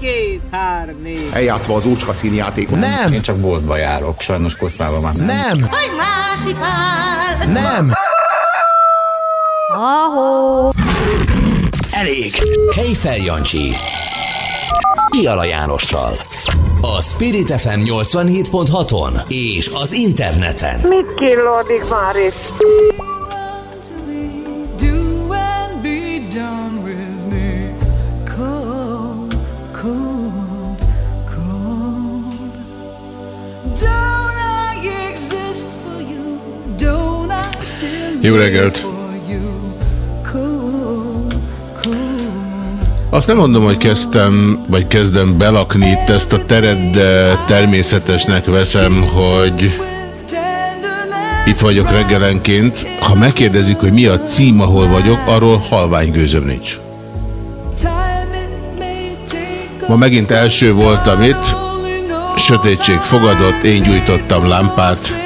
két, három, négy. Eljátszva az úcska színjátékot. Nem. Én csak boltba járok, sajnos kocsmában már nem. Nem. Nem. Ahó. Elég! Kejfel Jancsi. Piala Jánossal. A Spirit FM 87.6-on és az interneten. Mit killódik már itt? Jó reggelt! Azt nem mondom, hogy kezdtem, vagy kezdem belakni itt ezt a teret, de természetesnek veszem, hogy itt vagyok reggelenként. Ha megkérdezik, hogy mi a cím, ahol vagyok, arról halvány gőzöm nincs. Ma megint első voltam itt, sötétség fogadott, én gyújtottam lámpát.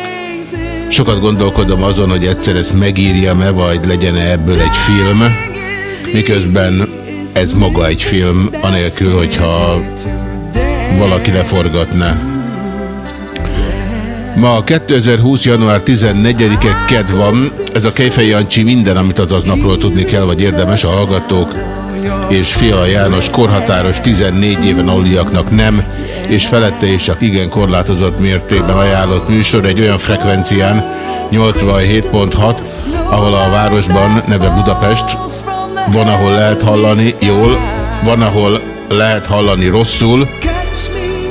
Sokat gondolkodom azon, hogy egyszer ezt megírjam-e, vagy legyen-e ebből egy film, miközben ez maga egy film, anélkül, hogyha valaki leforgatná. Ma 2020. január 14-e ked van, ez a Kejfej Jancsi minden, amit az aznapról tudni kell, vagy érdemes a hallgatók, és Fiala János korhatáros 14 éven aluliaknak nem, és felette is csak igen korlátozott mértékben ajánlott műsor egy olyan frekvencián, 87.6, ahol a városban, neve Budapest, van, ahol lehet hallani jól, van, ahol lehet hallani rosszul,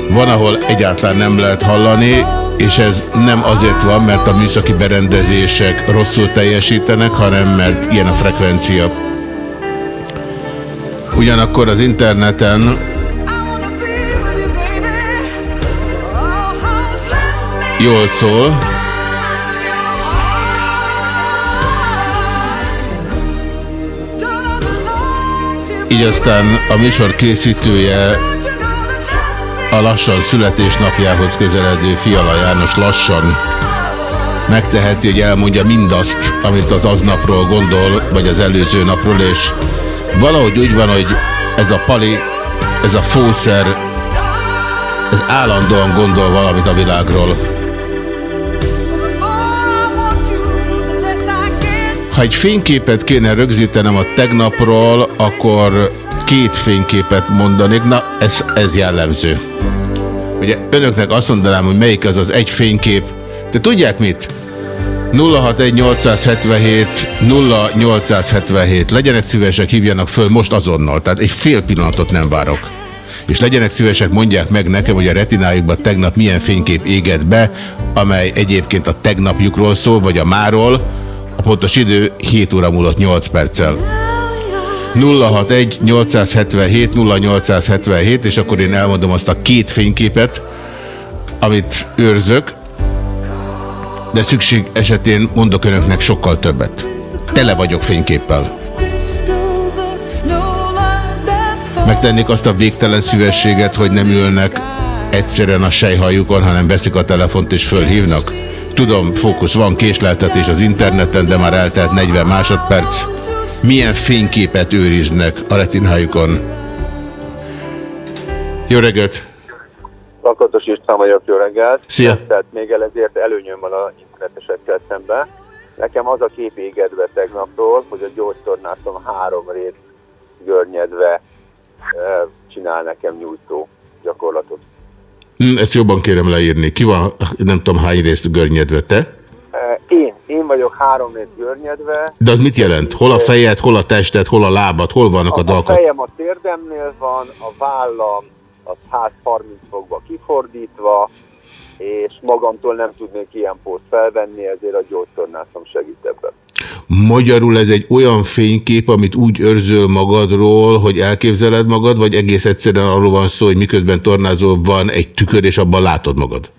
van, ahol egyáltalán nem lehet hallani, és ez nem azért van, mert a műszaki berendezések rosszul teljesítenek, hanem mert ilyen a frekvencia. Ugyanakkor az interneten jól szól, így aztán a műsor készítője a lassan születésnapjához közeledő Fiala János lassan megteheti, hogy elmondja mindazt, amit az aznapról gondol, vagy az előző napról, és valahogy úgy van, hogy ez a pali, ez a fószer, ez állandóan gondol valamit a világról. Ha egy fényképet kéne rögzítenem a tegnapról, akkor két fényképet mondanék. Na, ez, ez jellemző. Ugye önöknek azt mondanám, hogy melyik az az egy fénykép. De tudják mit? 061877 0877. Legyenek szívesek, hívjanak föl most azonnal. Tehát egy fél pillanatot nem várok. És legyenek szívesek, mondják meg nekem, hogy a retinájukban tegnap milyen fénykép égett be, amely egyébként a tegnapjukról szól, vagy a máról, a pontos idő 7 óra múlott 8 perccel. 061 877 0877, és akkor én elmondom azt a két fényképet, amit őrzök, de szükség esetén mondok önöknek sokkal többet. Tele vagyok fényképpel. Megtennék azt a végtelen szívességet, hogy nem ülnek egyszerűen a sejhajukon, hanem veszik a telefont és fölhívnak. Tudom, fókusz van, késleltetés az interneten, de már eltelt 40 másodperc. Milyen fényképet őriznek a retinájukon? Jó reggelt! Lakatos István vagyok, jó reggelt! Szia! Tehát még ezért előnyöm van a internetesekkel szemben. Nekem az a kép égedve tegnapról, hogy a gyógytornászom három rét görnyedve e, csinál nekem nyújtó gyakorlatot. Hm, ezt jobban kérem leírni. Ki van, nem tudom hány részt görnyedve, te? Én, én vagyok három részt görnyedve. De az mit jelent? Hol a fejed, hol a tested, hol a lábad, hol vannak a, a dalkat? A fejem a térdemnél van, a vállam az 130 fokba kifordítva, és magamtól nem tudnék ilyen pót felvenni, ezért a gyógytornászom segít ebben. Magyarul ez egy olyan fénykép, amit úgy őrzöl magadról, hogy elképzeled magad, vagy egész egyszerűen arról van szó, hogy miközben tornázol van egy tükör, és abban látod magad?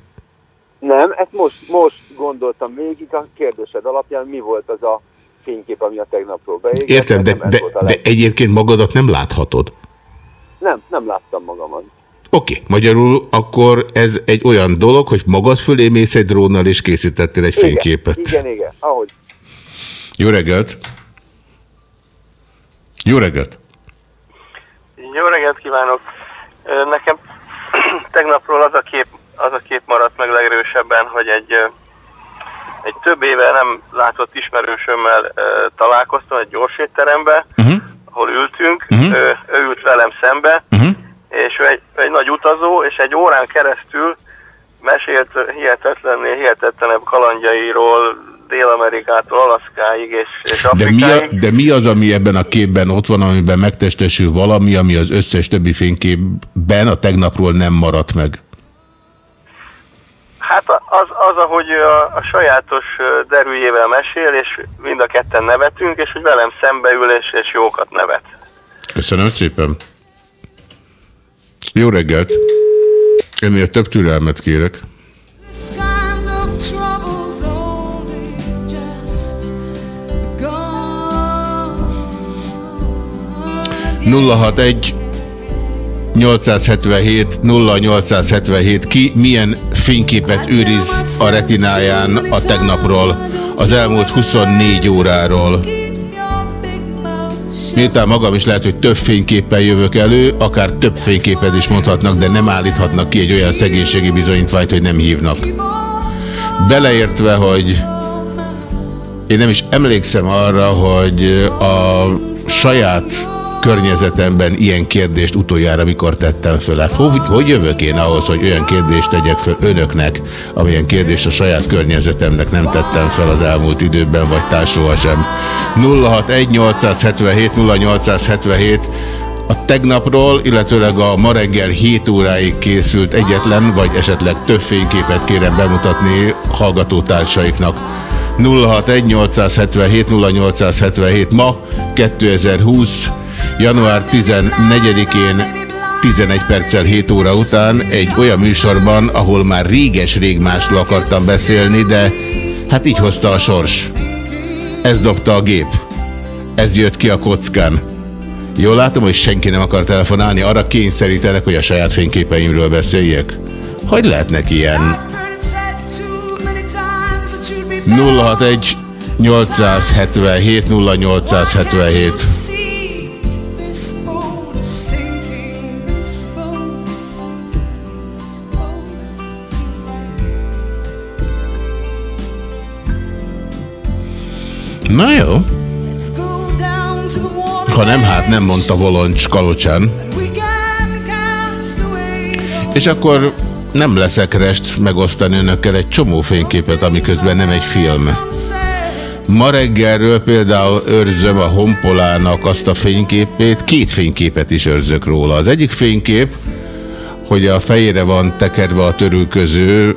Nem, ezt most, most gondoltam végig a kérdésed alapján, mi volt az a fénykép, ami a tegnapról beégett. Értem, de, de, de egyébként magadat nem láthatod? Nem, nem láttam magamat. Oké, okay. magyarul akkor ez egy olyan dolog, hogy magad fölé mész egy drónnal és készítettél egy igen, fényképet. Igen, igen, ahogy. Jó reggelt! Jó reggelt! Jó reggelt kívánok! Nekem tegnapról az a kép, az a kép maradt meg legerősebben, hogy egy, egy több éve nem látott ismerősömmel találkoztam egy gyors étterembe, uh-huh. ahol ültünk, uh-huh. ő, ő ült velem szembe, uh-huh. és ő egy, egy nagy utazó, és egy órán keresztül mesélt hihetetlennél hihetetlenebb kalandjairól, Dél-Amerikától Alaszkáig és, és Afrikáig. De mi, a, de mi az, ami ebben a képben ott van, amiben megtestesül valami, ami az összes többi fényképben a tegnapról nem maradt meg? Hát az, az ahogy a, a sajátos derűjével mesél, és mind a ketten nevetünk, és hogy velem szembeül, és, és jókat nevet. Köszönöm szépen. Jó reggelt! Ennél több türelmet kérek. 061 877 0877 ki milyen fényképet őriz a retináján a tegnapról, az elmúlt 24 óráról. Miután magam is lehet, hogy több fényképpel jövök elő, akár több fényképet is mondhatnak, de nem állíthatnak ki egy olyan szegénységi bizonyítványt, hogy nem hívnak. Beleértve, hogy én nem is emlékszem arra, hogy a saját környezetemben ilyen kérdést utoljára mikor tettem föl. Hát hogy, hogy jövök én ahhoz, hogy olyan kérdést tegyek föl önöknek, amilyen kérdést a saját környezetemnek nem tettem fel az elmúlt időben, vagy társulva sem. 061-877-0877 a tegnapról, illetőleg a ma reggel 7 óráig készült egyetlen, vagy esetleg több fényképet kérem bemutatni hallgatótársaiknak. 061-877-0877 ma 2020 január 14-én 11 perccel 7 óra után egy olyan műsorban, ahol már réges-rég másról akartam beszélni, de hát így hozta a sors. Ez dobta a gép. Ez jött ki a kockán. Jól látom, hogy senki nem akar telefonálni, arra kényszerítenek, hogy a saját fényképeimről beszéljek. Hogy lehetnek ilyen? 061 877 0877 Na jó. Ha nem, hát nem mondta Voloncs Kalocsán. És akkor nem leszek rest megosztani önökkel egy csomó fényképet, ami közben nem egy film. Ma reggelről például őrzöm a Honpolának azt a fényképét, két fényképet is őrzök róla. Az egyik fénykép, hogy a fejére van tekerve a törülköző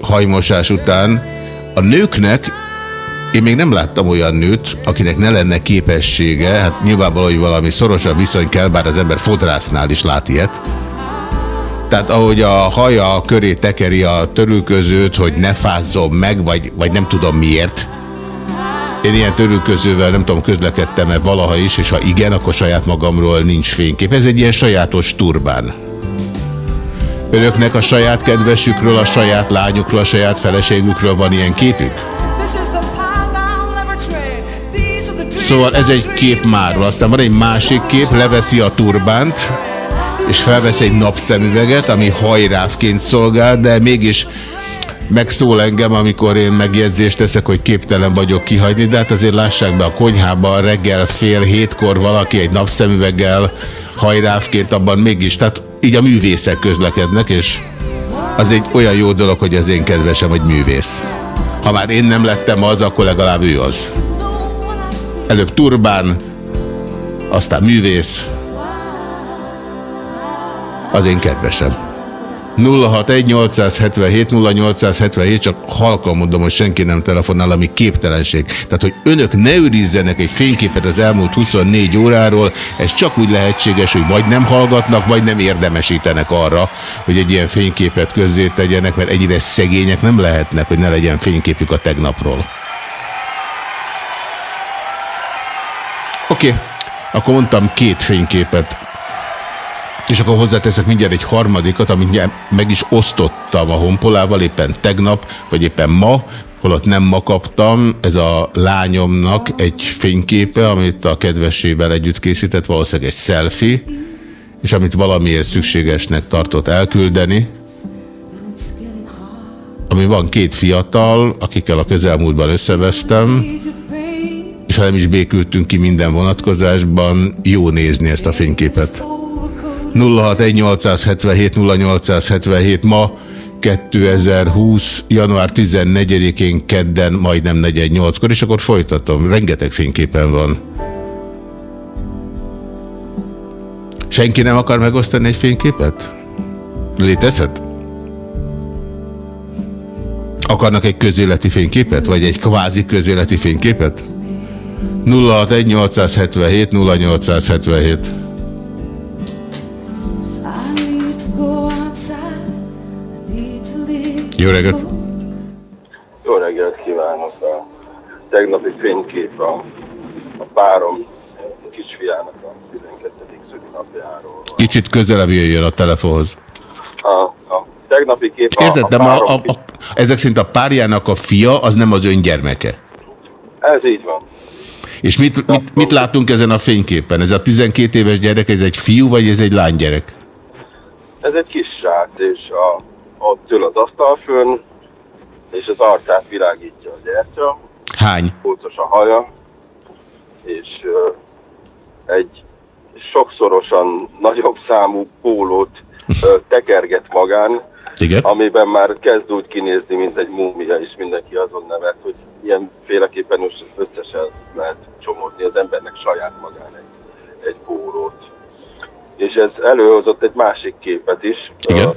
hajmosás után, a nőknek én még nem láttam olyan nőt, akinek ne lenne képessége, hát nyilvánvaló, hogy valami szorosabb viszony kell, bár az ember fodrásznál is lát ilyet. Tehát ahogy a haja köré tekeri a törülközőt, hogy ne fázzon meg, vagy, vagy nem tudom miért. Én ilyen törülközővel nem tudom, közlekedtem-e valaha is, és ha igen, akkor saját magamról nincs fénykép. Ez egy ilyen sajátos turbán. Önöknek a saját kedvesükről, a saját lányukról, a saját feleségükről van ilyen képük? Szóval ez egy kép máról. Aztán van egy másik kép, leveszi a turbánt, és felvesz egy napszemüveget, ami hajrávként szolgál, de mégis megszól engem, amikor én megjegyzést teszek, hogy képtelen vagyok kihagyni, de hát azért lássák be a konyhában reggel fél hétkor valaki egy napszemüveggel hajrávként abban mégis, tehát így a művészek közlekednek, és az egy olyan jó dolog, hogy az én kedvesem, hogy művész. Ha már én nem lettem az, akkor legalább ő az. Előbb turbán, aztán művész. Az én kedvesem. 061-877-0877, csak halkan mondom, hogy senki nem telefonál, ami képtelenség. Tehát, hogy önök ne őrizzenek egy fényképet az elmúlt 24 óráról, ez csak úgy lehetséges, hogy vagy nem hallgatnak, vagy nem érdemesítenek arra, hogy egy ilyen fényképet közzé tegyenek, mert ennyire szegények nem lehetnek, hogy ne legyen fényképük a tegnapról. Oké, okay. akkor mondtam két fényképet. És akkor hozzáteszek mindjárt egy harmadikat, amit meg is osztottam a honpolával éppen tegnap, vagy éppen ma, holott nem ma kaptam, ez a lányomnak egy fényképe, amit a kedvesével együtt készített, valószínűleg egy selfie, és amit valamiért szükségesnek tartott elküldeni, ami van két fiatal, akikkel a közelmúltban összevesztem, és ha nem is békültünk ki minden vonatkozásban, jó nézni ezt a fényképet. 061877 0877 ma 2020. január 14-én kedden, majdnem 48-kor, és akkor folytatom. Rengeteg fényképen van. Senki nem akar megosztani egy fényképet? Létezhet? Akarnak egy közéleti fényképet? Vagy egy kvázi közéleti fényképet? 061877 0877 Jó reggelt! Jó reggelt kívánok! A tegnapi fénykép a, a párom kisfiának a 12. szülinapjáról. Kicsit közelebb jöjjön a telefonhoz. A, a tegnapi kép a, Érted, a párom a, a, kis... ezek szerint a párjának a fia az nem az ön gyermeke. Ez így van. És mit, mit, mit látunk ezen a fényképen? Ez a 12 éves gyerek, ez egy fiú, vagy ez egy lánygyerek? Ez egy kis srác, és a, ott ül az asztalfőn, és az arcát virágítja a gyertya, Hány? kulcos a haja, és ö, egy sokszorosan nagyobb számú pólót ö, tekerget magán, Igen. amiben már kezd úgy kinézni, mint egy múmia, és mindenki azon nevet, hogy ilyen féleképpen össz- összesen lehet csomódni az embernek saját magán egy, egy pólót. És ez előhozott egy másik képet is, Igen. ö,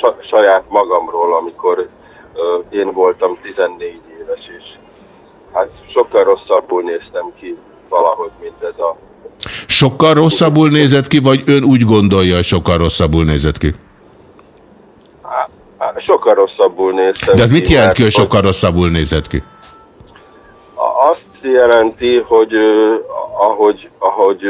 sa, saját magamról, amikor ö, én voltam 14 éves, és hát sokkal rosszabbul néztem ki valahogy, mint ez a Sokkal rosszabbul nézett ki, vagy ön úgy gondolja, hogy sokkal rosszabbul nézett ki? Sokkal rosszabbul néztem. De ez mit ki, jelent mert ki, hogy sokkal rosszabbul nézett ki? Jelenti, hogy ahogy, ahogy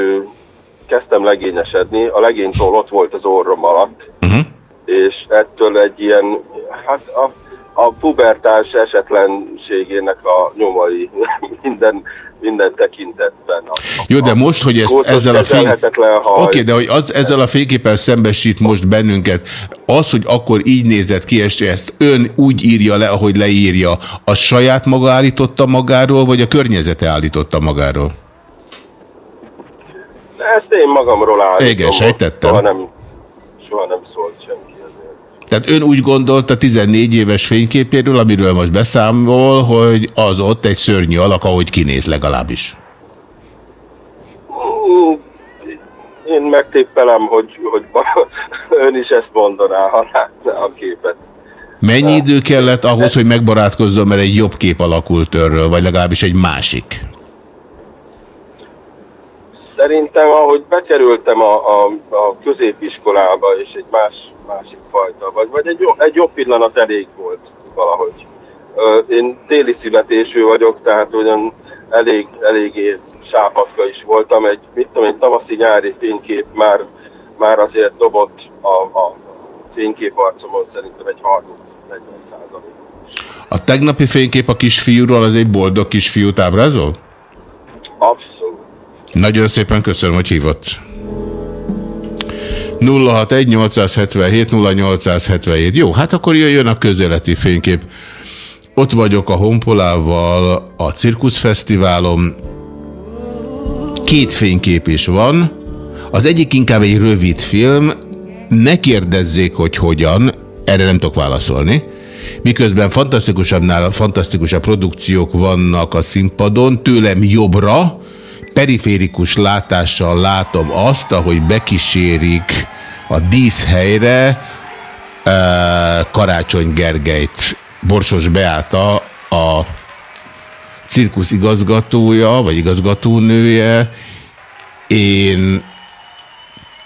kezdtem legényesedni, a legénytól ott volt az orrom alatt, Uh-huh. és ettől egy ilyen, hát a, a pubertás esetlenségének a nyomai minden, minden tekintetben. A, a, Jó, de most, hogy ezt ezzel a fény... Oké, de hogy az, ezzel a fényképpel szembesít most bennünket, az, hogy akkor így nézett ki, és ezt ön úgy írja le, ahogy leírja, az saját maga állította magáról, vagy a környezete állította magáról? Ezt én magamról állítom. Igen, sejtettem. Soha nem, soha nem szólt senki. Tehát ön úgy gondolta 14 éves fényképéről, amiről most beszámol, hogy az ott egy szörnyű alak, ahogy kinéz legalábbis. Én megtippelem, hogy, hogy ön is ezt mondaná, ha látná a képet. Mennyi idő kellett ahhoz, hogy megbarátkozzon, mert egy jobb kép alakult önről, vagy legalábbis egy másik? Szerintem, ahogy bekerültem a, a, a középiskolába, és egy más, másik fajta, vagy, vagy egy, jó, egy jobb pillanat elég volt valahogy. Én téli születésű vagyok, tehát olyan elég, eléggé sápatka is voltam. Egy, mit tudom, egy tavaszi-nyári fénykép már, már azért dobott a, a fényképarcomon szerintem egy 30-40 százalék. A tegnapi fénykép a kisfiúról az egy boldog kisfiút ábrázol? Abszolút. Nagyon szépen köszönöm, hogy hívott. 061 877 0877. Jó, hát akkor jöjjön a közéleti fénykép. Ott vagyok a Honpolával a Cirkuszfesztiválon. Két fénykép is van. Az egyik inkább egy rövid film. Ne kérdezzék, hogy hogyan, erre nem tudok válaszolni. Miközben fantasztikusabbnál fantasztikusabb produkciók vannak a színpadon, tőlem jobbra, periférikus látással látom azt, ahogy bekísérik a díszhelyre eh, Karácsony Gergelyt. Borsos Beáta a cirkusz igazgatója, vagy igazgatónője. Én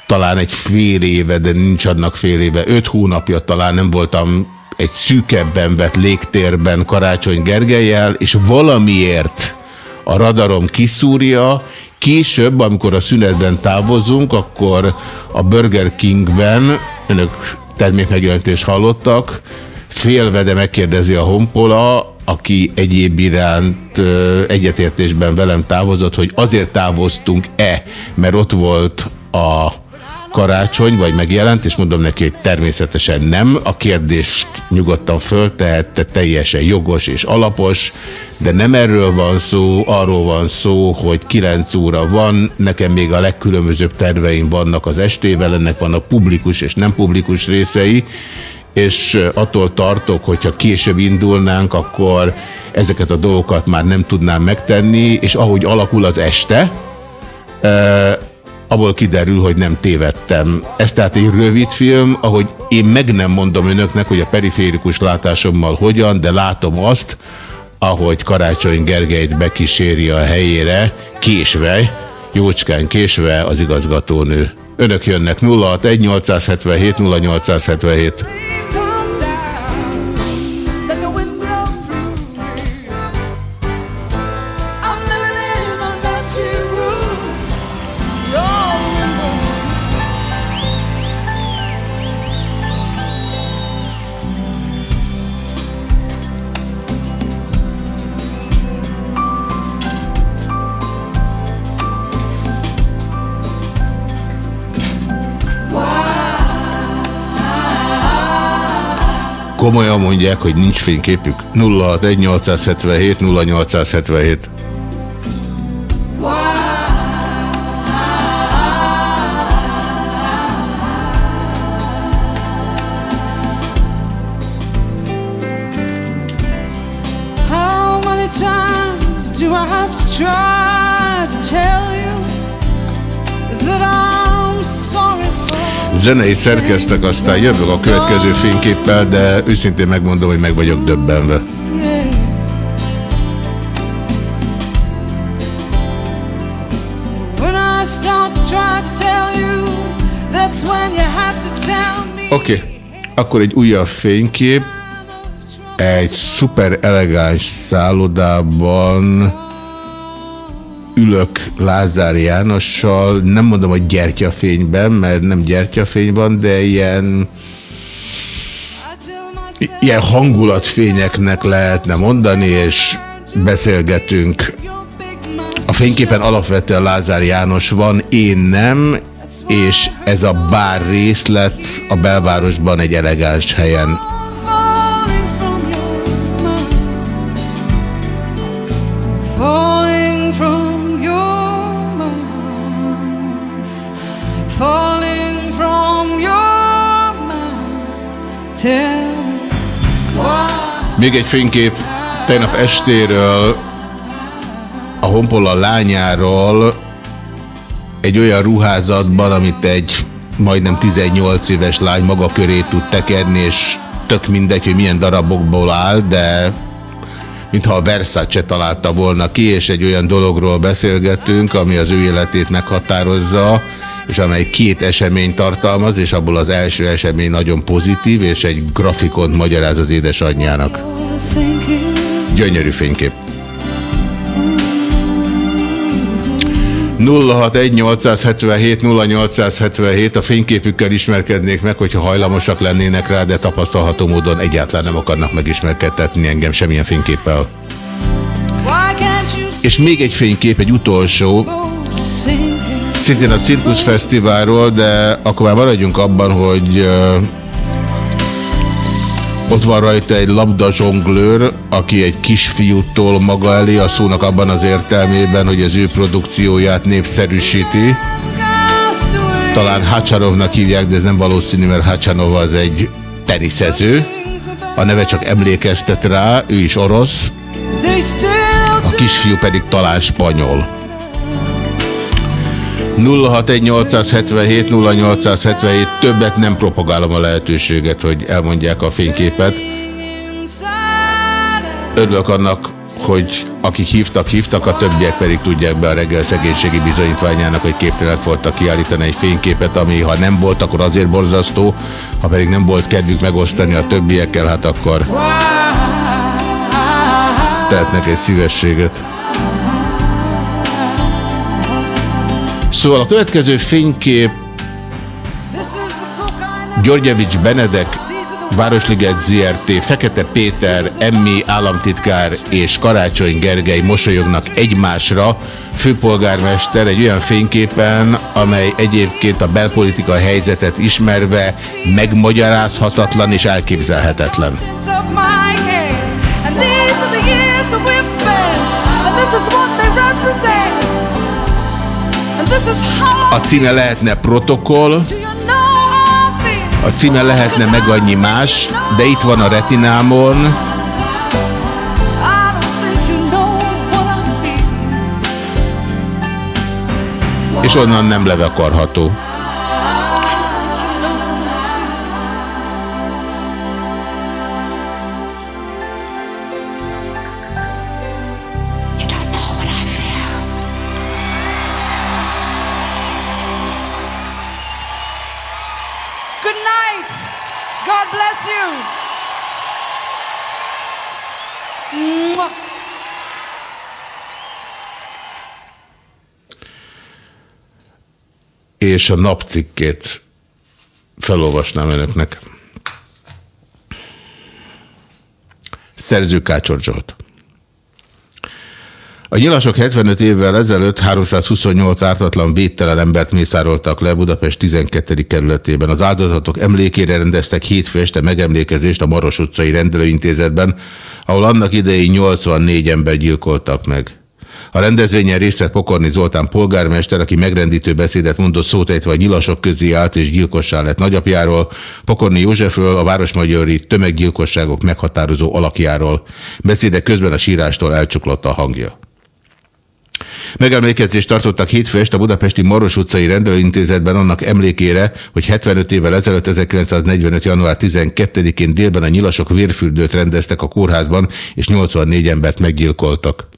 talán egy fél éve, de nincs annak fél éve, öt hónapja talán nem voltam egy szűkebben vett légtérben Karácsony Gergelyel, és valamiért a radarom kiszúrja, később, amikor a szünetben távozunk, akkor a Burger Kingben, önök termékmegjelentést hallottak, félve, de megkérdezi a honpola, aki egyéb iránt egyetértésben velem távozott, hogy azért távoztunk-e, mert ott volt a karácsony, vagy megjelent, és mondom neki, hogy természetesen nem. A kérdést nyugodtan föltehette, teljesen jogos és alapos, de nem erről van szó, arról van szó, hogy 9 óra van, nekem még a legkülönbözőbb terveim vannak az estével, ennek vannak publikus és nem publikus részei, és attól tartok, hogyha később indulnánk, akkor ezeket a dolgokat már nem tudnám megtenni, és ahogy alakul az este, abból kiderül, hogy nem tévedtem. Ez tehát egy rövid film, ahogy én meg nem mondom önöknek, hogy a periférikus látásommal hogyan, de látom azt, ahogy Karácsony Gergelyt bekíséri a helyére, késve, jócskán késve az igazgatónő. Önök jönnek 061 877 0877. komolyan mondják, hogy nincs fényképük? 061 0877. zenei szerkeztek, aztán jövök a következő fényképpel, de őszintén megmondom, hogy meg vagyok döbbenve. Oké, okay. akkor egy újabb fénykép. Egy szuper elegáns szállodában ülök Lázár Jánossal, nem mondom, hogy gyertyafényben, mert nem gyertyafény van, de ilyen ilyen hangulatfényeknek lehetne mondani, és beszélgetünk. A fényképen alapvetően Lázár János van, én nem, és ez a bár részlet a belvárosban egy elegáns helyen. Még egy fénykép tegnap estéről a Honpola lányáról egy olyan ruházatban, amit egy majdnem 18 éves lány maga köré tud tekerni, és tök mindegy, hogy milyen darabokból áll, de mintha a Versace találta volna ki, és egy olyan dologról beszélgetünk, ami az ő életét meghatározza, és amely két eseményt tartalmaz, és abból az első esemény nagyon pozitív, és egy grafikont magyaráz az édesanyjának. Gyönyörű fénykép. 061877 0877 a fényképükkel ismerkednék meg, hogyha hajlamosak lennének rá, de tapasztalható módon egyáltalán nem akarnak megismerkedtetni engem semmilyen fényképpel. És még egy fénykép, egy utolsó szintén a Cirkusz Fesztiválról, de akkor már maradjunk abban, hogy ott van rajta egy labda zsonglőr, aki egy kisfiútól maga elé, a szónak abban az értelmében, hogy az ő produkcióját népszerűsíti. Talán Hacsanovnak hívják, de ez nem valószínű, mert Hacsanov az egy teniszező. A neve csak emlékeztet rá, ő is orosz. A kisfiú pedig talán spanyol. 061877 0877 többet nem propagálom a lehetőséget, hogy elmondják a fényképet. Örülök annak, hogy akik hívtak, hívtak, a többiek pedig tudják be a reggel szegénységi bizonyítványának, hogy képtelenek voltak kiállítani egy fényképet, ami ha nem volt, akkor azért borzasztó, ha pedig nem volt kedvük megosztani a többiekkel, hát akkor tehetnek egy szívességet. Szóval a következő fénykép Györgyevics Benedek Városliget ZRT, Fekete Péter, Emmi államtitkár és Karácsony Gergely mosolyognak egymásra, főpolgármester egy olyan fényképen, amely egyébként a belpolitika helyzetet ismerve megmagyarázhatatlan és elképzelhetetlen. A címe lehetne protokoll, a címe lehetne meg annyi más, de itt van a retinámon. És onnan nem levekarható. És a napcikkét felolvasnám önöknek. Szerző Kácsor Zsolt. A nyilasok 75 évvel ezelőtt 328 ártatlan védtelen embert mészároltak le Budapest 12. kerületében. Az áldozatok emlékére rendeztek hétfő este megemlékezést a Maros utcai rendelőintézetben, ahol annak idején 84 ember gyilkoltak meg. A rendezvényen részt vett Pokorni Zoltán polgármester, aki megrendítő beszédet mondott szótejtve a nyilasok közé állt és gyilkossá lett nagyapjáról, Pokorni Józsefről, a városmagyari tömeggyilkosságok meghatározó alakjáról. Beszédek közben a sírástól elcsuklott a hangja. Megemlékezést tartottak hétfő a budapesti Maros utcai rendelőintézetben annak emlékére, hogy 75 évvel ezelőtt 1945. január 12-én délben a nyilasok vérfürdőt rendeztek a kórházban, és 84 embert meggyilkoltak.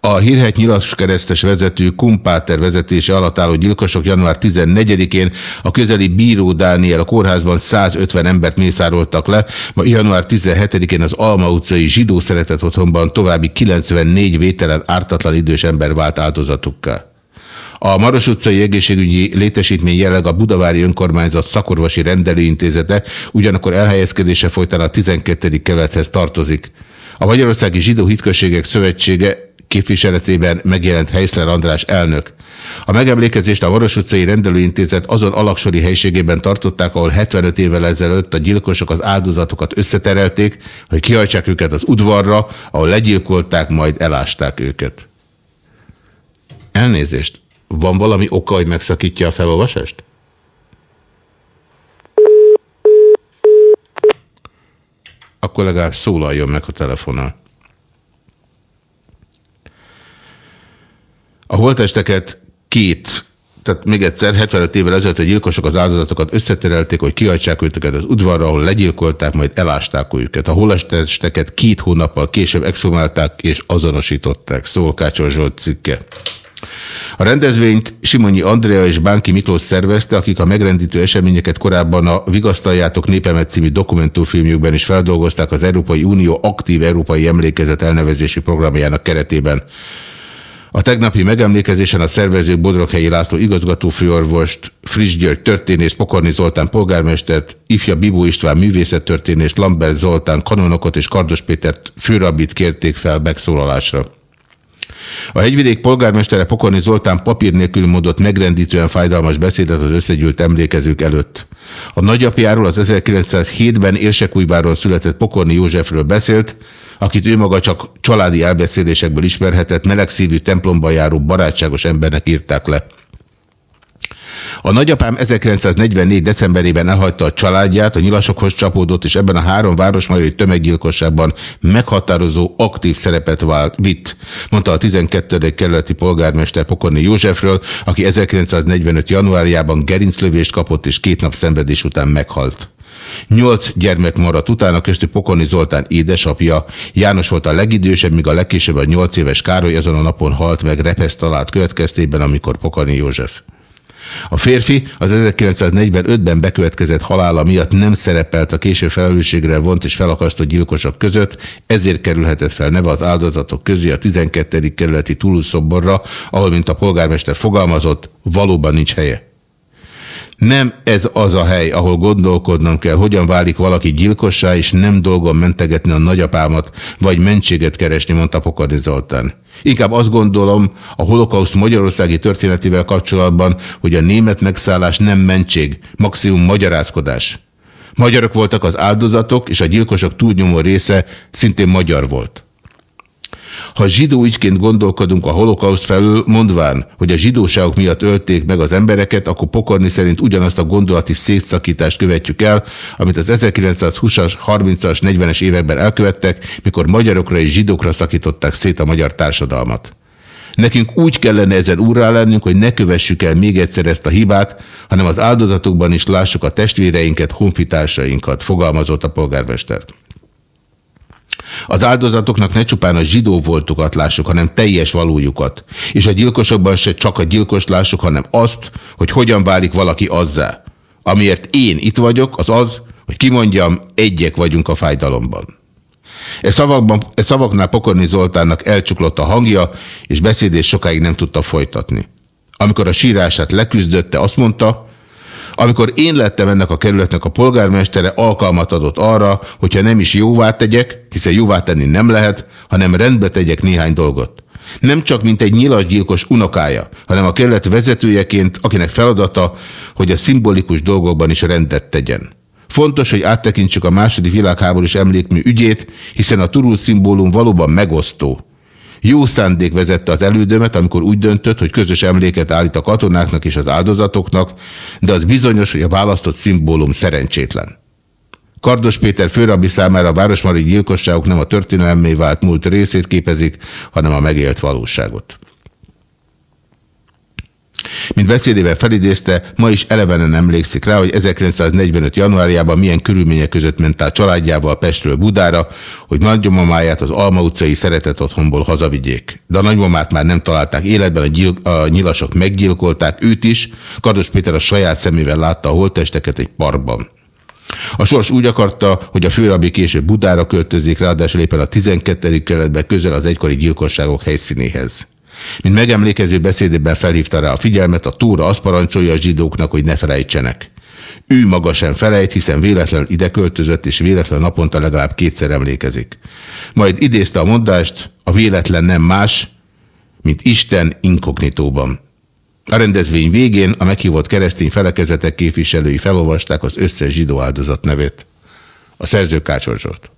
A hírhet nyilas keresztes vezető Kumpáter vezetése alatt álló gyilkosok január 14-én a közeli Bíró Dániel a kórházban 150 embert mészároltak le, ma január 17-én az Alma utcai zsidó szeretett otthonban további 94 vételen ártatlan idős ember vált áldozatukká. A Maros utcai egészségügyi létesítmény jelleg a Budavári Önkormányzat szakorvosi rendelőintézete, ugyanakkor elhelyezkedése folytán a 12. kelethez tartozik. A Magyarországi Zsidó Hitközségek Szövetsége képviseletében megjelent Heiszler András elnök. A megemlékezést a Maros utcai rendelőintézet azon alaksori helységében tartották, ahol 75 évvel ezelőtt a gyilkosok az áldozatokat összeterelték, hogy kihajtsák őket az udvarra, ahol legyilkolták, majd elásták őket. Elnézést, van valami oka, hogy megszakítja a felolvasást? Akkor legalább szólaljon meg a telefonál. A holtesteket két tehát még egyszer, 75 évvel ezelőtt a gyilkosok az áldozatokat összeterelték, hogy kiadják őket az udvarra, ahol legyilkolták, majd elásták őket. A holtesteket két hónappal később exhumálták és azonosították. Szól Kácsor Zsolt cikke. A rendezvényt Simonyi Andrea és Bánki Miklós szervezte, akik a megrendítő eseményeket korábban a Vigasztaljátok népemet című dokumentumfilmjükben is feldolgozták az Európai Unió aktív európai emlékezet elnevezési programjának keretében. A tegnapi megemlékezésen a szervezők Bodroghelyi László igazgatófőorvost, Friss György történész, Pokorni Zoltán polgármestert, ifja Bibó István művészettörténész, Lambert Zoltán kanonokot és Kardos Pétert főrabit kérték fel megszólalásra. A hegyvidék polgármestere Pokorni Zoltán papír nélkül mondott megrendítően fájdalmas beszédet az összegyűlt emlékezők előtt. A nagyapjáról az 1907-ben Érsekújváron született Pokorni Józsefről beszélt, akit ő maga csak családi elbeszélésekből ismerhetett, melegszívű templomba járó barátságos embernek írták le. A nagyapám 1944. decemberében elhagyta a családját, a nyilasokhoz csapódott, és ebben a három városmajori tömeggyilkosságban meghatározó aktív szerepet vált, vitt, mondta a 12. kerületi polgármester Pokorni Józsefről, aki 1945. januárjában gerinclövést kapott, és két nap szenvedés után meghalt. Nyolc gyermek maradt utána, köztük Pokorni Zoltán édesapja. János volt a legidősebb, míg a legkésőbb a nyolc éves Károly azon a napon halt meg repesz talált következtében, amikor Pokorni József. A férfi az 1945-ben bekövetkezett halála miatt nem szerepelt a késő felelősségre vont és felakasztott gyilkosok között, ezért kerülhetett fel neve az áldozatok közé a 12. kerületi túlszoborra, ahol, mint a polgármester fogalmazott, valóban nincs helye. Nem ez az a hely, ahol gondolkodnom kell, hogyan válik valaki gyilkossá, és nem dolgom mentegetni a nagyapámat, vagy mentséget keresni, mondta Pokorni Zoltán. Inkább azt gondolom a holokauszt magyarországi történetével kapcsolatban, hogy a német megszállás nem mentség, maximum magyarázkodás. Magyarok voltak az áldozatok, és a gyilkosok túlnyomó része szintén magyar volt. Ha zsidó ügyként gondolkodunk a holokauszt felül, mondván, hogy a zsidóságok miatt ölték meg az embereket, akkor pokorni szerint ugyanazt a gondolati szétszakítást követjük el, amit az 1920-as, 30-as, 40-es években elkövettek, mikor magyarokra és zsidókra szakították szét a magyar társadalmat. Nekünk úgy kellene ezen úrrá lennünk, hogy ne kövessük el még egyszer ezt a hibát, hanem az áldozatokban is lássuk a testvéreinket, honfitársainkat, fogalmazott a polgármester. Az áldozatoknak ne csupán a zsidó voltukat lássuk, hanem teljes valójukat. És a gyilkosokban se csak a gyilkos lássuk, hanem azt, hogy hogyan válik valaki azzá. Amiért én itt vagyok, az az, hogy kimondjam, egyek vagyunk a fájdalomban. E, szavakban, e szavaknál Pokorni Zoltánnak elcsuklott a hangja, és beszédés sokáig nem tudta folytatni. Amikor a sírását leküzdötte, azt mondta, amikor én lettem ennek a kerületnek a polgármestere, alkalmat adott arra, hogyha nem is jóvá tegyek, hiszen jóvá tenni nem lehet, hanem rendbe tegyek néhány dolgot. Nem csak mint egy nyilasgyilkos unokája, hanem a kerület vezetőjeként, akinek feladata, hogy a szimbolikus dolgokban is rendet tegyen. Fontos, hogy áttekintsük a második világháborús emlékmű ügyét, hiszen a turul szimbólum valóban megosztó. Jó szándék vezette az elődömet, amikor úgy döntött, hogy közös emléket állít a katonáknak és az áldozatoknak, de az bizonyos, hogy a választott szimbólum szerencsétlen. Kardos Péter főrabbi számára a városmari gyilkosságok nem a történelmé vált múlt részét képezik, hanem a megélt valóságot. Mint beszédében felidézte, ma is elevenen emlékszik rá, hogy 1945. januárjában milyen körülmények között ment át családjával Pestről Budára, hogy nagymamáját az Alma utcai szeretet otthonból hazavigyék. De a nagymamát már nem találták életben, a, gyil a nyilasok meggyilkolták őt is, Kardos Péter a saját szemével látta a holttesteket egy parkban. A sors úgy akarta, hogy a főrabi később Budára költözik, ráadásul éppen a 12. keletben közel az egykori gyilkosságok helyszínéhez. Mint megemlékező beszédében felhívta rá a figyelmet, a Tóra azt parancsolja a zsidóknak, hogy ne felejtsenek. Ő maga sem felejt, hiszen véletlen ide költözött, és véletlen naponta legalább kétszer emlékezik. Majd idézte a mondást, a véletlen nem más, mint Isten inkognitóban. A rendezvény végén a meghívott keresztény felekezetek képviselői felolvasták az összes zsidó áldozat nevét. A szerző Kácsor Zsolt.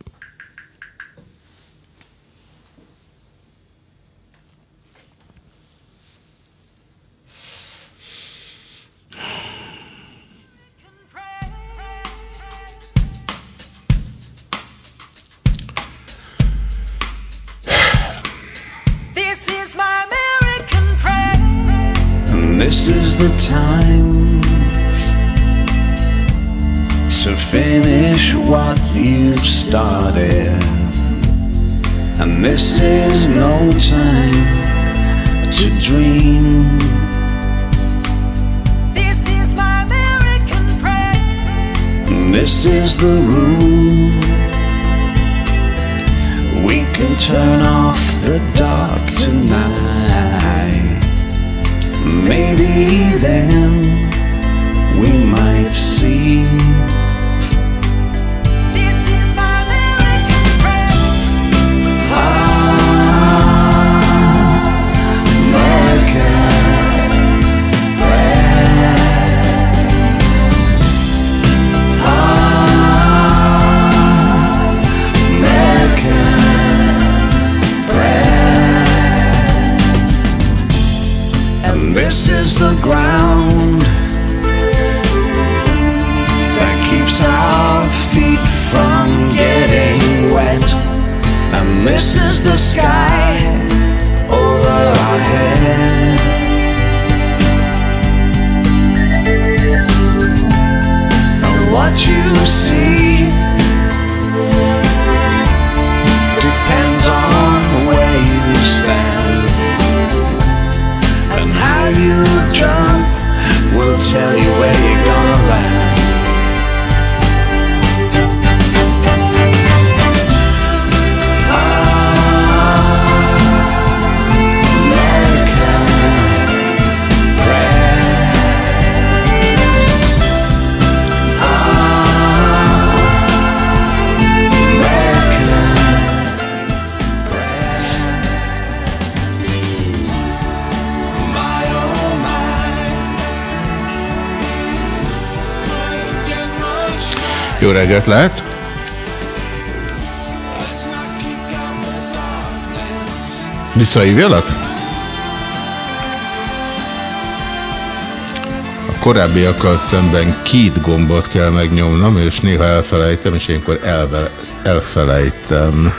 The time to finish what you've started. And this is no time to dream. This is my American prayer. This is the room. We can turn off the dark tonight. Maybe then we might see. Is the ground that keeps our feet from getting wet. And this is the sky over our head. What you see tell you where you're gonna land. Jó reggelt lehet! Visszahívjalak? A korábbiakkal szemben két gombot kell megnyomnom, és néha elfelejtem, és ilyenkor elve, elfelejtem.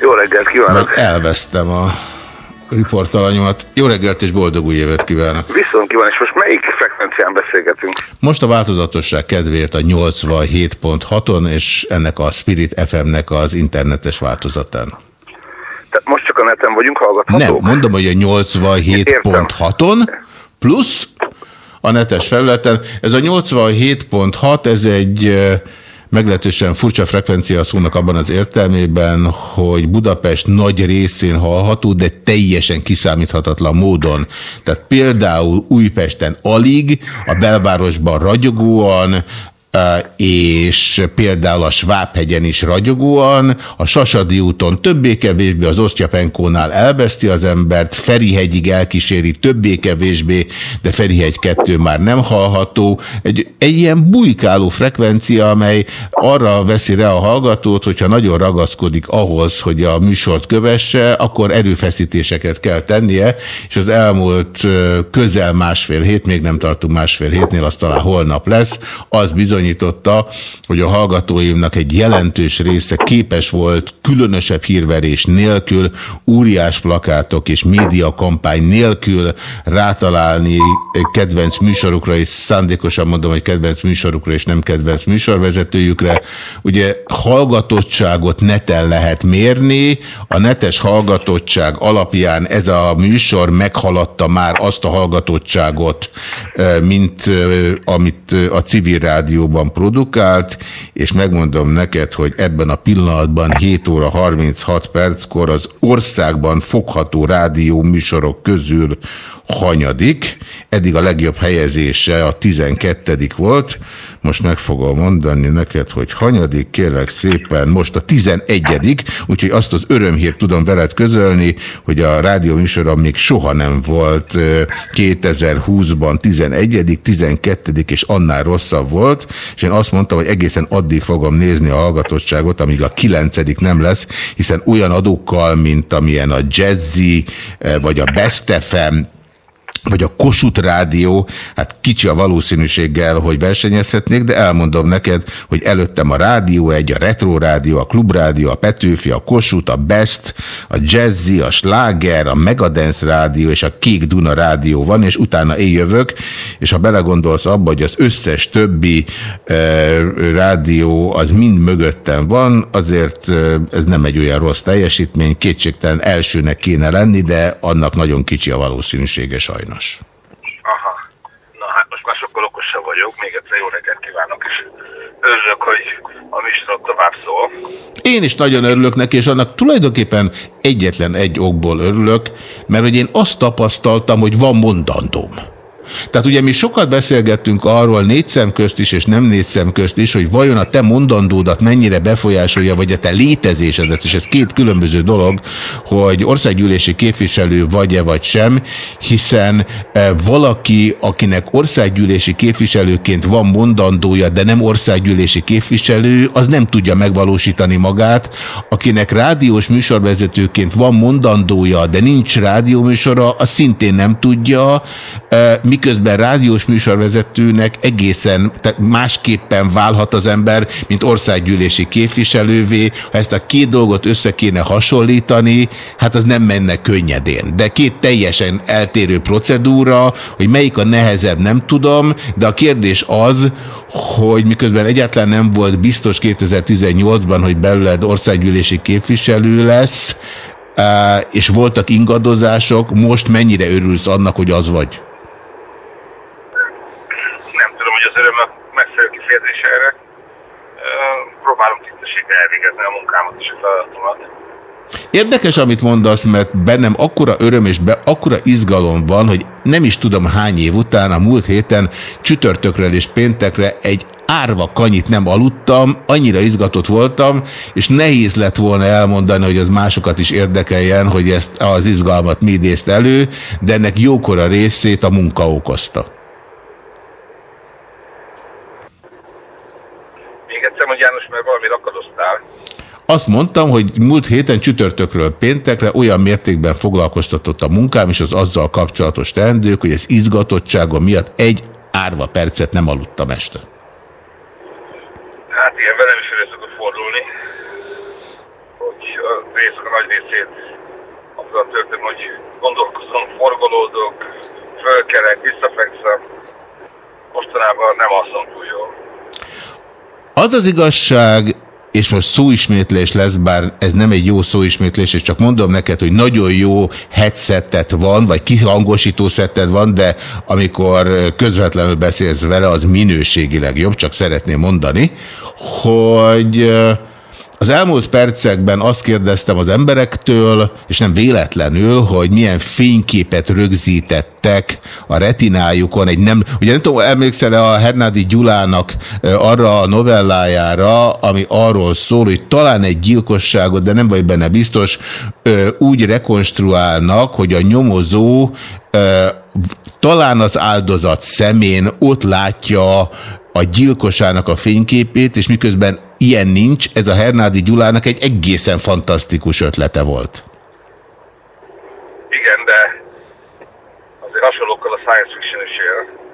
Jó reggelt kívánok! Meg elvesztem a riportalanyomat. Jó reggelt és boldog új évet kívánok! Viszont kíván, és most melyik frekvencián beszélgetünk? Most a változatosság kedvéért a 87.6-on, és ennek a Spirit FM-nek az internetes változatán. Tehát most csak a neten vagyunk hallgathatók? Nem, mondom, hogy a 87.6-on plusz a netes felületen. Ez a 87.6, ez egy eh, meglehetősen furcsa frekvencia a szónak abban az értelmében, hogy Budapest nagy részén hallható, de teljesen kiszámíthatatlan módon. Tehát például Újpesten alig, a belvárosban ragyogóan, és például a Svábhegyen is ragyogóan, a Sasadi úton többé-kevésbé, az Osztyapenkónál elveszti az embert, Ferihegyig elkíséri többé-kevésbé, de Ferihegy 2 már nem hallható. Egy, egy ilyen bujkáló frekvencia, amely arra veszi rá a hallgatót, hogyha nagyon ragaszkodik ahhoz, hogy a műsort kövesse, akkor erőfeszítéseket kell tennie, és az elmúlt közel másfél hét, még nem tartunk másfél hétnél, az talán holnap lesz, az bizony bizonyította, hogy a hallgatóimnak egy jelentős része képes volt különösebb hírverés nélkül, óriás plakátok és médiakampány nélkül rátalálni kedvenc műsorukra, és szándékosan mondom, hogy kedvenc műsorukra és nem kedvenc műsorvezetőjükre. Ugye hallgatottságot neten lehet mérni, a netes hallgatottság alapján ez a műsor meghaladta már azt a hallgatottságot, eh, mint eh, amit a civil rádióban produkált, és megmondom neked, hogy ebben a pillanatban 7 óra 36 perckor az országban fogható rádió műsorok közül hanyadik, eddig a legjobb helyezése a 12 volt, most meg fogom mondani neked, hogy hanyadik, kérlek szépen, most a 11 úgyhogy azt az örömhírt tudom veled közölni, hogy a rádió műsora még soha nem volt 2020-ban 11 12 és annál rosszabb volt, és én azt mondtam, hogy egészen addig fogom nézni a hallgatottságot, amíg a 9 nem lesz, hiszen olyan adókkal, mint amilyen a Jazzy, vagy a Best FM, vagy a Kossuth Rádió, hát kicsi a valószínűséggel, hogy versenyezhetnék, de elmondom neked, hogy előttem a Rádió egy, a Retro Rádió, a Klub Rádió, a Petőfi, a Kossuth, a Best, a Jazzy, a Sláger, a Megadance Rádió és a Kék Duna Rádió van, és utána én jövök, és ha belegondolsz abba, hogy az összes többi e, rádió az mind mögöttem van, azért ez nem egy olyan rossz teljesítmény, kétségtelen elsőnek kéne lenni, de annak nagyon kicsi a valószínűsége sajnos sajnos. Aha. Na hát most már sokkal okosabb vagyok. Még egyszer jó reggelt kívánok, és örülök, hogy a műsorok tovább szól. Én is nagyon örülök neki, és annak tulajdonképpen egyetlen egy okból örülök, mert hogy én azt tapasztaltam, hogy van mondandóm. Tehát ugye mi sokat beszélgettünk arról négy szem közt is, és nem négy szem közt is, hogy vajon a te mondandódat mennyire befolyásolja, vagy a te létezésedet, és ez két különböző dolog, hogy országgyűlési képviselő vagy-e vagy sem, hiszen e, valaki, akinek országgyűlési képviselőként van mondandója, de nem országgyűlési képviselő, az nem tudja megvalósítani magát, akinek rádiós műsorvezetőként van mondandója, de nincs rádióműsora, az szintén nem tudja, e, mi miközben rádiós műsorvezetőnek egészen másképpen válhat az ember, mint országgyűlési képviselővé. Ha ezt a két dolgot össze kéne hasonlítani, hát az nem menne könnyedén. De két teljesen eltérő procedúra, hogy melyik a nehezebb, nem tudom, de a kérdés az, hogy miközben egyáltalán nem volt biztos 2018-ban, hogy belőled országgyűlési képviselő lesz, eh, és voltak ingadozások, most mennyire örülsz annak, hogy az vagy? örömök megfelelő kifejezés erre. Próbálom tisztességgel elvégezni a munkámat és a feladatomat. Érdekes, amit mondasz, mert bennem akkora öröm és be, akkora izgalom van, hogy nem is tudom hány év után, a múlt héten csütörtökről és péntekre egy árva kanyit nem aludtam, annyira izgatott voltam, és nehéz lett volna elmondani, hogy az másokat is érdekeljen, hogy ezt az izgalmat mi idézt elő, de ennek jókora részét a munka okozta. Azt mondtam, hogy múlt héten csütörtökről péntekre olyan mértékben foglalkoztatott a munkám és az azzal kapcsolatos teendők, hogy ez izgatottsága miatt egy árva percet nem aludtam este. Hát igen, velem is elő szokott fordulni, hogy a részek a nagy részét azzal történt, hogy gondolkozom, forgolódok, fölkelek, visszafekszem. Mostanában nem alszom túl jól. Az az igazság, és most szóismétlés lesz, bár ez nem egy jó szóismétlés, és csak mondom neked, hogy nagyon jó headsetet van, vagy kihangosító szetted van, de amikor közvetlenül beszélsz vele, az minőségileg jobb, csak szeretném mondani, hogy az elmúlt percekben azt kérdeztem az emberektől, és nem véletlenül, hogy milyen fényképet rögzítettek a retinájukon. Egy nem, ugye nem tudom, emlékszel-e a Hernádi Gyulának arra a novellájára, ami arról szól, hogy talán egy gyilkosságot, de nem vagy benne biztos, úgy rekonstruálnak, hogy a nyomozó talán az áldozat szemén ott látja a gyilkosának a fényképét, és miközben ilyen nincs, ez a Hernádi Gyulának egy egészen fantasztikus ötlete volt. Igen, de azért hasonlókkal a science fiction is él.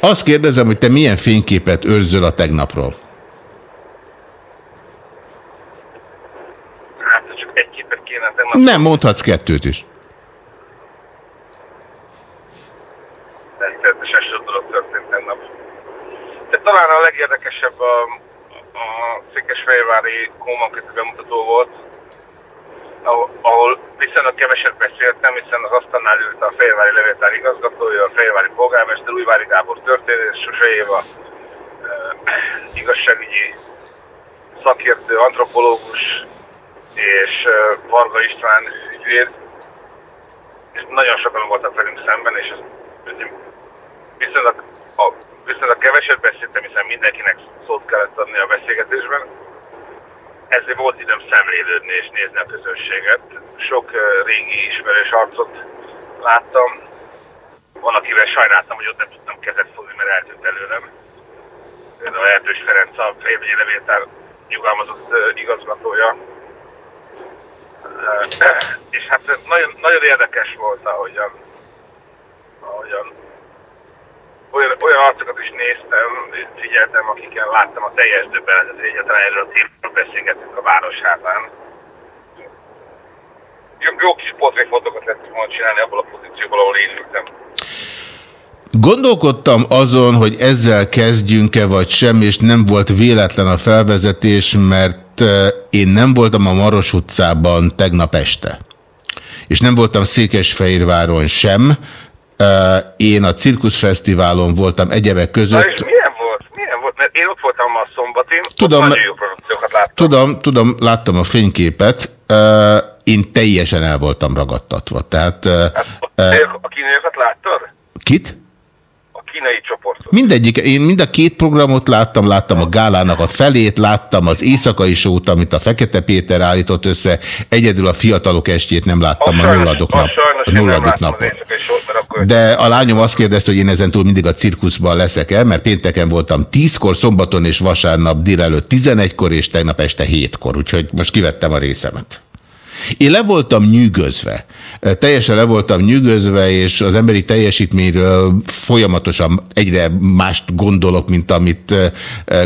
Azt kérdezem, hogy te milyen fényképet őrzöl a tegnapról? Hát, csak egy képet kéne tegnap. Nem, mondhatsz kettőt is. Természetesen sok dolog történt tegnap. De talán a legérdekesebb a, a Székesfehérvári Kómankötő bemutató volt, ahol, viszonylag keveset beszéltem, hiszen az asztalnál ült a Fehérvári Levéltár igazgatója, a Fehérvári polgármester, Újvári Gábor történész, Sose Éva, igazságügyi szakértő, antropológus és Varga István ügyvéd, és nagyon sokan voltak velünk szemben, és ez viszonylag, a, viszonylag keveset beszéltem, hiszen mindenkinek szót kellett adni a beszélgetésben. Ezért volt időm szemlélődni és nézni a közönséget. Sok régi ismerős arcot láttam. Van, akivel sajnáltam, hogy ott nem tudtam kezet fogni, mert eltűnt előlem. Például Erdős Ferenc, a Fejvegyi Levéltár nyugalmazott igazgatója. És hát nagyon, nagyon érdekes volt, ahogyan, ahogyan olyan, olyan arcokat is néztem, figyeltem, akikkel láttam a teljes döbbenetet, hogy egyáltalán erről a témáról beszélgettünk a városházán. Jó, jó kis portréfotókat lehetett volna csinálni abból a pozícióból, ahol én ültem. Gondolkodtam azon, hogy ezzel kezdjünk-e vagy sem, és nem volt véletlen a felvezetés, mert én nem voltam a Maros utcában tegnap este. És nem voltam Székesfehérváron sem, én a Cirkuszfesztiválon voltam egyebek között. Na és milyen volt? Milyen volt? Mert én ott voltam a szombatin, tudom, nagyon jó produkciókat láttam. Tudom, tudom, láttam a fényképet. Én teljesen el voltam ragadtatva. Tehát, hát, a kínaiakat láttad? Kit? Kínai csoportot. Mindegyik, én mind a két programot láttam, láttam a gálának a felét, láttam az éjszakai sót, amit a Fekete Péter állított össze, egyedül a fiatalok estjét nem láttam a, a nulladik nap. A nulladik nap. De a lányom azt kérdezte, hogy én ezentúl mindig a cirkuszban leszek el, mert pénteken voltam 10-kor, szombaton és vasárnap délelőtt 11-kor, és tegnap este 7-kor, úgyhogy most kivettem a részemet. Én le voltam nyűgözve. Teljesen le voltam nyűgözve, és az emberi teljesítményről folyamatosan egyre mást gondolok, mint amit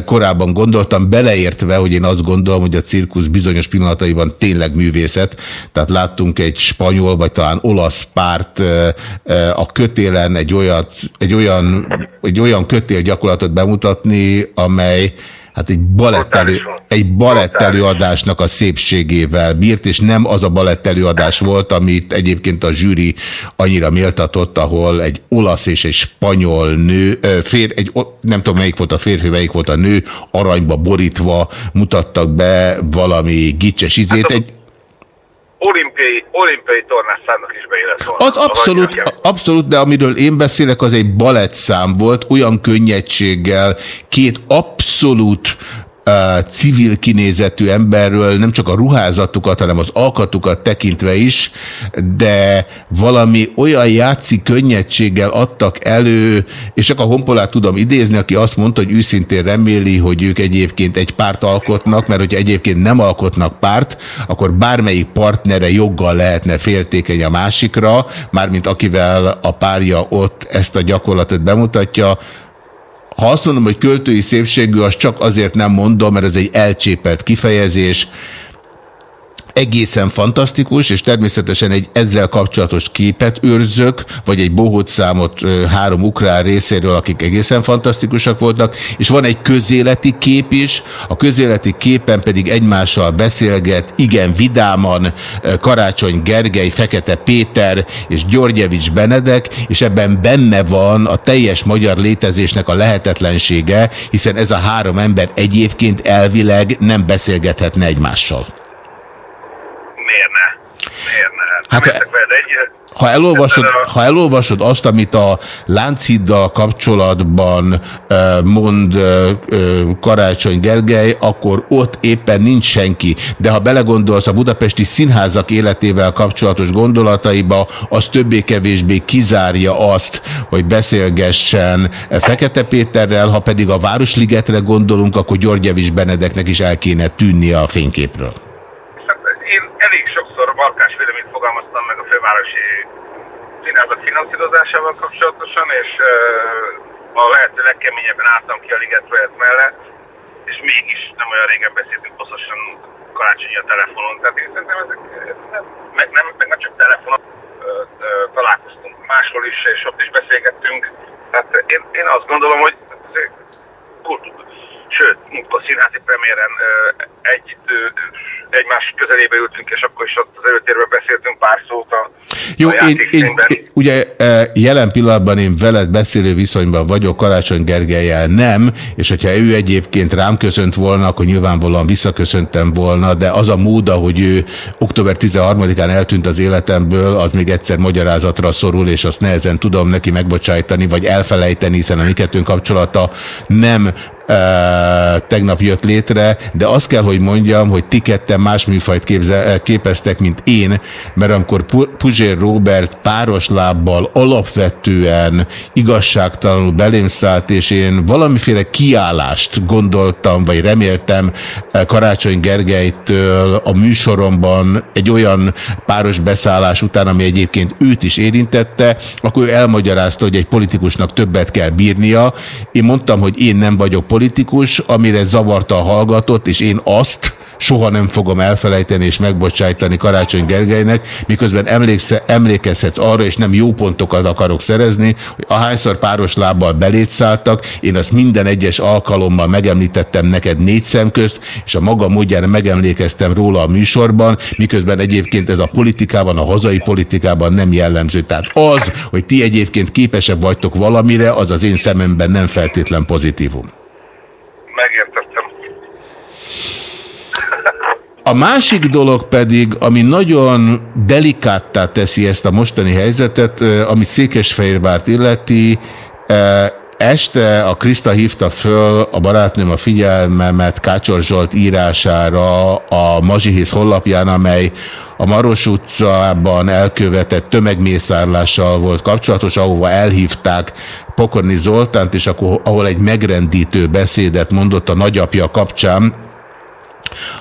korábban gondoltam, beleértve, hogy én azt gondolom, hogy a cirkusz bizonyos pillanataiban tényleg művészet. Tehát láttunk egy spanyol, vagy talán olasz párt a kötélen egy, olyat, egy, olyan, egy olyan kötélgyakorlatot bemutatni, amely hát egy balett, elő, egy balett előadásnak a szépségével bírt, és nem az a balett előadás volt, amit egyébként a zsűri annyira méltatott, ahol egy olasz és egy spanyol nő, fér, egy, nem tudom melyik volt a férfi, melyik volt a nő, aranyba borítva mutattak be valami gicses izét. Hát egy, olimpiai, olimpiai tornászámnak is beillett volna. Az abszolút, abszolút, de amiről én beszélek, az egy balettszám volt, olyan könnyedséggel, két abszolút civil kinézetű emberről, nem csak a ruházatukat, hanem az alkatukat tekintve is, de valami olyan játszi könnyedséggel adtak elő, és csak a honpolát tudom idézni, aki azt mondta, hogy őszintén reméli, hogy ők egyébként egy párt alkotnak, mert hogyha egyébként nem alkotnak párt, akkor bármelyik partnere joggal lehetne féltékeny a másikra, mármint akivel a párja ott ezt a gyakorlatot bemutatja, ha azt mondom, hogy költői szépségű, az csak azért nem mondom, mert ez egy elcsépelt kifejezés, egészen fantasztikus, és természetesen egy ezzel kapcsolatos képet őrzök, vagy egy bohóc számot három ukrán részéről, akik egészen fantasztikusak voltak, és van egy közéleti kép is, a közéleti képen pedig egymással beszélget, igen vidáman, Karácsony Gergely, Fekete Péter és Györgyevics Benedek, és ebben benne van a teljes magyar létezésnek a lehetetlensége, hiszen ez a három ember egyébként elvileg nem beszélgethetne egymással. Hát, ha elolvasod, ha elolvasod azt, amit a Lánchiddal kapcsolatban mond Karácsony Gergely, akkor ott éppen nincs senki. De ha belegondolsz a budapesti színházak életével kapcsolatos gondolataiba, az többé-kevésbé kizárja azt, hogy beszélgessen Fekete Péterrel, ha pedig a Városligetre gondolunk, akkor Györgyevics Benedeknek is el kéne tűnnie a fényképről. Hát én elég sokszor markás véleményt fogalmaztam meg a fővárosi színházak finanszírozásával kapcsolatosan, és a lehető legkeményebben álltam ki a Liget projekt mellett, és mégis nem olyan régen beszéltünk hosszasan karácsonyi a telefonon, tehát én szerintem ezek meg, nem, meg nem csak telefonon találkoztunk máshol is, és ott is beszélgettünk. Tehát én, én azt gondolom, hogy kultúr, sőt, a színházi premiéren együtt egymás közelébe ültünk, és akkor is ott az előtérben beszéltünk pár szót a Jó, a én, én, ugye jelen pillanatban én veled beszélő viszonyban vagyok, Karácsony Gergelyel nem, és hogyha ő egyébként rám köszönt volna, akkor nyilvánvalóan visszaköszöntem volna, de az a mód, hogy ő október 13-án eltűnt az életemből, az még egyszer magyarázatra szorul, és azt nehezen tudom neki megbocsájtani, vagy elfelejteni, hiszen a mi kettőnk kapcsolata nem tegnap jött létre, de azt kell, hogy mondjam, hogy ti ketten más műfajt képze, képeztek, mint én, mert amikor Puzsér Robert páros lábbal alapvetően igazságtalanul belém szállt, és én valamiféle kiállást gondoltam, vagy reméltem Karácsony Gergelytől a műsoromban egy olyan páros beszállás után, ami egyébként őt is érintette, akkor ő elmagyarázta, hogy egy politikusnak többet kell bírnia. Én mondtam, hogy én nem vagyok politikus, amire zavarta a hallgatott, és én azt soha nem fogom elfelejteni és megbocsájtani Karácsony Gergelynek, miközben emléksze, emlékezhetsz arra, és nem jó pontokat akarok szerezni, hogy ahányszor páros lábbal belétszálltak, én azt minden egyes alkalommal megemlítettem neked négy szem közt, és a maga módján megemlékeztem róla a műsorban, miközben egyébként ez a politikában, a hazai politikában nem jellemző. Tehát az, hogy ti egyébként képesebb vagytok valamire, az az én szememben nem feltétlen pozitívum. A másik dolog pedig, ami nagyon delikáttá teszi ezt a mostani helyzetet, ami Székesfehérvárt illeti, este a Krista hívta föl a barátnőm a figyelmemet Kácsor Zsolt írására a Mazsihész hollapján, amely a Maros utcában elkövetett tömegmészárlással volt kapcsolatos, ahova elhívták Pokorni Zoltánt, és akkor, ahol egy megrendítő beszédet mondott a nagyapja kapcsán,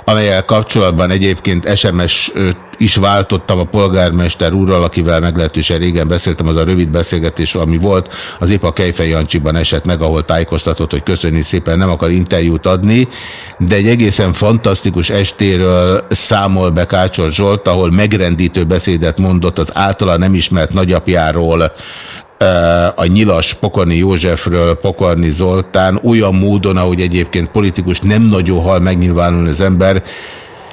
amelyel kapcsolatban egyébként SMS is váltottam a polgármester úrral, akivel meglehetősen régen beszéltem, az a rövid beszélgetés, ami volt, az épp a Kejfej Jancsiban esett meg, ahol tájékoztatott, hogy köszönni szépen, nem akar interjút adni, de egy egészen fantasztikus estéről számol be Kácsor Zsolt, ahol megrendítő beszédet mondott az általa nem ismert nagyapjáról, a nyilas Pokorni Józsefről Pokorni Zoltán olyan módon, ahogy egyébként politikus nem nagyon hal megnyilvánulni az ember,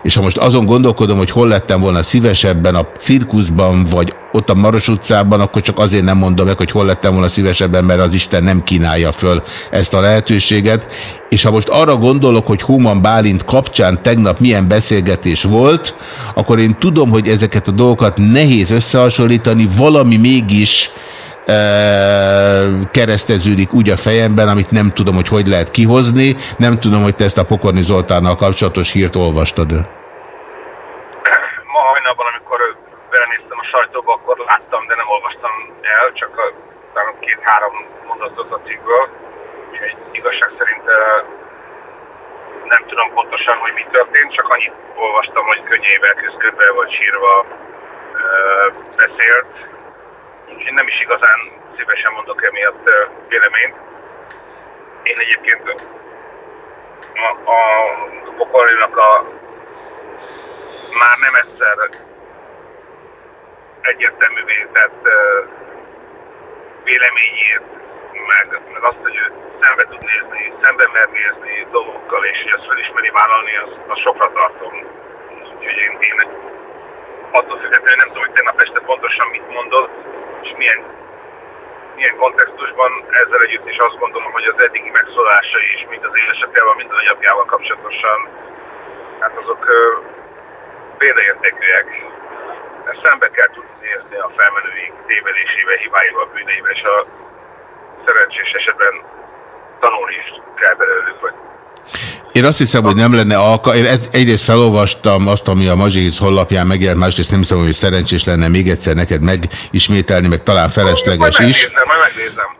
és ha most azon gondolkodom, hogy hol lettem volna szívesebben a cirkuszban, vagy ott a Maros utcában, akkor csak azért nem mondom meg, hogy hol lettem volna szívesebben, mert az Isten nem kínálja föl ezt a lehetőséget. És ha most arra gondolok, hogy Human Bálint kapcsán tegnap milyen beszélgetés volt, akkor én tudom, hogy ezeket a dolgokat nehéz összehasonlítani, valami mégis kereszteződik úgy a fejemben, amit nem tudom, hogy hogy lehet kihozni. Nem tudom, hogy te ezt a Pokorni Zoltánnal kapcsolatos hírt olvastad. Ma hajnalban, amikor belenéztem a sajtóba, akkor láttam, de nem olvastam el, csak két-három mondatot a cikkből. Úgyhogy igazság szerint nem tudom pontosan, hogy mi történt, csak annyit olvastam, hogy könnyével, küzdködve vagy sírva beszélt. Úgyhogy nem is igazán szívesen mondok emiatt véleményt. Én egyébként a, a Pokolinak a már nem egyszer egyértelművé tett véleményét, meg, meg azt, hogy ő szembe tud nézni, szembe mer nézni dolgokkal, és hogy ezt felismeri vállalni, az, az sokra tartom. Úgyhogy én, én attól függetlenül nem tudom, hogy tegnap este pontosan mit mondott, és milyen, milyen kontextusban ezzel együtt is azt gondolom, hogy az eddigi megszólásai is, mind az édesapjával, mind a nagyapjával kapcsolatosan, hát azok példaértékűek. Szembe kell tudni nézni a felmenőink tévedésével, hibáival, bűneivel, és a szerencsés esetben tanulni is kell belőlük, vagy én azt hiszem, hogy nem lenne alka. Én ez, egyrészt felolvastam azt, ami a Mazsihic honlapján megjelent, másrészt nem hiszem, hogy szerencsés lenne még egyszer neked megismételni, meg talán felesleges is.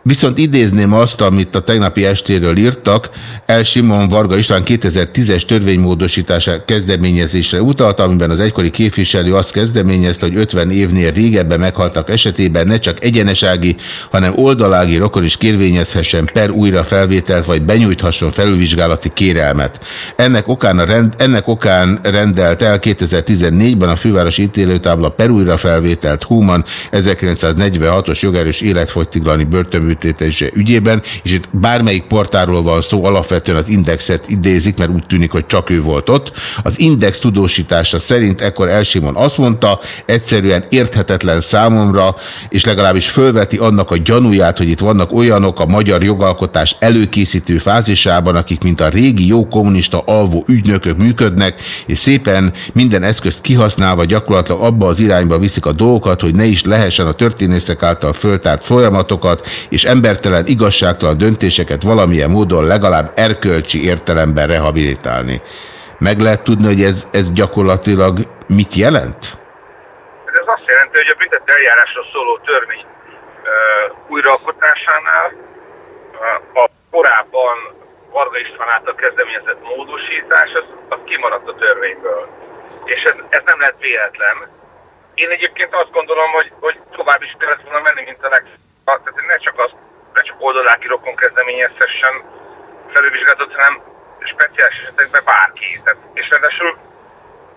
Viszont idézném azt, amit a tegnapi estéről írtak. El Simon Varga István 2010-es törvénymódosítása kezdeményezésre utalta, amiben az egykori képviselő azt kezdeményezte, hogy 50 évnél régebben meghaltak esetében ne csak egyenesági, hanem oldalági rokon is kérvényezhessen per újra felvételt, vagy benyújthasson felülvizsgálati kérelmet. Ennek okán, a rend, ennek okán rendelt el 2014-ben a fővárosi ítélőtábla per újra felvételt Human 1946-os jogerős életfogytiglani börtönműtétése ügyében, és itt bármelyik portáról van szó, alapvetően az indexet idézik, mert úgy tűnik, hogy csak ő volt ott. Az index tudósítása szerint ekkor Elsimon azt mondta, egyszerűen érthetetlen számomra, és legalábbis fölveti annak a gyanúját, hogy itt vannak olyanok a magyar jogalkotás előkészítő fázisában, akik mint a régi jó kommunista alvó ügynökök működnek, és szépen minden eszközt kihasználva gyakorlatilag abba az irányba viszik a dolgokat, hogy ne is lehessen a történészek által föltárt folyamatokat és embertelen, igazságtalan döntéseket valamilyen módon legalább erkölcsi értelemben rehabilitálni. Meg lehet tudni, hogy ez, ez gyakorlatilag mit jelent? Ez azt jelenti, hogy a büntet eljárásról szóló törvény uh, újraalkotásánál uh, a korábban Varga István által kezdeményezett módosítás, az, az kimaradt a törvényből. És ez, ez nem lett véletlen. Én egyébként azt gondolom, hogy, hogy tovább is kellett volna menni, mint a leg... Tehát ne csak, az, ne csak oldaláki rokon kezdeményezhessen felülvizsgálatot, hanem speciális esetekben bárki. Tehát, és ráadásul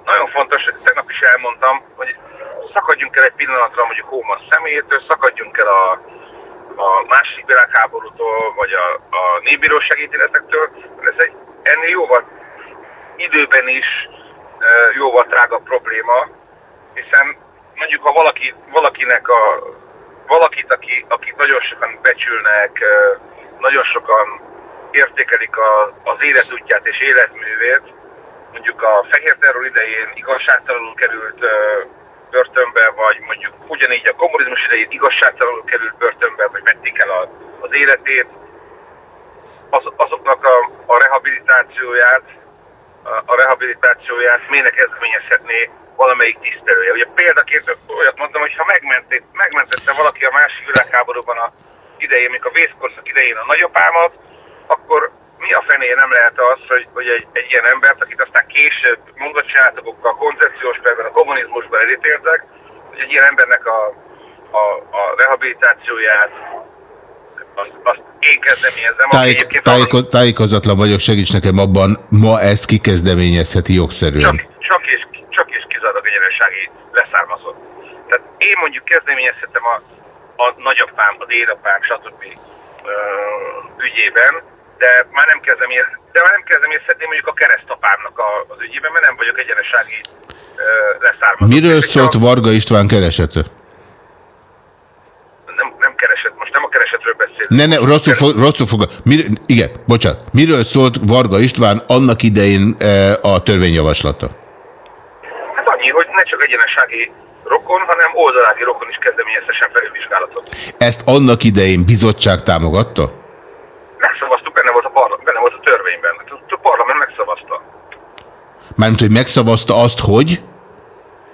nagyon fontos, tegnap is elmondtam, hogy szakadjunk el egy pillanatra mondjuk Hóma személyétől, szakadjunk el a, a másik világháborútól, vagy a, a népbíróság ítéletektől, ez egy ennél jóval időben is jóval drágabb probléma, hiszen mondjuk ha valaki, valakinek a, valakit, aki, akit nagyon sokan becsülnek, nagyon sokan értékelik a, az életútját és életművét, mondjuk a fehér terror idején igazságtalanul került börtönbe, vagy mondjuk ugyanígy a kommunizmus idején igazságtalanul került börtönbe, vagy vették el az életét, az, azoknak a, a rehabilitációját, a, a rehabilitációját miért kezdeményezhetné valamelyik tisztelője. Ugye példaként olyat mondtam, hogy ha megmentette, megmentette valaki a másik világháborúban a idején, mikor a vészkorszak idején a nagyapámat, akkor mi a fené nem lehet az, hogy, hogy egy, egy ilyen embert, akit aztán később munkacsináltakokkal, koncepciós perben, a kommunizmusban elítéltek, hogy egy ilyen embernek a, a, a rehabilitációját azt, azt én kezdeményezem. Tájék, tájéko, tájékozatlan vagyok, segíts nekem abban, ma ezt kikezdeményezheti jogszerűen. Csak, csak, és, csak és kizárólag egyenessági leszármazott. Tehát én mondjuk kezdeményezhetem a, a nagyapám, az édapám, stb. ügyében, de már nem kezdem, de már nem kezdem észredni mondjuk a keresztapámnak a, az ügyében, mert nem vagyok egyenesági leszármazott. Miről szólt a... Varga István keresete? Nem, nem keresett, most nem a keresetről beszélünk. Ne, ne, rosszul, fog, rosszul fog. Mir, igen, bocsánat. Miről szólt Varga István annak idején e, a törvényjavaslata? Hát annyi, hogy ne csak egyenesági rokon, hanem oldalági rokon is kezdeményezhessen felülvizsgálatot. Ezt annak idején bizottság támogatta? Megszavaztuk, benne volt a, benne volt a törvényben. Parlament megszavazta. Mármint, hogy megszavazta azt, hogy?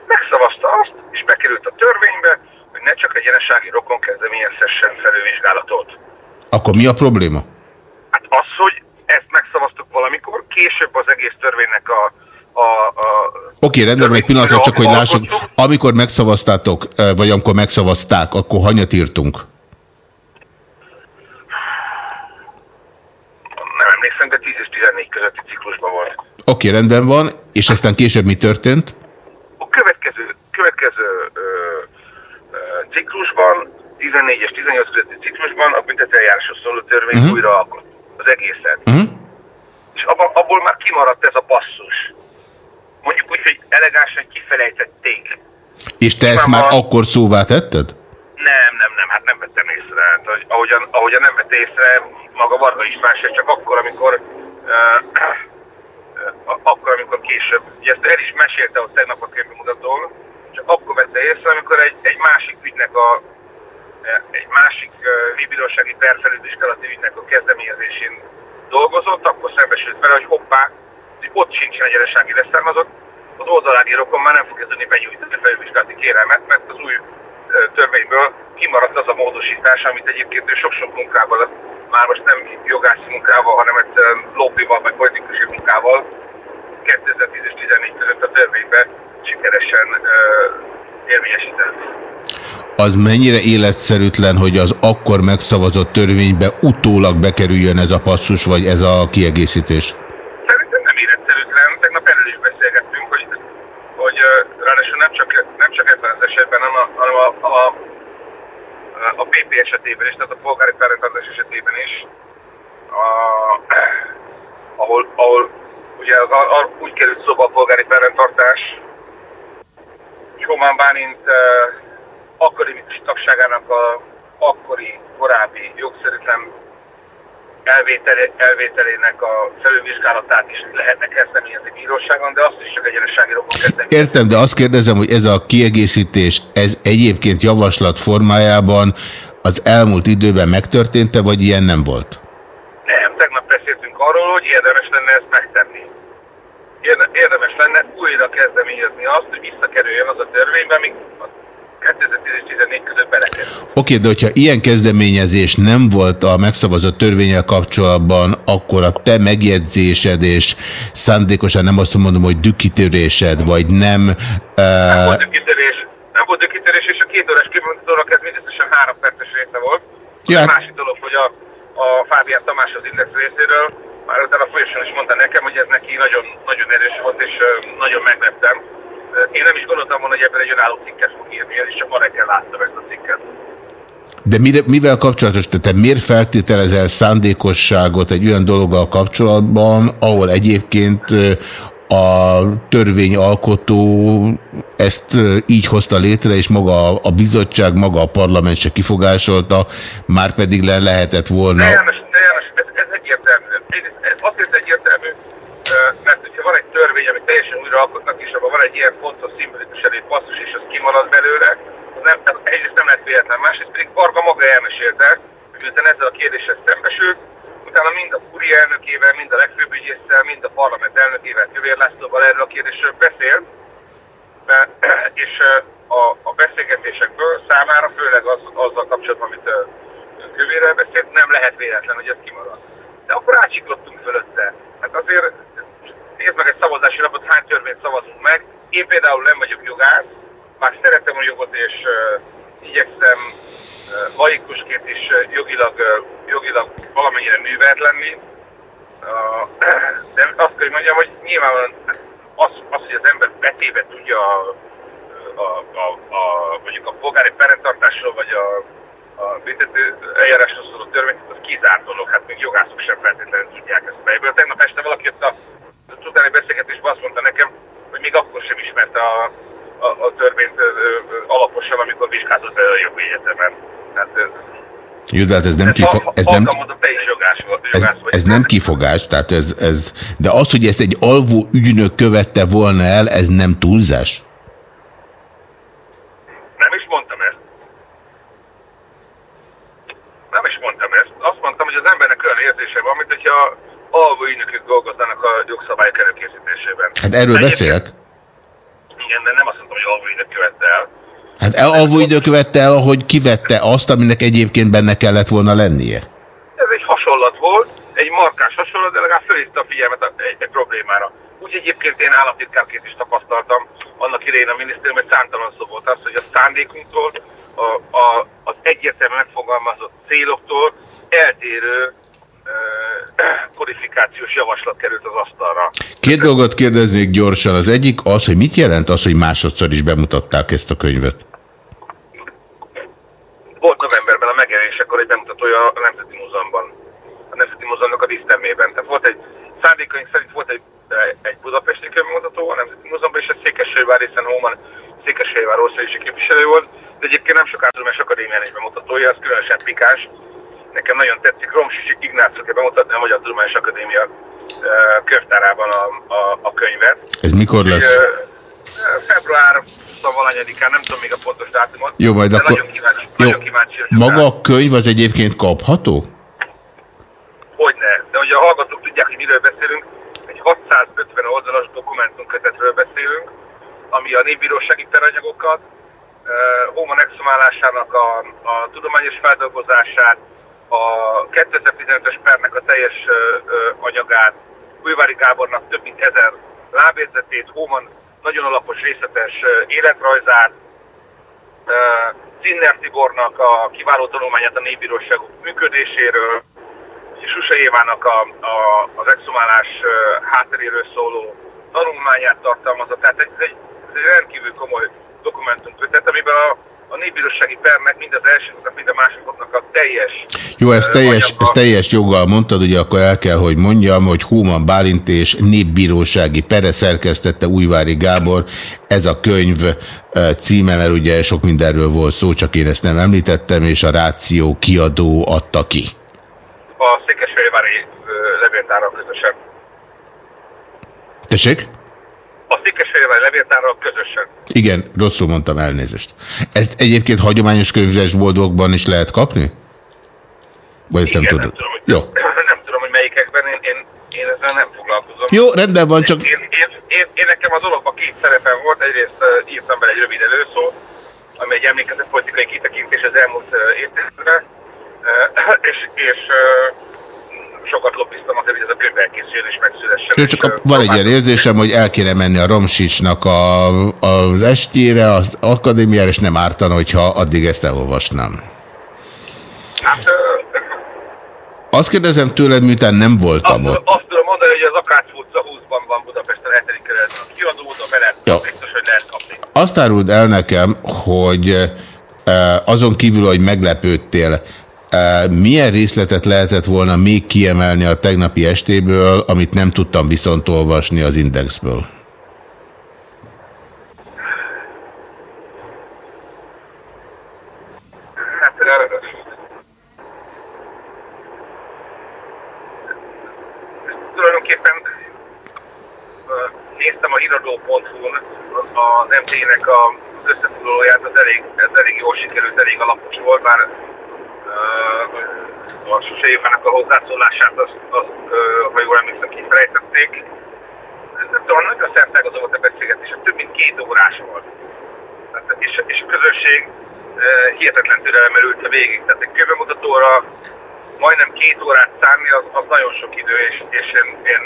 Megszavazta azt, és bekerült a törvénybe, hogy ne csak egyenesági rokon kezdeményezhessen felülvizsgálatot. Akkor mi a probléma? Hát az, hogy ezt megszavaztuk valamikor, később az egész törvénynek a, a, a Oké, rendben egy pillanatra, csak hogy lássuk. Amikor megszavaztátok, eh, vagy amikor megszavazták, akkor hanyat írtunk? De 10 és 14 közötti ciklusban volt. Oké, rendben van, és aztán később mi történt? A következő, következő ö, ö, ciklusban, 14 és 18 közötti ciklusban a büntetőeljárásról szóló törvény uh-huh. újra alkot, az egészet. Uh-huh. És abba, abból már kimaradt ez a passzus. Mondjuk úgy, hogy elegánsan kifelejtették. És te ezt már akkor szóvá tetted? Nem, nem, nem, hát nem vettem észre. Hát, hogy, ahogyan, ahogyan nem vette észre maga Varga István se, csak akkor, amikor uh, uh, akkor, amikor később, ugye ezt el is mesélte ott tegnap a könyvbemutatón, csak akkor vette észre, amikor egy, egy másik ügynek a egy másik uh, bírósági perfelülvizsgálati ügynek a kezdeményezésén dolgozott, akkor szembesült vele, hogy hoppá, hogy ott sincsen egyenesági leszármazott, az oldalágírókon már nem fogja tudni benyújtani a felülvizsgálati kérelmet, mert az új törvényből kimaradt az a módosítás, amit egyébként ő sok-sok munkával, már most nem jogászi munkával, hanem egyszerűen lobbival, vagy politikusi munkával 2010 és 2014 között a törvénybe sikeresen érvényesített. Az mennyire életszerűtlen, hogy az akkor megszavazott törvénybe utólag bekerüljön ez a passzus, vagy ez a kiegészítés? Szerintem nem életszerűtlen. Tegnap erről is beszélgettünk, hogy, hogy ráadásul nem csak, csak ebben az esetben, hanem a, hanem a, a, a PP esetében is, tehát a polgári felrendezés esetében is, a, ahol, ahol ugye az, a, úgy került szóba a polgári felrendtartás, Homán Bálint akadémikus tagságának a akkori, korábbi jogszerűtlen elvétel, elvételének a felülvizsgálatát is lehetne kezdeményezni bíróságon, de azt is csak egyenessági rokon kezdeményezni. Értem, de azt kérdezem, hogy ez a kiegészítés, ez egyébként javaslat formájában az elmúlt időben megtörtént-e, vagy ilyen nem volt? Nem, tegnap beszéltünk arról, hogy érdemes lenne ezt megtenni. Érdemes lenne újra kezdeményezni azt, hogy visszakerüljön az a törvénybe, amíg 2010 és 2014 között belekerül. Oké, de hogyha ilyen kezdeményezés nem volt a megszavazott törvényel kapcsolatban, akkor a te megjegyzésed és szándékosan nem azt mondom, hogy dükkitörésed, vagy nem... Uh... Nem volt dükkitörés, nem volt dükkitörés, és a két órás kimutatónak ez mindösszesen három perces része volt. Ja. A másik dolog, hogy a, a Fábián Tamás az Index részéről, már utána folyamatosan is mondta nekem, hogy ez neki nagyon, nagyon erős volt, és nagyon megleptem én nem is gondoltam volna, hogy ebben egy önálló cikket fog írni, és csak ma reggel láttam ezt a cikket. De mire, mivel kapcsolatos, te, te miért feltételezel szándékosságot egy olyan dologgal kapcsolatban, ahol egyébként a törvényalkotó ezt így hozta létre, és maga a bizottság, maga a parlament se kifogásolta, már pedig le lehetett volna... De János ez, ez egyértelmű. Ez azért egyértelmű, mert hogyha van egy törvény, amit teljesen újra alkotnak, és abban van egy ilyen fontos szimbolikus elég passzus, és az kimarad belőle, az nem, ez egyrészt nem lehet véletlen, másrészt pedig Varga maga elmesélte, hogy miután ezzel a kérdéssel szembesült, utána mind a kuri elnökével, mind a legfőbb ügyészsel, mind a parlament elnökével, Kövér Lászlóval erről a kérdésről beszélt, és a, a beszélgetésekből számára, főleg az, azzal kapcsolatban, amit Kövérrel beszélt, nem lehet véletlen, hogy ez kimarad. De akkor átsiklottunk fölötte. Hát azért nézd meg egy szavazási lapot, hány törvényt szavazunk meg. Én például nem vagyok jogász, már szeretem a jogot, és uh, igyekszem uh, laikusként is uh, jogilag, uh, jogilag valamennyire művelt lenni. Uh, de azt kell, hogy mondjam, hogy nyilvánvalóan az, az, hogy az ember betéve tudja a, a, a, a, mondjuk a polgári perrendtartásról, vagy a, a büntető eljárásról szóló törvényt, az kizárt dolog, hát még jogászok sem feltétlenül tudják ezt fejből. Tegnap este valaki jött a az utáni beszélgetésben azt mondta nekem, hogy még akkor sem ismerte a, a, a törvényt alaposan, amikor vizsgázott be a jogi egyetemen. Tehát, jó, de hát ez nem, kifo ez nem, ez, ez nem kifogás, tehát ez, ez, de az, hogy ezt egy alvó ügynök követte volna el, ez nem túlzás? Nem is mondtam ezt. Nem is mondtam ezt. Azt mondtam, hogy az embernek olyan érzése van, mint hogyha alvó ügynökök dolgoznának a jogszabályok előkészítésében. Hát erről beszélek. Igen, de nem azt mondtam, hogy alvó ügynök követte el. Hát el, avó idő követte el, hogy kivette azt, aminek egyébként benne kellett volna lennie. Ez egy hasonlat volt, egy markás hasonlat, de legalább fölhívta a figyelmet egy, egy problémára. Úgy egyébként én államtitkárként is tapasztaltam annak idején a minisztérium, hogy számtalan szó volt az, hogy a szándékunktól, a, a, az egyértelműen megfogalmazott céloktól eltérő ö, kodifikációs javaslat került az asztalra. Két dolgot kérdeznék gyorsan. Az egyik az, hogy mit jelent az, hogy másodszor is bemutatták ezt a könyvet? Volt novemberben a megjelenésekor egy bemutatója a Nemzeti Múzeumban, a Nemzeti Múzeumnak a dísztermében. Tehát volt egy, szándékaink szerint volt egy, egy budapesti könyvmutató a Nemzeti Múzeumban, és egy Székesfehérvár, hiszen Hóman Székesfehérvár országosi képviselő volt, de egyébként nem sokára Tudományos Akadémián egy bemutatója, az különösen pikás. Nekem nagyon tetszik, Romsisi Ignácot bemutatni a Magyar Tudományos Akadémia ö, könyvtárában a, a, a könyvet. Ez mikor lesz? ö, február 20-án, nem tudom még a pontos dátumot. Jó, majd akkor... Nagyon kíváncsi, Jó. nagyon kíváncsi Maga a könyv az egyébként kapható? Hogyne, de hogy a hallgatók tudják, hogy miről beszélünk, egy 650 oldalas dokumentumkötetről beszélünk, ami a népbírósági peranyagokat, Hóman exhumálásának a, a tudományos feldolgozását, a 2015-ös pernek a teljes anyagát, Újvári Gábornak több mint ezer lábérzetét, Hóman nagyon alapos részletes életrajzát, Zinner Tibornak a kiváló tanulmányát a népbíróságok működéséről, és Susa Évának a, a, az exhumálás hátteréről szóló tanulmányát tartalmazza. Tehát ez egy, ez egy rendkívül komoly dokumentumkötet, amiben a, a népbírósági pernek mind az elsőknek, mind a másodiknak a teljes Jó, ezt ö, teljes, ezt teljes joggal mondtad, ugye akkor el kell, hogy mondjam, hogy Human Bálint és népbírósági pere szerkesztette Újvári Gábor. Ez a könyv címe, mert ugye sok mindenről volt szó, csak én ezt nem említettem, és a Ráció kiadó adta ki. a Székesfehérvári ö, levéltárral közösen. Tessék? A Székesfehérvári levéltárral közösen. Igen, rosszul mondtam elnézést. Ezt egyébként hagyományos könyvesboldogban is lehet kapni? Vagy ezt nem Igen, tudod? nem tudom, hogy, Jó. nem tudom, hogy melyikekben, én, én, én ezzel nem foglalkozom. Jó, rendben van, csak Én, én, én, én nekem az olokban két szerepem volt, egyrészt uh, írtam bele egy rövid előszót, ami egy emlékezett politikai kitekintés az elmúlt uh, évtizedre, uh, és, és uh, sokat lobbiztam azért, hogy ez a könyv elkészüljön és megszülessen. Jó, és, csak ö, a, van egy ilyen érzésem, hogy el kéne menni a Romsicsnak a, az estjére, az akadémiára, és nem ártana, hogyha addig ezt elolvasnám. Hát, Azt kérdezem tőled, miután nem voltam azt, ott. azt tudom mondani, hogy az Akács utca 20-ban van Budapesten 7. kerületben. A kiadó oda be lehet, Jó. biztos, hogy lehet kapni. Azt áruld el nekem, hogy azon kívül, hogy meglepődtél, milyen részletet lehetett volna még kiemelni a tegnapi estéből, amit nem tudtam viszont olvasni az Indexből? Az MT-nek az összefoglalóját, az elég, ez elég jól sikerült, elég alapos volt, bár a Évának a hozzászólását, azt, azt ha jól emlékszem, kifelejtették. Nem tudom, nagyon szertágazó volt a beszélgetés, több mint két órás volt. És, és a közönség hihetetlen türelem merült végig. Tehát egy kövemutatóra majdnem két órát szánni, az, az nagyon sok idő, és, és én, én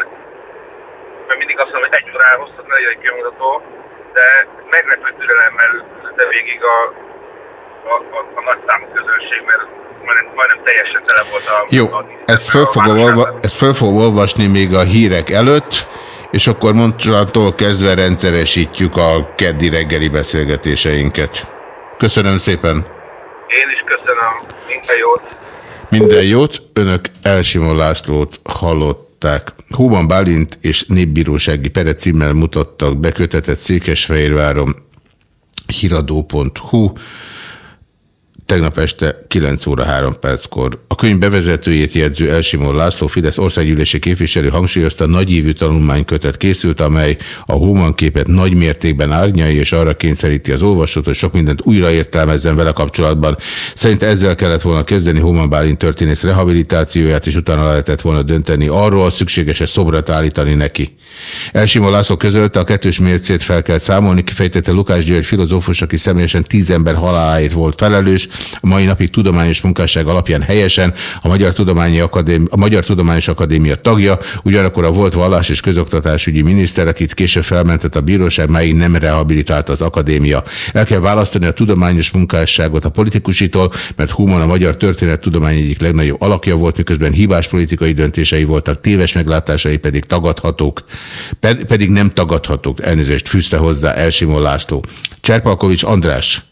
mert mindig azt mondom, hogy egy órára hosszat ne legyen egy könyvmutató, de meglepő türelemmel ült végig a, a, a, a nagy számú közönség, mert majdnem, majdnem teljesen tele volt a... Jó, a, ezt föl, fogom olva, ezt föl fogom olvasni még a hírek előtt, és akkor mostantól kezdve rendszeresítjük a keddi reggeli beszélgetéseinket. Köszönöm szépen! Én is köszönöm, minden jót! Minden jót, önök Elsimon Lászlót hallották. Hóban Bálint és Népbírósági Pere címmel mutattak bekötetett Székesfehérváron hiradó.hu tegnap este 9 óra 3 perckor. A könyv bevezetőjét jegyző Elsimon László Fidesz országgyűlési képviselő hangsúlyozta nagyívű tanulmánykötet készült, amely a Human képet nagy mértékben árnyalja és arra kényszeríti az olvasót, hogy sok mindent újraértelmezzen vele kapcsolatban. Szerint ezzel kellett volna kezdeni Human Bálint történész rehabilitációját, és utána lehetett volna dönteni arról, szükséges-e szobrat állítani neki. Elsimon László közölte, a kettős mércét fel kell számolni, kifejtette Lukás György filozófus, aki személyesen tíz ember haláláért volt felelős, a mai napig tudományos munkásság alapján helyesen a Magyar, Tudományi Akadémi, a Magyar Tudományos Akadémia tagja, ugyanakkor a volt vallás és közoktatásügyi miniszter, akit később felmentett a bíróság, máig nem rehabilitálta az akadémia. El kell választani a tudományos munkásságot a politikusitól, mert Human a magyar tudomány egyik legnagyobb alakja volt, miközben hibás politikai döntései voltak, téves meglátásai pedig tagadhatók, ped pedig nem tagadhatók, elnézést fűzte hozzá Elsimon László. Cserpalkovics András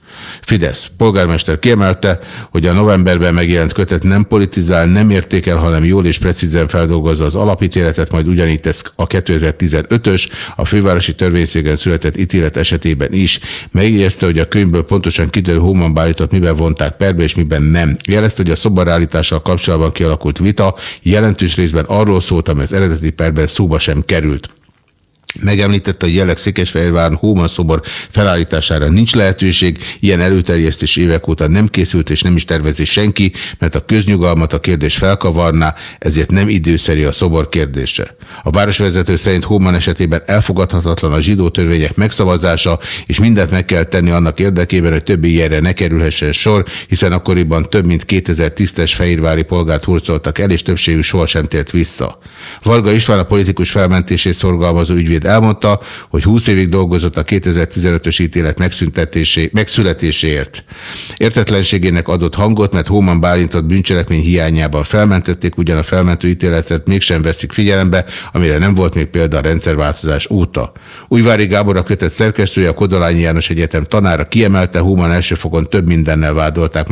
Fidesz polgármester kiemelte, hogy a novemberben megjelent kötet nem politizál, nem értékel, hanem jól és precízen feldolgozza az alapítéletet, majd ugyanígy tesz a 2015-ös, a fővárosi törvényszégen született ítélet esetében is. Megjegyezte, hogy a könyvből pontosan kiderül Hóman Bálitot, miben vonták perbe és miben nem. Jelezte, hogy a szobarállítással kapcsolatban kialakult vita jelentős részben arról szólt, amely az eredeti perben szóba sem került. Megemlítette, hogy jelleg Székesfehérváron Hóman szobor felállítására nincs lehetőség, ilyen előterjesztés évek óta nem készült és nem is tervezi senki, mert a köznyugalmat a kérdés felkavarná, ezért nem időszerű a szobor kérdése. A városvezető szerint Hóman esetében elfogadhatatlan a zsidó törvények megszavazása, és mindent meg kell tenni annak érdekében, hogy többi ilyenre ne kerülhessen sor, hiszen akkoriban több mint 2000 tisztes fehérvári polgárt hurcoltak el, és többségük sohasem tért vissza. Varga István a politikus felmentését szorgalmazó ügyvéd ügyvéd elmondta, hogy 20 évig dolgozott a 2015-ös ítélet megszületéséért. Értetlenségének adott hangot, mert Hóman Bálintot bűncselekmény hiányában felmentették, ugyan a felmentő ítéletet mégsem veszik figyelembe, amire nem volt még példa a rendszerváltozás óta. Újvári Gábor a kötet szerkesztője, a Kodolányi János Egyetem tanára kiemelte, Hóman elsőfokon több mindennel vádolták,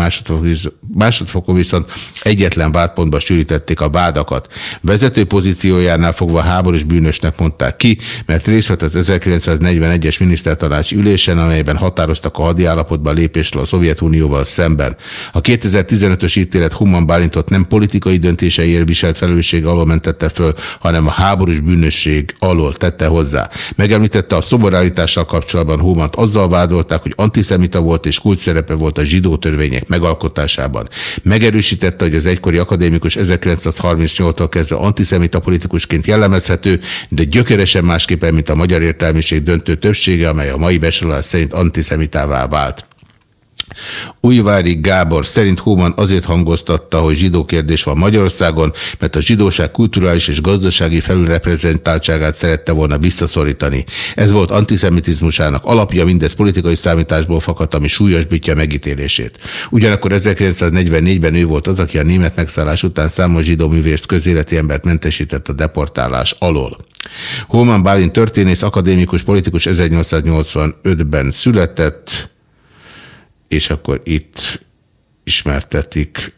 másodfokon viszont egyetlen vádpontba sűrítették a vádakat. Vezető pozíciójánál fogva háborús bűnösnek mondták ki, mert részt vett az 1941-es minisztertanács ülésen, amelyben határoztak a hadiállapotban lépésről a Szovjetunióval szemben. A 2015-ös ítélet Human Bálintot nem politikai döntéseiért viselt felelősség alól mentette föl, hanem a háborús bűnösség alól tette hozzá. Megemlítette a szoborállítással kapcsolatban Humant azzal vádolták, hogy antiszemita volt és kult szerepe volt a zsidó törvények megalkotásában. Megerősítette, hogy az egykori akadémikus 1938-tól kezdve antiszemita politikusként jellemezhető, de gyökeresen más másképpen, mint a magyar értelmiség döntő többsége, amely a mai besorolás szerint antiszemitává vált. Újvári Gábor szerint Hóman azért hangoztatta, hogy zsidó kérdés van Magyarországon, mert a zsidóság kulturális és gazdasági felülreprezentáltságát szerette volna visszaszorítani. Ez volt antiszemitizmusának alapja, mindez politikai számításból fakadt, ami súlyosbítja megítélését. Ugyanakkor 1944-ben ő volt az, aki a német megszállás után számos zsidó művészt közéleti embert mentesített a deportálás alól. Holman Bálint történész, akadémikus, politikus 1885-ben született, és akkor itt ismertetik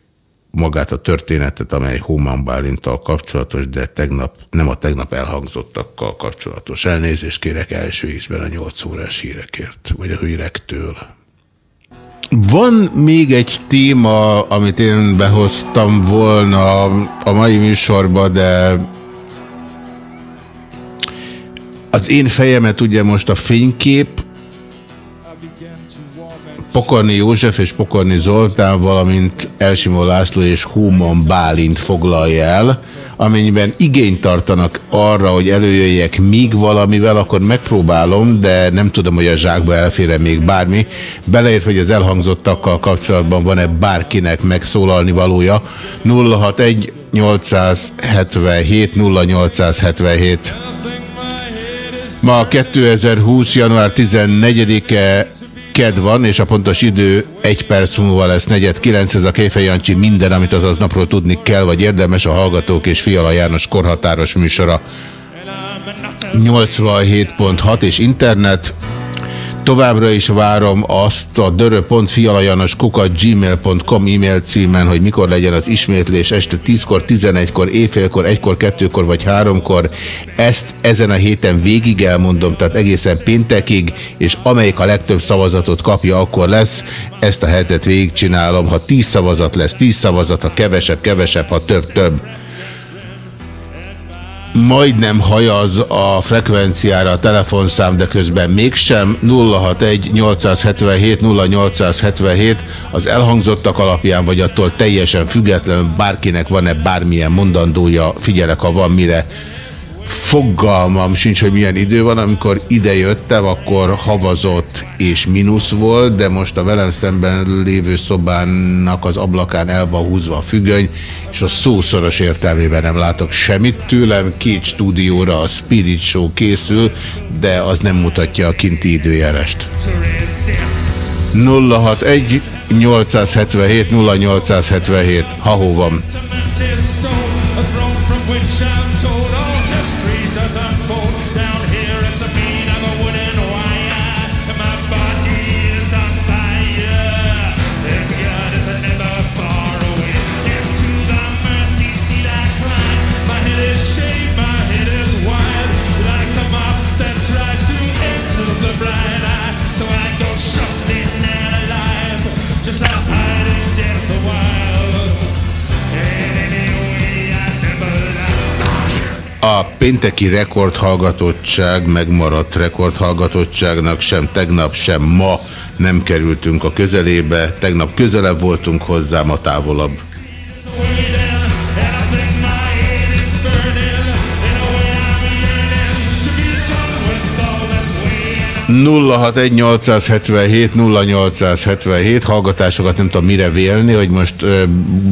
magát a történetet, amely Hóman Bálintal kapcsolatos, de tegnap, nem a tegnap elhangzottakkal kapcsolatos. Elnézést kérek első ízben a 8 órás hírekért, vagy a hírektől. Van még egy téma, amit én behoztam volna a mai műsorba, de az én fejemet ugye most a fénykép, Pokorni József és Pokorni Zoltán, valamint Elsimó László és Human Bálint foglalja el. Amennyiben igényt tartanak arra, hogy előjöjjek még valamivel, akkor megpróbálom, de nem tudom, hogy a zsákba elfére még bármi. Beleért, hogy az elhangzottakkal kapcsolatban van-e bárkinek megszólalni valója. 061 877 0877 Ma 2020. január 14-e ked van, és a pontos idő egy perc múlva lesz negyed kilenc, ez a Kéfej Jancsi minden, amit az aznapról tudni kell, vagy érdemes a Hallgatók és Fiala János korhatáros műsora. 87.6 és internet Továbbra is várom azt a dörö.fialajanoskukat gmail.com e-mail címen, hogy mikor legyen az ismétlés este 10-kor, 11-kor, éjfélkor, 1-kor, 2-kor vagy 3-kor. Ezt ezen a héten végig elmondom, tehát egészen péntekig, és amelyik a legtöbb szavazatot kapja, akkor lesz. Ezt a hetet végigcsinálom. Ha 10 szavazat lesz, 10 szavazat, ha kevesebb, kevesebb, ha több, több majdnem hajaz a frekvenciára a telefonszám, de közben mégsem. 061 877 0877 az elhangzottak alapján, vagy attól teljesen független bárkinek van-e bármilyen mondandója, figyelek, ha van mire fogalmam sincs, hogy milyen idő van. Amikor ide jöttem, akkor havazott és mínusz volt, de most a velem szemben lévő szobának az ablakán el van húzva a függöny, és a szószoros értelmében nem látok semmit tőlem. Két stúdióra a Spirit Show készül, de az nem mutatja a kinti időjárást. 061 877 0877 ha van. A pénteki rekordhallgatottság megmaradt rekordhallgatottságnak sem tegnap, sem ma nem kerültünk a közelébe. Tegnap közelebb voltunk hozzá, ma távolabb. 061877 0877 hallgatásokat nem tudom mire vélni, hogy most ö,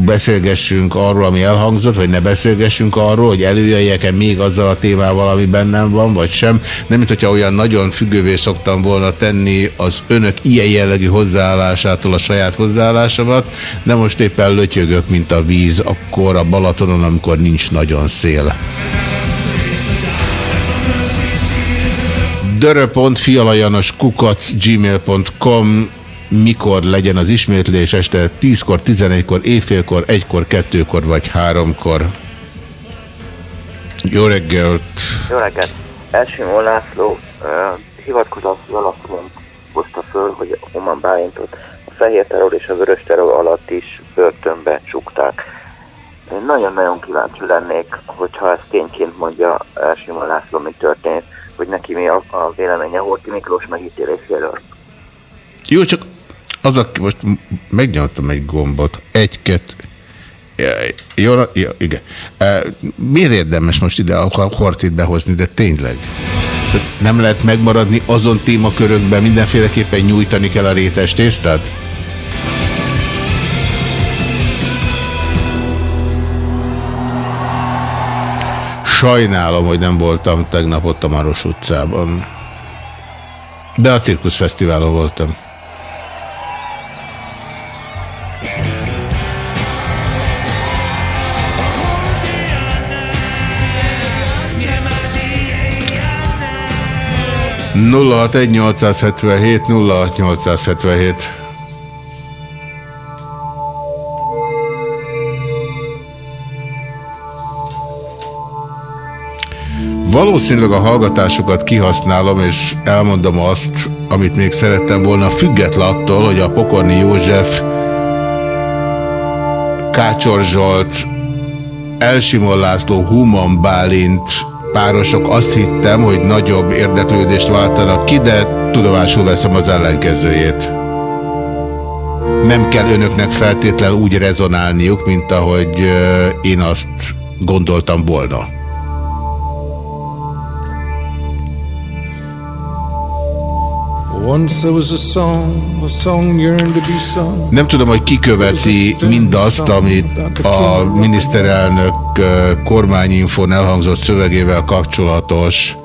beszélgessünk arról, ami elhangzott, vagy ne beszélgessünk arról, hogy előjöjjek-e még azzal a témával, ami bennem van, vagy sem. Nem, mint hogyha olyan nagyon függővé szoktam volna tenni az önök ilyen jellegű hozzáállásától a saját hozzáállásomat, de most éppen lötyögök, mint a víz, akkor a Balatonon, amikor nincs nagyon szél. dörö.fialajanoskukac.gmail.com mikor legyen az ismétlés este 10-kor, 11-kor, éjfélkor, 1-kor, 2-kor vagy 3-kor. Jó reggelt! Jó reggelt! Első László uh, hivatkozási alapon hozta föl, hogy Oman Bálintot a fehér terror és a vörös terror alatt is börtönbe csukták. Én nagyon-nagyon kíváncsi lennék, hogyha ezt tényként mondja Simon László, mi történt hogy neki mi a, a véleménye Horti Miklós megítéléséről. Jó, csak az a, most megnyomtam egy gombot, egy, kettő, jó, jó, igen. Miért érdemes most ide a Hortit behozni, de tényleg? Nem lehet megmaradni azon témakörökben, mindenféleképpen nyújtani kell a rétes tésztát? Sajnálom, hogy nem voltam tegnap ott a Maros utcában. De a cirkuszfesztiválon voltam. nulla egy 877 Valószínűleg a hallgatásokat kihasználom, és elmondom azt, amit még szerettem volna, független attól, hogy a Pokorni József, Kácsor Zsolt, Elsimon László, Human Bálint párosok azt hittem, hogy nagyobb érdeklődést váltanak ki, de tudomásul veszem az ellenkezőjét. Nem kell önöknek feltétlenül úgy rezonálniuk, mint ahogy én azt gondoltam volna. Nem tudom, hogy ki követi mindazt, amit a miniszterelnök kormányinfon elhangzott szövegével kapcsolatos,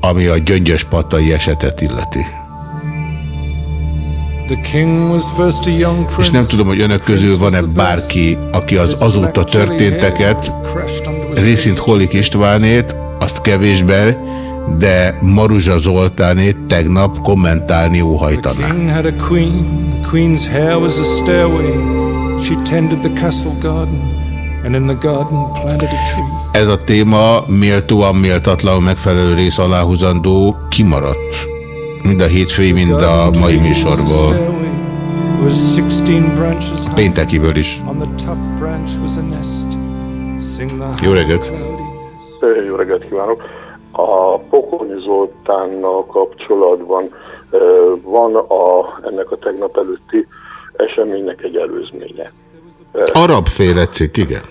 ami a gyöngyös patai esetet illeti. És nem tudom, hogy önök közül van-e bárki, aki az azóta történteket, részint Holik Istvánét, azt kevésbé, de Maruzsa Zoltánét tegnap kommentálni óhajtaná. a a a. Ez a téma méltóan méltatlan megfelelő rész aláhúzandó kimaradt. Mind a hétfői, mind a mai műsorból. There was 16 branches high. Péntekiből is. A Jó reggelt! Jó reggelt kívánok! A Pokorni Zoltánnal kapcsolatban van a, ennek a tegnap előtti eseménynek egy előzménye. Arab féle cikk, igen.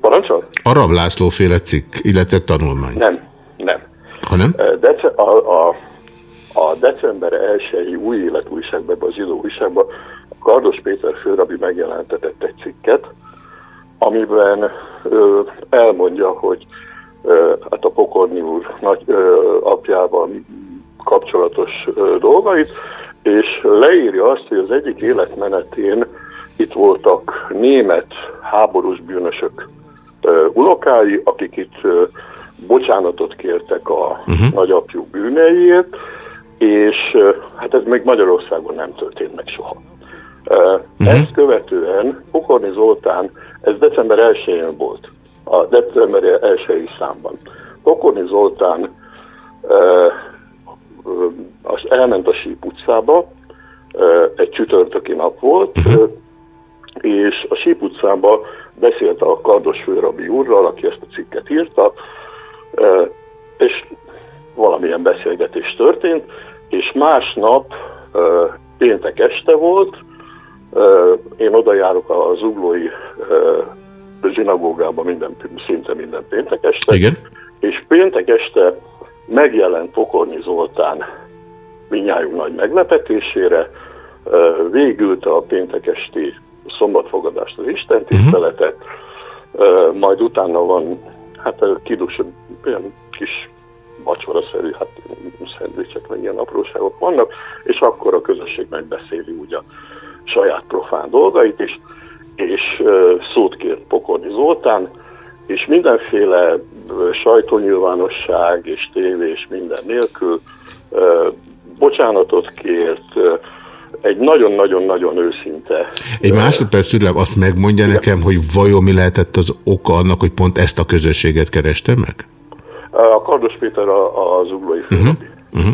Parancsol? Arab László féle cikk, illetve tanulmány. Nem, nem. Ha nem? Dece- a, a, a december 1-i új élet újságban, a zsidó újságban Kardos Péter főrabi megjelentetett egy cikket, amiben ö, elmondja, hogy hát a Pokorni úr nagy apjával kapcsolatos dolgait, és leírja azt, hogy az egyik életmenetén itt voltak német háborús bűnösök unokái, akik itt bocsánatot kértek a uh-huh. nagyapjuk bűneiért, és hát ez még Magyarországon nem történt meg soha. Uh, Ezt követően Pokorni Zoltán, ez december 1-én volt, a december 1 számban. Pokorni Zoltán az elment a Síp utcába, egy csütörtöki nap volt, uh, és a Síp utcába beszélt a Kardos főrabi úrral, aki ezt a cikket írta, és valamilyen beszélgetés történt, és másnap péntek este volt, én oda járok a zuglói uh, zsinagógába minden, szinte minden péntek este, Igen. és péntek este megjelent Pokorni Zoltán minnyájunk nagy meglepetésére, végült a péntek esti szombatfogadást, az Isten tiszteletet, uh, majd utána van hát uh, kidus, olyan kis vacsora-szerű, hát szendvicsek, meg ilyen apróságok vannak, és akkor a közösség megbeszéli úgy a saját profán dolgait is, és szót kért Pokorni Zoltán, és mindenféle sajtónyilvánosság és tévé és minden nélkül bocsánatot kért, egy nagyon-nagyon-nagyon őszinte Egy másodperc szülem azt megmondja nekem, hogy vajon mi lehetett az oka annak, hogy pont ezt a közösséget kereste meg? A Kardos Péter a, a zuglói főrabi. Uh-huh.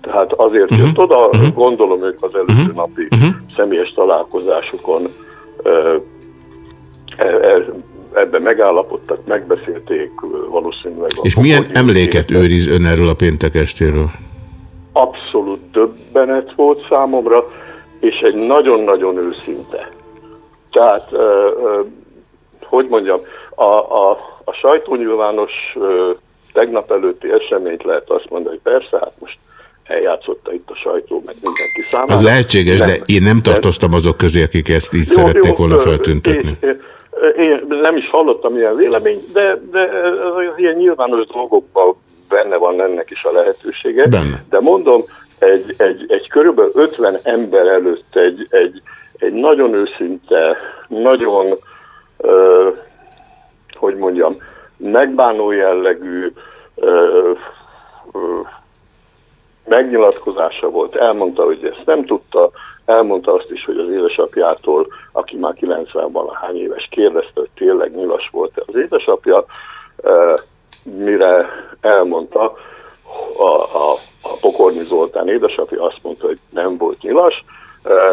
Tehát azért uh-huh. jött oda, uh-huh. gondolom ők az előző uh-huh. napi uh-huh. személyes találkozásukon ö, e, e, ebben megállapodtak, megbeszélték valószínűleg. És milyen emléket őriz ön erről a péntek estéről? Abszolút döbbenet volt számomra, és egy nagyon-nagyon őszinte. Tehát, hogy mondjam, a, a, a sajtónyilvános tegnap előtti eseményt lehet azt mondani, hogy persze, hát most eljátszotta itt a sajtó, meg mindenki számára. Az lehetséges, de én nem tartoztam azok közé, akik ezt így szerették volna ö, feltüntetni. Én, én nem is hallottam ilyen véleményt, de, de az ilyen nyilvános dolgokban benne van ennek is a lehetősége. Benne. De mondom, egy, egy, egy körülbelül 50 ember előtt egy, egy, egy nagyon őszinte, nagyon, ö, hogy mondjam, megbánó jellegű ö, ö, megnyilatkozása volt. Elmondta, hogy ezt nem tudta, elmondta azt is, hogy az édesapjától, aki már 90-ban hány éves, kérdezte, hogy tényleg nyilas volt-e az édesapja, ö, mire elmondta, a, a, a Pokorni Zoltán édesapja azt mondta, hogy nem volt nyilas, ö,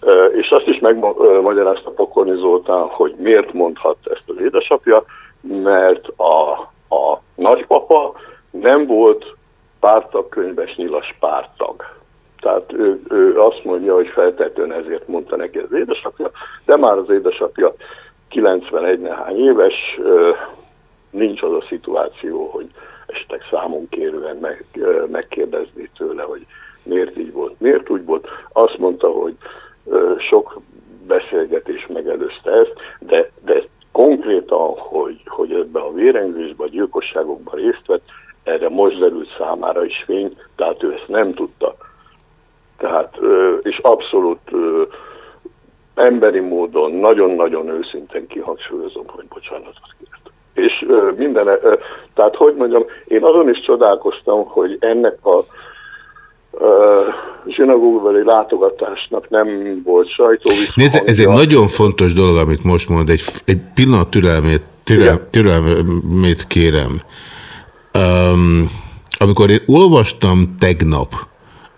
ö, és azt is megmagyarázta Pokorni Zoltán, hogy miért mondhatta ezt az édesapja, mert a, a nagypapa nem volt pártagkönyves nyilas pártag. Tehát ő, ő azt mondja, hogy feltetően ezért mondta neki az édesapja, de már az édesapja 91 nehány éves, nincs az a szituáció, hogy esetleg számon kérően meg, megkérdezni tőle, hogy miért így volt, miért úgy volt. Azt mondta, hogy sok beszélgetés megelőzte ezt, de, de konkrétan, hogy, hogy ebbe a vérengzésbe, a gyilkosságokban részt vett, erre most derült számára is fény, tehát ő ezt nem tudta. Tehát, és abszolút emberi módon, nagyon-nagyon őszintén kihangsúlyozom, hogy bocsánatot kért. És minden, Tehát, hogy mondjam, én azon is csodálkoztam, hogy ennek a zsinagógbeli látogatásnak nem volt sajtó. Nézd, ez egy nagyon fontos dolog, amit most mond, egy, egy pillanat türelmét, türel, türelmét kérem. Um, amikor én olvastam tegnap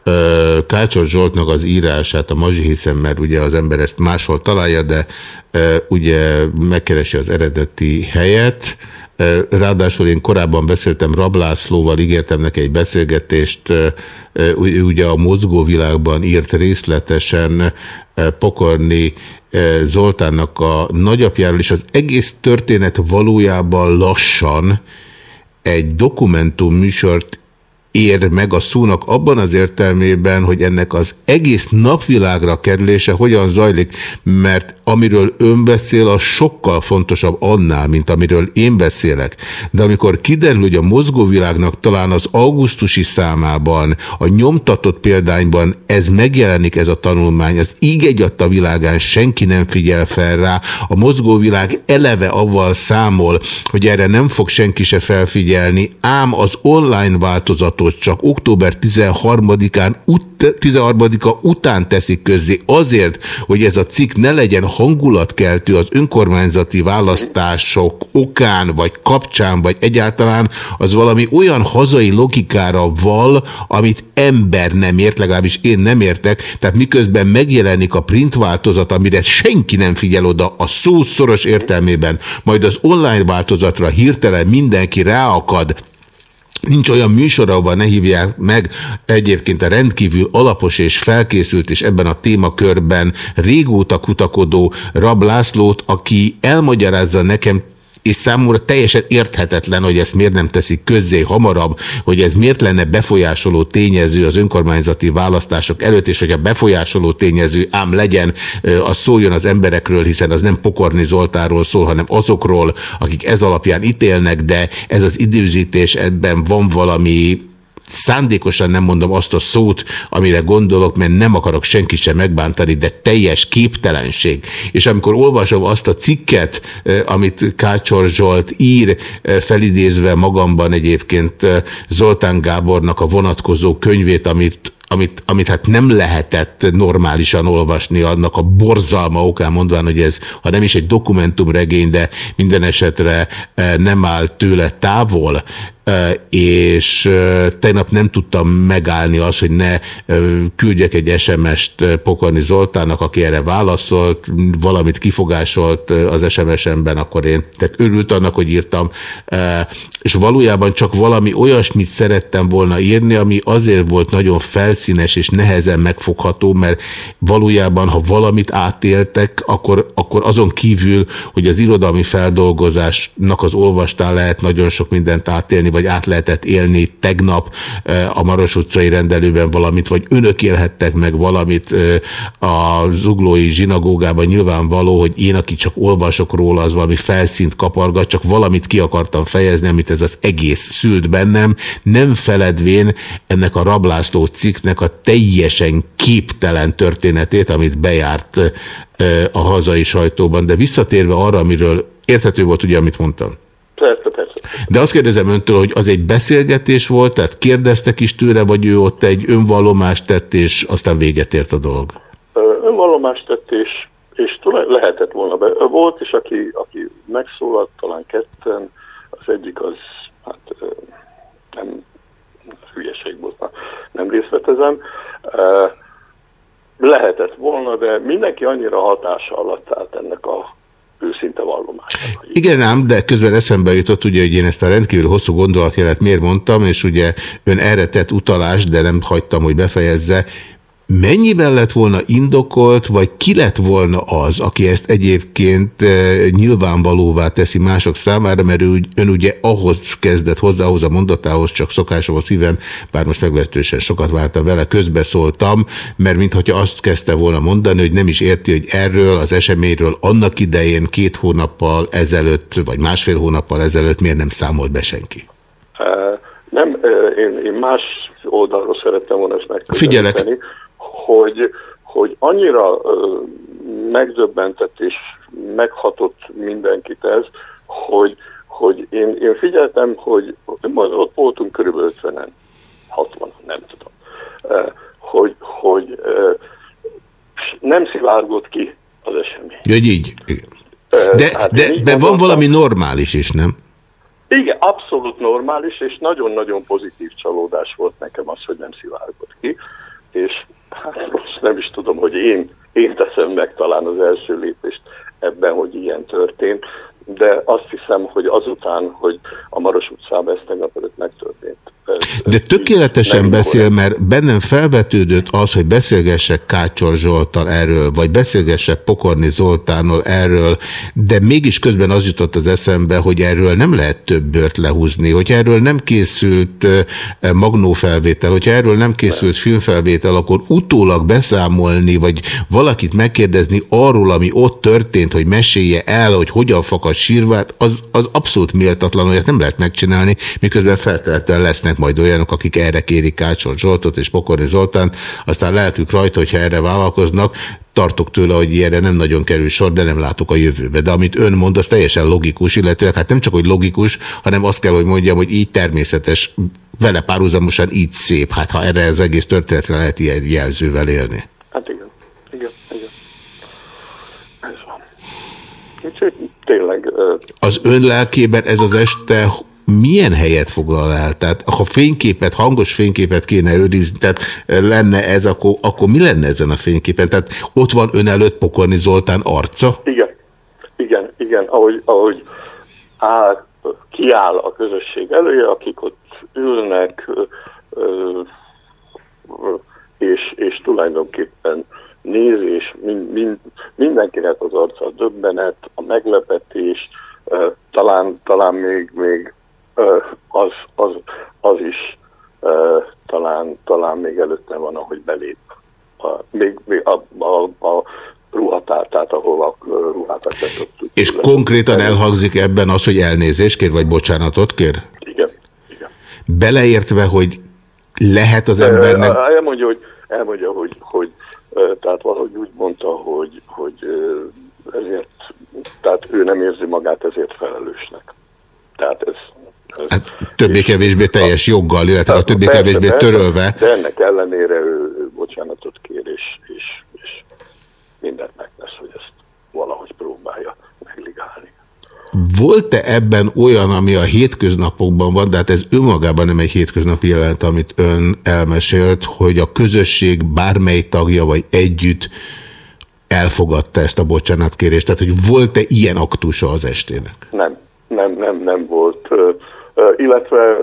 uh, Kácsor Zsoltnak az írását, a Mazsi hiszem, mert ugye az ember ezt máshol találja, de uh, ugye megkeresi az eredeti helyet, Ráadásul én korábban beszéltem Rablászlóval, ígértem neki egy beszélgetést, ugye a mozgóvilágban írt részletesen Pokorni Zoltánnak a nagyapjáról, és az egész történet valójában lassan egy dokumentum műsort ér meg a szónak abban az értelmében, hogy ennek az egész napvilágra kerülése hogyan zajlik, mert amiről ön beszél, az sokkal fontosabb annál, mint amiről én beszélek. De amikor kiderül, hogy a mozgóvilágnak talán az augusztusi számában, a nyomtatott példányban ez megjelenik, ez a tanulmány, az így egy a világán senki nem figyel fel rá, a mozgóvilág eleve avval számol, hogy erre nem fog senki se felfigyelni, ám az online változatot pontot csak október 13-án 13-a után teszik közzé azért, hogy ez a cikk ne legyen hangulatkeltő az önkormányzati választások okán, vagy kapcsán, vagy egyáltalán, az valami olyan hazai logikára val, amit ember nem ért, legalábbis én nem értek, tehát miközben megjelenik a print változat, amire senki nem figyel oda a szó szoros értelmében, majd az online változatra hirtelen mindenki ráakad, Nincs olyan műsor, ahol ne hívják meg egyébként a rendkívül alapos és felkészült, és ebben a témakörben régóta kutakodó Rab Lászlót, aki elmagyarázza nekem és számomra teljesen érthetetlen, hogy ezt miért nem teszik közzé hamarabb, hogy ez miért lenne befolyásoló tényező az önkormányzati választások előtt, és hogy a befolyásoló tényező ám legyen, az szóljon az emberekről, hiszen az nem Pokorni Zoltáról szól, hanem azokról, akik ez alapján ítélnek, de ez az időzítés, ebben van valami szándékosan nem mondom azt a szót, amire gondolok, mert nem akarok senki sem megbántani, de teljes képtelenség. És amikor olvasom azt a cikket, amit Kácsor Zsolt ír, felidézve magamban egyébként Zoltán Gábornak a vonatkozó könyvét, amit amit, amit hát nem lehetett normálisan olvasni annak a borzalma okán mondván, hogy ez, ha nem is egy dokumentumregény, de minden esetre nem áll tőle távol, és tegnap nem tudtam megállni az, hogy ne küldjek egy SMS-t Pokorni Zoltának, aki erre válaszolt, valamit kifogásolt az SMS-emben, akkor én tehát örült annak, hogy írtam, és valójában csak valami olyasmit szerettem volna írni, ami azért volt nagyon felszínes és nehezen megfogható, mert valójában, ha valamit átéltek, akkor, akkor azon kívül, hogy az irodalmi feldolgozásnak az olvastán lehet nagyon sok mindent átélni, vagy át lehetett élni tegnap a Maros utcai rendelőben valamit, vagy önök élhettek meg valamit a zuglói zsinagógában. Nyilvánvaló, hogy én, aki csak olvasok róla, az valami felszínt kapargat, csak valamit ki akartam fejezni, amit ez az egész szült bennem, nem feledvén ennek a Rablászló cikknek a teljesen képtelen történetét, amit bejárt a hazai sajtóban. De visszatérve arra, amiről érthető volt ugye, amit mondtam. Persze, persze. De azt kérdezem öntől, hogy az egy beszélgetés volt, tehát kérdeztek is tőle, vagy ő ott egy önvallomást tett, és aztán véget ért a dolog? Önvallomást tett, és, és lehetett volna. Be. Volt is, aki, aki megszólalt, talán ketten, az egyik az, hát nem hülyeség volt, nem részletezem. Lehetett volna, de mindenki annyira hatása alatt állt ennek a őszinte vallomás. Igen ám, de közben eszembe jutott, ugye, hogy én ezt a rendkívül hosszú gondolatjelet miért mondtam, és ugye ön erre tett utalást, de nem hagytam, hogy befejezze. Mennyiben lett volna indokolt, vagy ki lett volna az, aki ezt egyébként e, nyilvánvalóvá teszi mások számára, mert ő, ön ugye ahhoz kezdett hozzá, ahhoz a mondatához, csak szokásom a szíven, bár most meglehetősen sokat vártam vele, közbeszóltam, mert mintha azt kezdte volna mondani, hogy nem is érti, hogy erről az eseményről annak idején két hónappal ezelőtt, vagy másfél hónappal ezelőtt miért nem számolt be senki? Uh, nem, én, én más oldalról szerettem volna ezt megközelíteni. Figyelek hogy, hogy annyira megdöbbentett és meghatott mindenkit ez, hogy, hogy én, én figyeltem, hogy ott voltunk körülbelül 50-en, 60 nem tudom, hogy, hogy nem szivárgott ki az esemény. Ja, így. De, hát de, de van valami normális is, nem? Igen, abszolút normális, és nagyon-nagyon pozitív csalódás volt nekem az, hogy nem szivárgott ki, és hát most nem is tudom, hogy én, én teszem meg talán az első lépést ebben, hogy ilyen történt, de azt hiszem, hogy azután, hogy a Maros utcában ez tegnap előtt megtörtént. De tökéletesen beszél, mert bennem felvetődött az, hogy beszélgessek Kácsor Zsoltal erről, vagy beszélgessek Pokorni Zoltánnal erről, de mégis közben az jutott az eszembe, hogy erről nem lehet több bört lehúzni, hogy erről nem készült magnófelvétel, hogyha erről nem készült filmfelvétel, akkor utólag beszámolni, vagy valakit megkérdezni arról, ami ott történt, hogy mesélje el, hogy hogyan fakad sírvát, az, az abszolút méltatlan, hogy nem lehet megcsinálni, miközben feltétlenül lesznek majd olyanok, akik erre kérik Kácsor Zsoltot és Pokorni Zoltánt, aztán lelkük rajta, hogyha erre vállalkoznak, tartok tőle, hogy ilyenre nem nagyon kerül sor, de nem látok a jövőbe. De amit ön mond, az teljesen logikus, illetőleg hát nem csak, hogy logikus, hanem azt kell, hogy mondjam, hogy így természetes, vele párhuzamosan így szép. Hát ha erre az egész történetre lehet ilyen jelzővel élni. Hát igen, igen, igen. Ez van. Úgyhogy tényleg... Az ön lelkében ez az este milyen helyet foglal el? Tehát ha fényképet, hangos fényképet kéne őrizni, tehát lenne ez, akkor, akkor mi lenne ezen a fényképen? Tehát ott van ön előtt Pokorni Zoltán arca? Igen, igen, igen, ahogy, ahogy áll, kiáll a közösség elője, akik ott ülnek, és, és tulajdonképpen néz, és mind, mind, mindenkinek az arca a döbbenet, a meglepetés, talán, talán még, még az, az, az is talán, talán még előtte van, ahogy belép. A, még, még a, a, a ruhatár, tehát ahol a ruhát És konkrétan elhangzik ebben az, hogy elnézést kér, vagy bocsánatot kér? Igen. igen. Beleértve, hogy lehet az embernek... Elmondja, hogy, elmondja, hogy, hogy tehát valahogy úgy mondta, hogy, hogy ezért, tehát ő nem érzi magát ezért felelősnek. Tehát ez Hát többé-kevésbé teljes joggal, illetve a többé-kevésbé törölve. De ennek ellenére ő, ő bocsánatot kér, és, és, és mindent megtesz, hogy ezt valahogy próbálja megligálni. Volt-e ebben olyan, ami a hétköznapokban van, de hát ez önmagában nem egy hétköznapi jelent, amit ön elmesélt, hogy a közösség bármely tagja vagy együtt elfogadta ezt a bocsánatkérést? Tehát, hogy volt-e ilyen aktusa az estének? Nem, nem, nem, nem volt illetve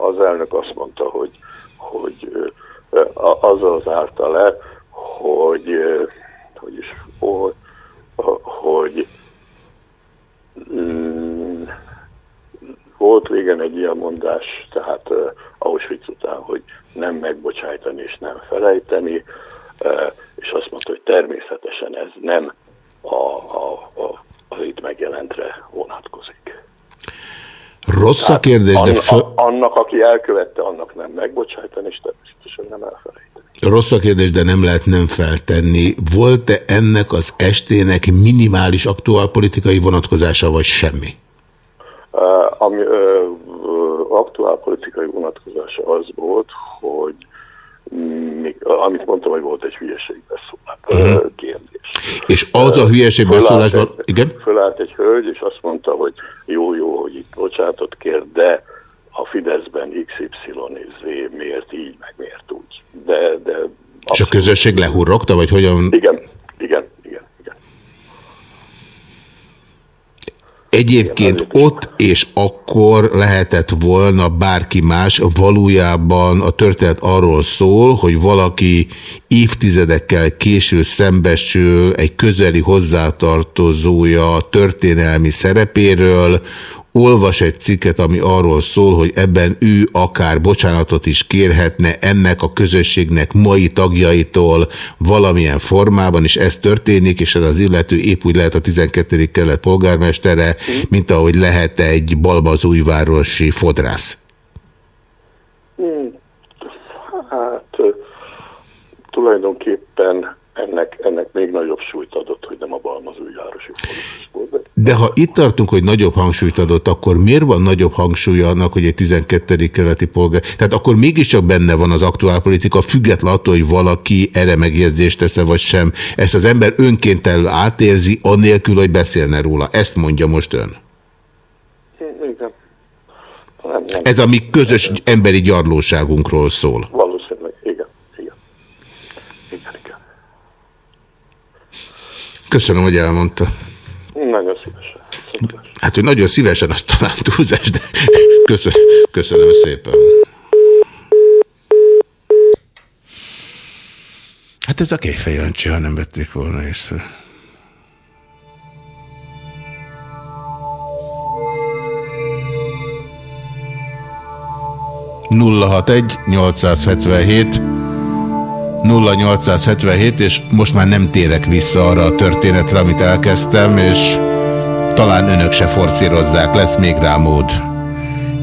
az elnök azt mondta, hogy, hogy azzal zárta le, hogy, hogy is, hogy, hogy mm, volt régen egy ilyen mondás, tehát uh, Auschwitz után, hogy nem megbocsájtani és nem felejteni, és azt mondta, hogy természetesen ez nem a, a, a, az itt megjelentre vonatkozik. Rossz a kérdés, de... Föl... Annak, aki elkövette, annak nem megbocsájtani, és természetesen nem elfelejteni. Rossz a kérdés, de nem lehet nem feltenni. Volt-e ennek az estének minimális aktuálpolitikai vonatkozása, vagy semmi? Uh, ami uh, aktuálpolitikai vonatkozása az volt, hogy még, amit mondtam, hogy volt egy hülyeségbeszólás uh -huh. kérdés. És az a hülyeségbeszólásban... Igen? Fölállt egy hölgy, és azt mondta, hogy jó, jó, hogy itt bocsátot kér, de a Fideszben XY és Z miért így, meg miért úgy. De, de és a közösség lehurrogta, vagy hogyan? Igen. igen. Egyébként ott és akkor lehetett volna bárki más, valójában a történet arról szól, hogy valaki évtizedekkel késő szembesül egy közeli hozzátartozója történelmi szerepéről, olvas egy cikket, ami arról szól, hogy ebben ő akár bocsánatot is kérhetne ennek a közösségnek mai tagjaitól valamilyen formában, és ez történik, és ez az illető épp úgy lehet a 12. kelet polgármestere, mint ahogy lehet egy balmazújvárosi fodrász. Hmm. Hát tulajdonképpen ennek, ennek még nagyobb súlyt adott, hogy nem a Balmazújvárosi volt. De ha itt tartunk, hogy nagyobb hangsúlyt adott, akkor miért van nagyobb hangsúlya annak, hogy egy 12. keleti polgár... Tehát akkor mégiscsak benne van az aktuál politika, független attól, hogy valaki erre megjegyzést tesz vagy sem. Ezt az ember önkéntelenül átérzi, anélkül, hogy beszélne róla. Ezt mondja most ön. igen. Nem, nem. Ez a mi közös emberi gyarlóságunkról szól. Valószínűleg, igen. igen. Igen, igen. Köszönöm, hogy elmondta. Nagyon szívesen. Hát, hogy nagyon szívesen, az talán túlzás, de köszönöm, köszönöm szépen. Hát ez a Kéfej Jancsi, ha nem vették volna észre. nulla hat egy 877 0877, és most már nem térek vissza arra a történetre, amit elkezdtem, és talán önök se forszírozzák, lesz még rá mód.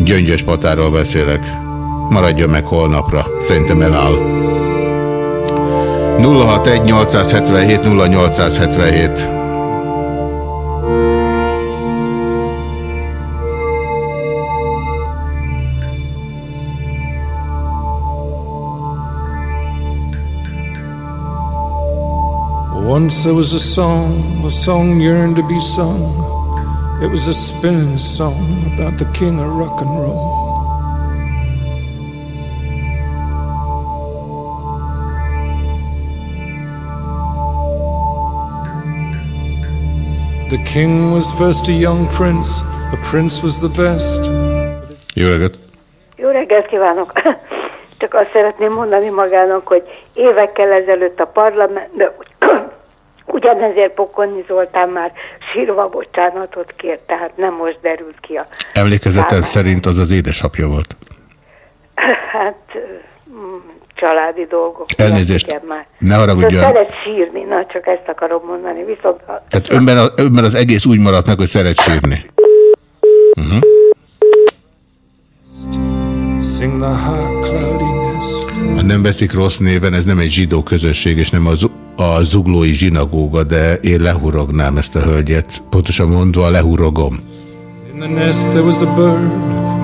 Gyöngyös patáról beszélek. Maradjon meg holnapra, szerintem eláll. 061 877 0877 Once there was a song, a song yearned to be sung. It was a spinning song about the king of rock and roll. The king was first a young prince, the prince was the best. Jó reggelt! Jó reggelt kívánok! Csak azt szeretném mondani magának, hogy évekkel ezelőtt a parlamentben ugyanezért Pokonni Zoltán már sírva bocsánatot kért, tehát nem most derült ki a... Emlékezetem számára. szerint az az édesapja volt. Hát mm, családi dolgok. Elnézést. Már. Ne haragudjon. Szóval Szeret sírni, na csak ezt akarom mondani. Viszont Tehát önben, a, önben az egész úgy maradt meg, hogy szeret sírni. Uh-huh. Sing the high cloudy. Ha nem veszik rossz néven, ez nem egy zsidó közösség, és nem az a zuglói zsinagóga, de én lehurognám ezt a hölgyet. Pontosan mondva, lehurogom.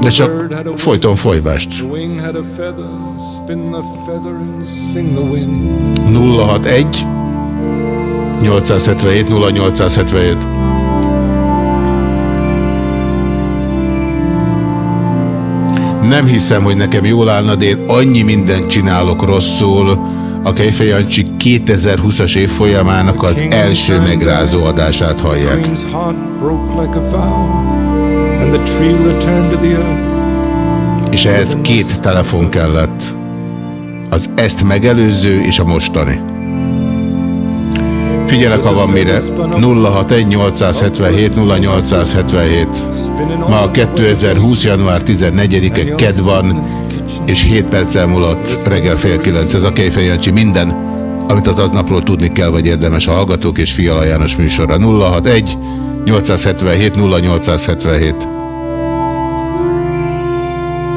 De csak folyton folyvást. 061 877 0877 Nem hiszem, hogy nekem jól állna, de én annyi mindent csinálok rosszul. A Kejfej Jancsi 2020-as év folyamának az első megrázó adását hallják. És ehhez két telefon kellett. Az ezt megelőző és a mostani. Figyelek, ha van mire. 061 877 0877. Ma a 2020. január 14-e ked van, és 7 perccel múlott reggel fél 9. Ez a Kejfej Jancsi minden, amit az aznapról tudni kell, vagy érdemes a Hallgatók és Fiala János műsora. 061 877 0877.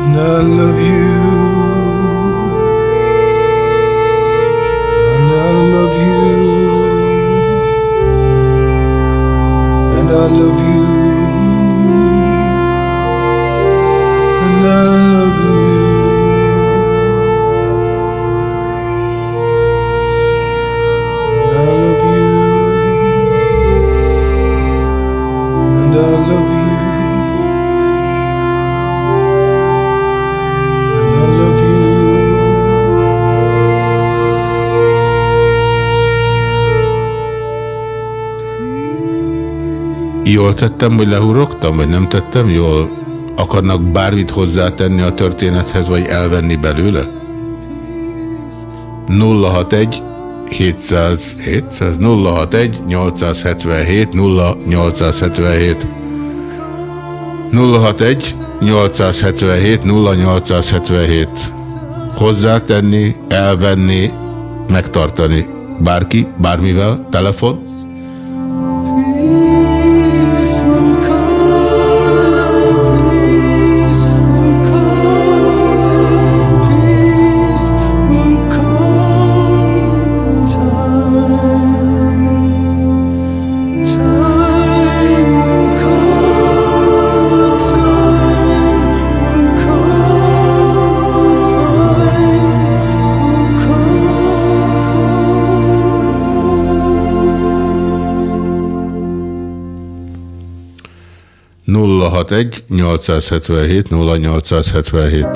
And I love you. Jól tettem, hogy lehurogtam, vagy nem tettem jól? Akarnak bármit hozzátenni a történethez, vagy elvenni belőle? 061 700 700 061 877 0877 061 877 0877 Hozzátenni, elvenni, megtartani. Bárki, bármivel, telefon, 061 061 877 0877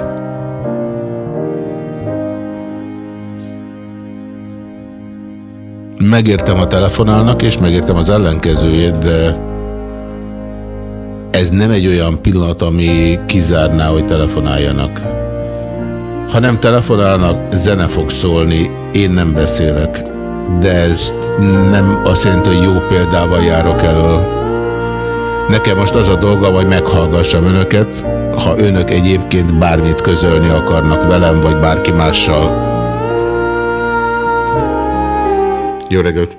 Megértem a telefonálnak, és megértem az ellenkezőjét, de ez nem egy olyan pillanat, ami kizárná, hogy telefonáljanak. Ha nem telefonálnak, zene fog szólni, én nem beszélek. De ez nem azt jelenti, hogy jó példával járok elől. Nekem most az a dolga, hogy meghallgassam önöket, ha önök egyébként bármit közölni akarnak velem, vagy bárki mással. Jó reggelt!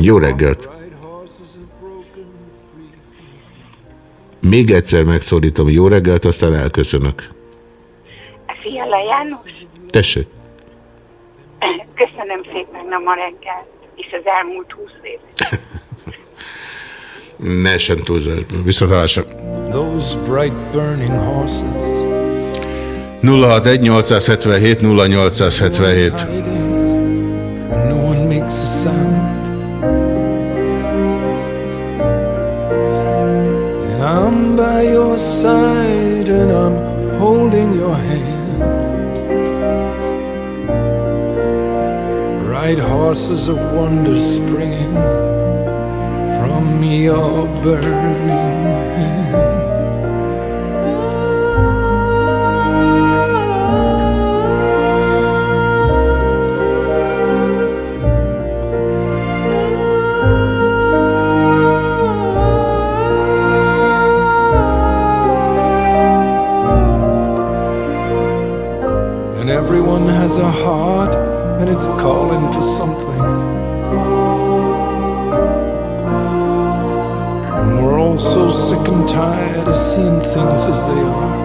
Jó reggelt! Még egyszer megszólítom, jó reggelt, aztán elköszönök. Fiala János, Tessék! köszönöm szépen a ma reggel és az elmúlt húsz év. Ne essen túlzásba. Viszontlátásra. Those bright burning horses 061 877 0877 no one makes a sound. And I'm by your side and I'm holding your hand. Bright horses of wonder springing your burning hand. And everyone has a heart and it's calling for something. So sick and tired of seeing things as they are.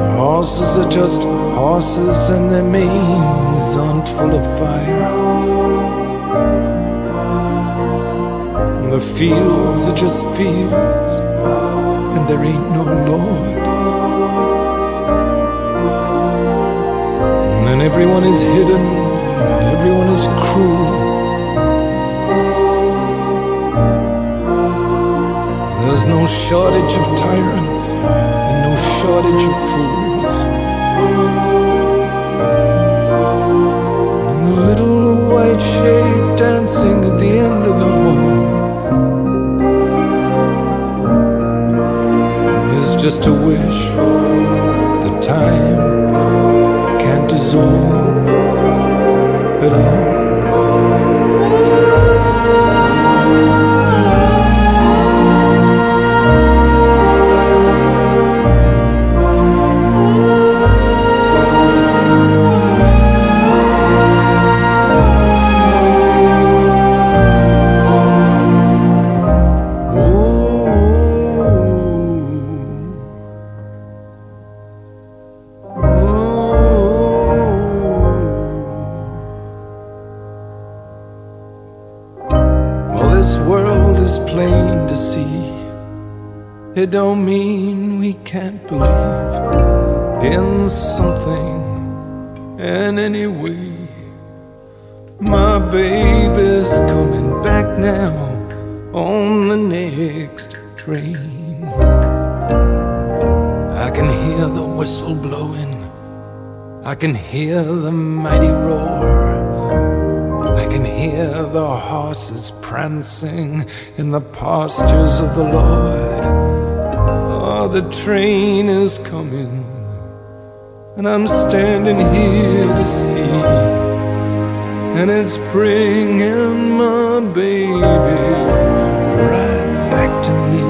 The horses are just horses and their manes aren't full of fire. The fields are just fields and there ain't no Lord. And everyone is hidden and everyone is cruel. There's no shortage of tyrants and no shortage of fools. And the little white shape dancing at the end of the hall is just a wish that time can't dissolve at all. Oh, It don't mean we can't believe in something in any way. My baby's coming back now on the next train. I can hear the whistle blowing. I can hear the mighty roar. I can hear the horses prancing in the pastures of the Lord. The train is coming, and I'm standing here to see. And it's bringing my baby right back to me.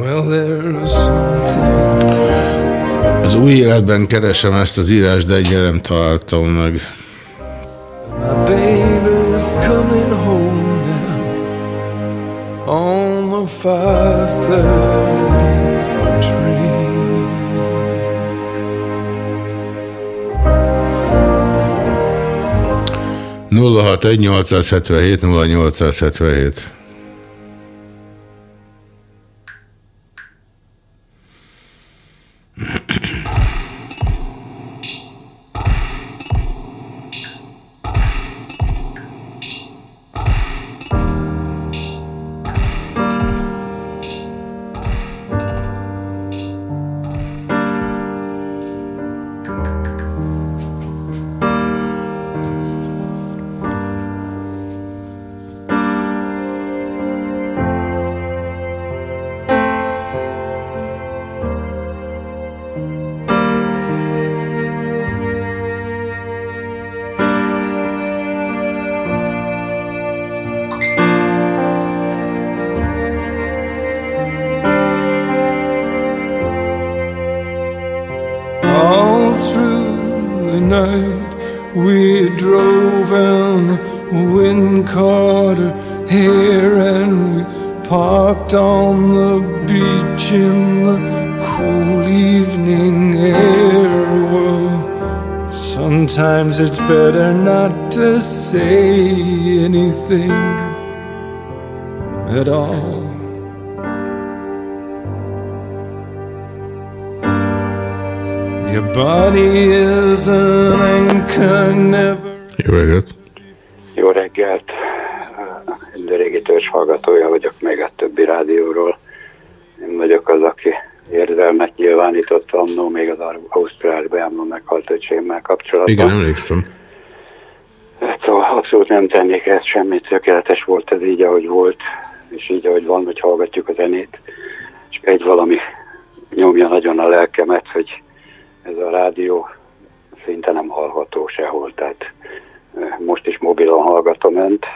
Well, there are some things. Az új életben keresem ezt az írást, de egyre nem találtam meg. My baby's coming home now on the 5:30 061 877 0877. kapcsolatban. Igen, emlékszem. Hát szóval abszolút nem tennék ezt semmit, tökéletes volt ez így, ahogy volt, és így, ahogy van, hogy hallgatjuk a zenét. Csak egy valami nyomja nagyon a lelkemet, hogy ez a rádió szinte nem hallható sehol, tehát eh, most is mobilon hallgatom önt.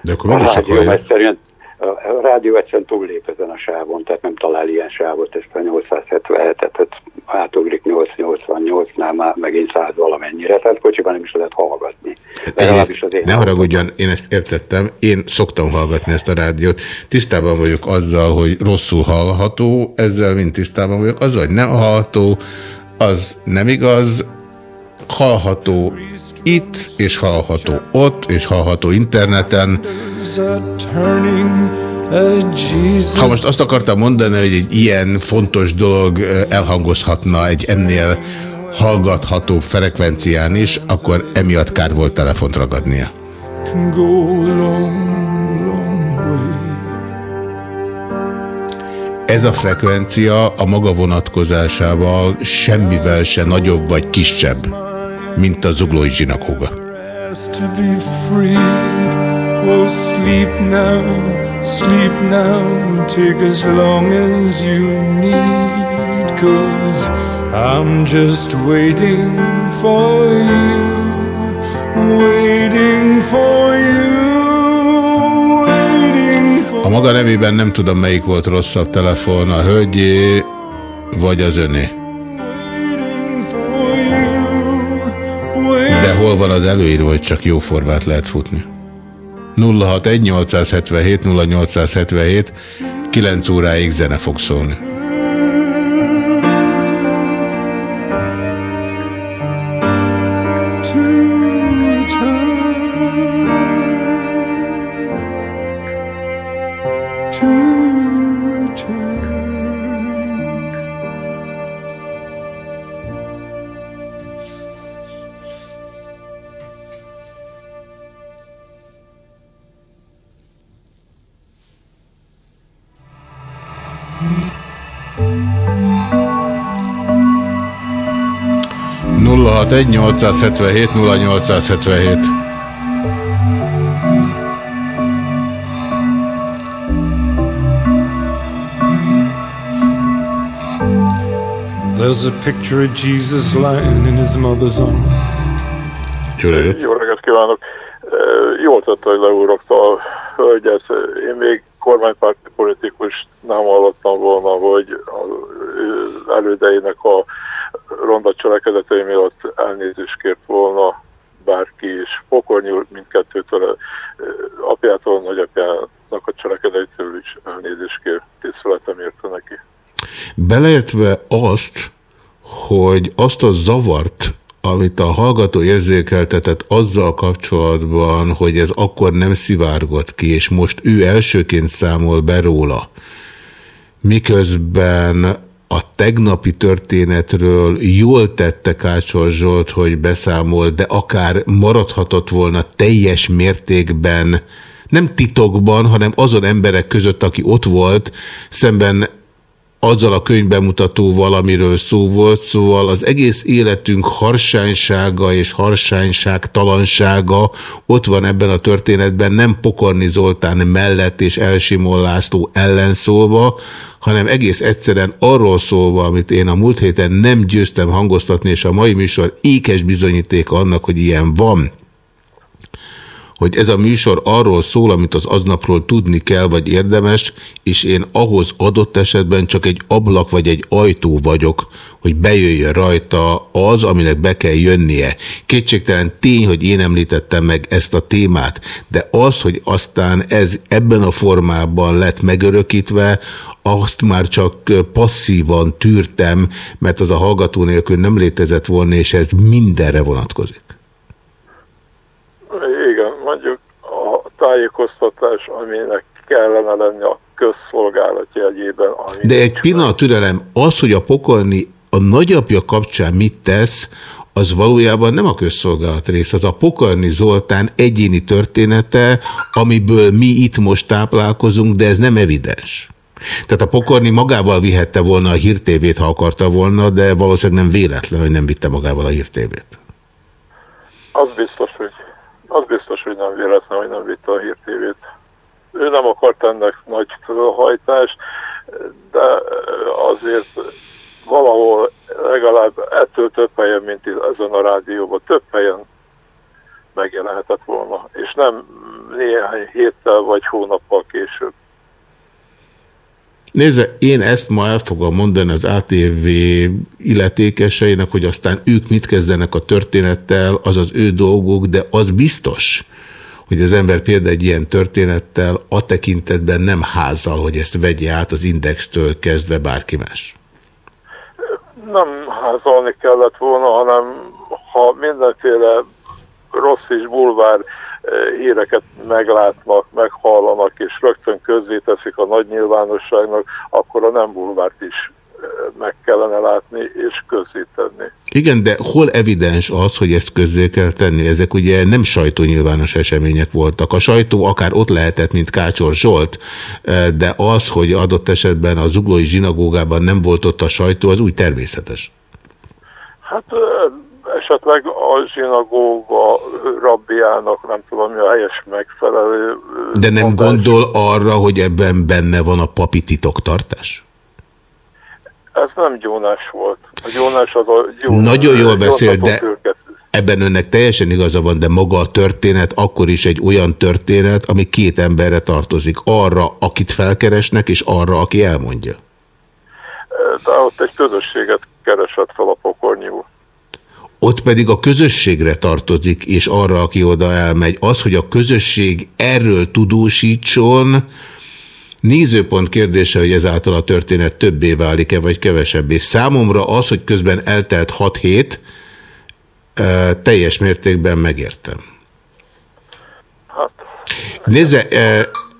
De akkor A mégis rádió akarja. egyszerűen, a rádió egyszerűen túllép ezen a sávon, tehát nem talál ilyen sávot, ezt a 877-et, tehát átugrik 888-nál már megint 100 valamennyire, tehát kocsiban nem is lehet hallgatni. Legalábbis az én Ne haragudjon, én ezt értettem. Én szoktam hallgatni ezt a rádiót. Tisztában vagyok azzal, hogy rosszul hallható, ezzel mind tisztában vagyok. Azzal, hogy nem hallható, az nem igaz. Hallható itt, és hallható ott, és hallható interneten. Ha most azt akartam mondani, hogy egy ilyen fontos dolog ö, elhangozhatna egy ennél hallgatható frekvencián is, akkor emiatt kár volt telefont ragadnia. Ez a frekvencia a maga vonatkozásával semmivel se nagyobb vagy kisebb, mint a zuglói zsinagóga. Cause I'm just waiting for you, waiting for you, waiting for A maga nevében nem tudom, melyik volt rosszabb telefon, a hölgyé vagy az öné. De hol van az előírva, hogy csak jó formát lehet futni? 061 877 0877 9 óráig zene fog szólni. 061 877 0877 There's a picture of Jesus lying in his mother's arms. Jó reggelt! Jó reggelt kívánok! Jól tette, hogy leúrokta a hölgyet. Én még kormánypárti politikus nem hallottam volna, hogy az elődeinek a ronda cselekedetei miatt elnézést kért volna bárki, és pokornyi úr mindkettőtől, apjától, nagyapjának a cselekedeteitől is elnézést kér. Tiszteletem érte neki. Beleértve azt, hogy azt a zavart, amit a hallgató érzékeltetett azzal kapcsolatban, hogy ez akkor nem szivárgott ki, és most ő elsőként számol be róla, miközben a tegnapi történetről jól tette Kácsor Zsolt, hogy beszámol, de akár maradhatott volna teljes mértékben, nem titokban, hanem azon emberek között, aki ott volt, szemben azzal a könyvbemutatóval, amiről szó volt, szóval az egész életünk harsánysága és harsányság talansága ott van ebben a történetben, nem Pokorni Zoltán mellett és Elsimon László ellen hanem egész egyszerűen arról szólva, amit én a múlt héten nem győztem hangoztatni, és a mai műsor ékes bizonyítéka annak, hogy ilyen van, hogy ez a műsor arról szól, amit az aznapról tudni kell, vagy érdemes, és én ahhoz adott esetben csak egy ablak vagy egy ajtó vagyok, hogy bejöjjön rajta az, aminek be kell jönnie. Kétségtelen tény, hogy én említettem meg ezt a témát, de az, hogy aztán ez ebben a formában lett megörökítve, azt már csak passzívan tűrtem, mert az a hallgató nélkül nem létezett volna, és ez mindenre vonatkozik. Igen, mondjuk a tájékoztatás, aminek kellene lenni a közszolgálat jegyében. De egy pillanat türelem, az, hogy a pokolni a nagyapja kapcsán mit tesz, az valójában nem a közszolgálat rész, az a Pokarni Zoltán egyéni története, amiből mi itt most táplálkozunk, de ez nem evidens. Tehát a Pokorni magával vihette volna a hírtévét, ha akarta volna, de valószínűleg nem véletlen, hogy nem vitte magával a hírtévét. Az biztos, hogy, az biztos, hogy nem véletlen, hogy nem vitte a hírtévét. Ő nem akart ennek nagy hajtást, de azért valahol legalább ettől több helyen, mint ezen a rádióban, több helyen megjelenhetett volna, és nem néhány héttel vagy hónappal később. Nézze, én ezt ma el fogom mondani az ATV illetékeseinek, hogy aztán ők mit kezdenek a történettel, az az ő dolguk, de az biztos, hogy az ember például egy ilyen történettel a tekintetben nem házal, hogy ezt vegye át az indextől kezdve bárki más. Nem házalni kellett volna, hanem ha mindenféle rossz és bulvár híreket meglátnak, meghallanak, és rögtön közzéteszik a nagy nyilvánosságnak, akkor a nem bulvárt is meg kellene látni és közzétenni. Igen, de hol evidens az, hogy ezt közzé kell tenni? Ezek ugye nem sajtónyilvános események voltak. A sajtó akár ott lehetett, mint Kácsor Zsolt, de az, hogy adott esetben a zuglói zsinagógában nem volt ott a sajtó, az úgy természetes. Hát esetleg a zsinagóga rabbiának, nem tudom mi a helyes megfelelő... De nem mondás. gondol arra, hogy ebben benne van a papi titoktartás? Ez nem gyónás volt. A gyónás az a gyónás. Nagyon jól beszél, de őket. ebben önnek teljesen igaza van, de maga a történet akkor is egy olyan történet, ami két emberre tartozik. Arra, akit felkeresnek, és arra, aki elmondja. De ott egy közösséget keresett fel a pokornyi úr ott pedig a közösségre tartozik, és arra, aki oda elmegy. Az, hogy a közösség erről tudósítson, nézőpont kérdése, hogy ezáltal a történet többé válik-e, vagy kevesebbé. Számomra az, hogy közben eltelt 6 hét, teljes mértékben megértem. Nézze,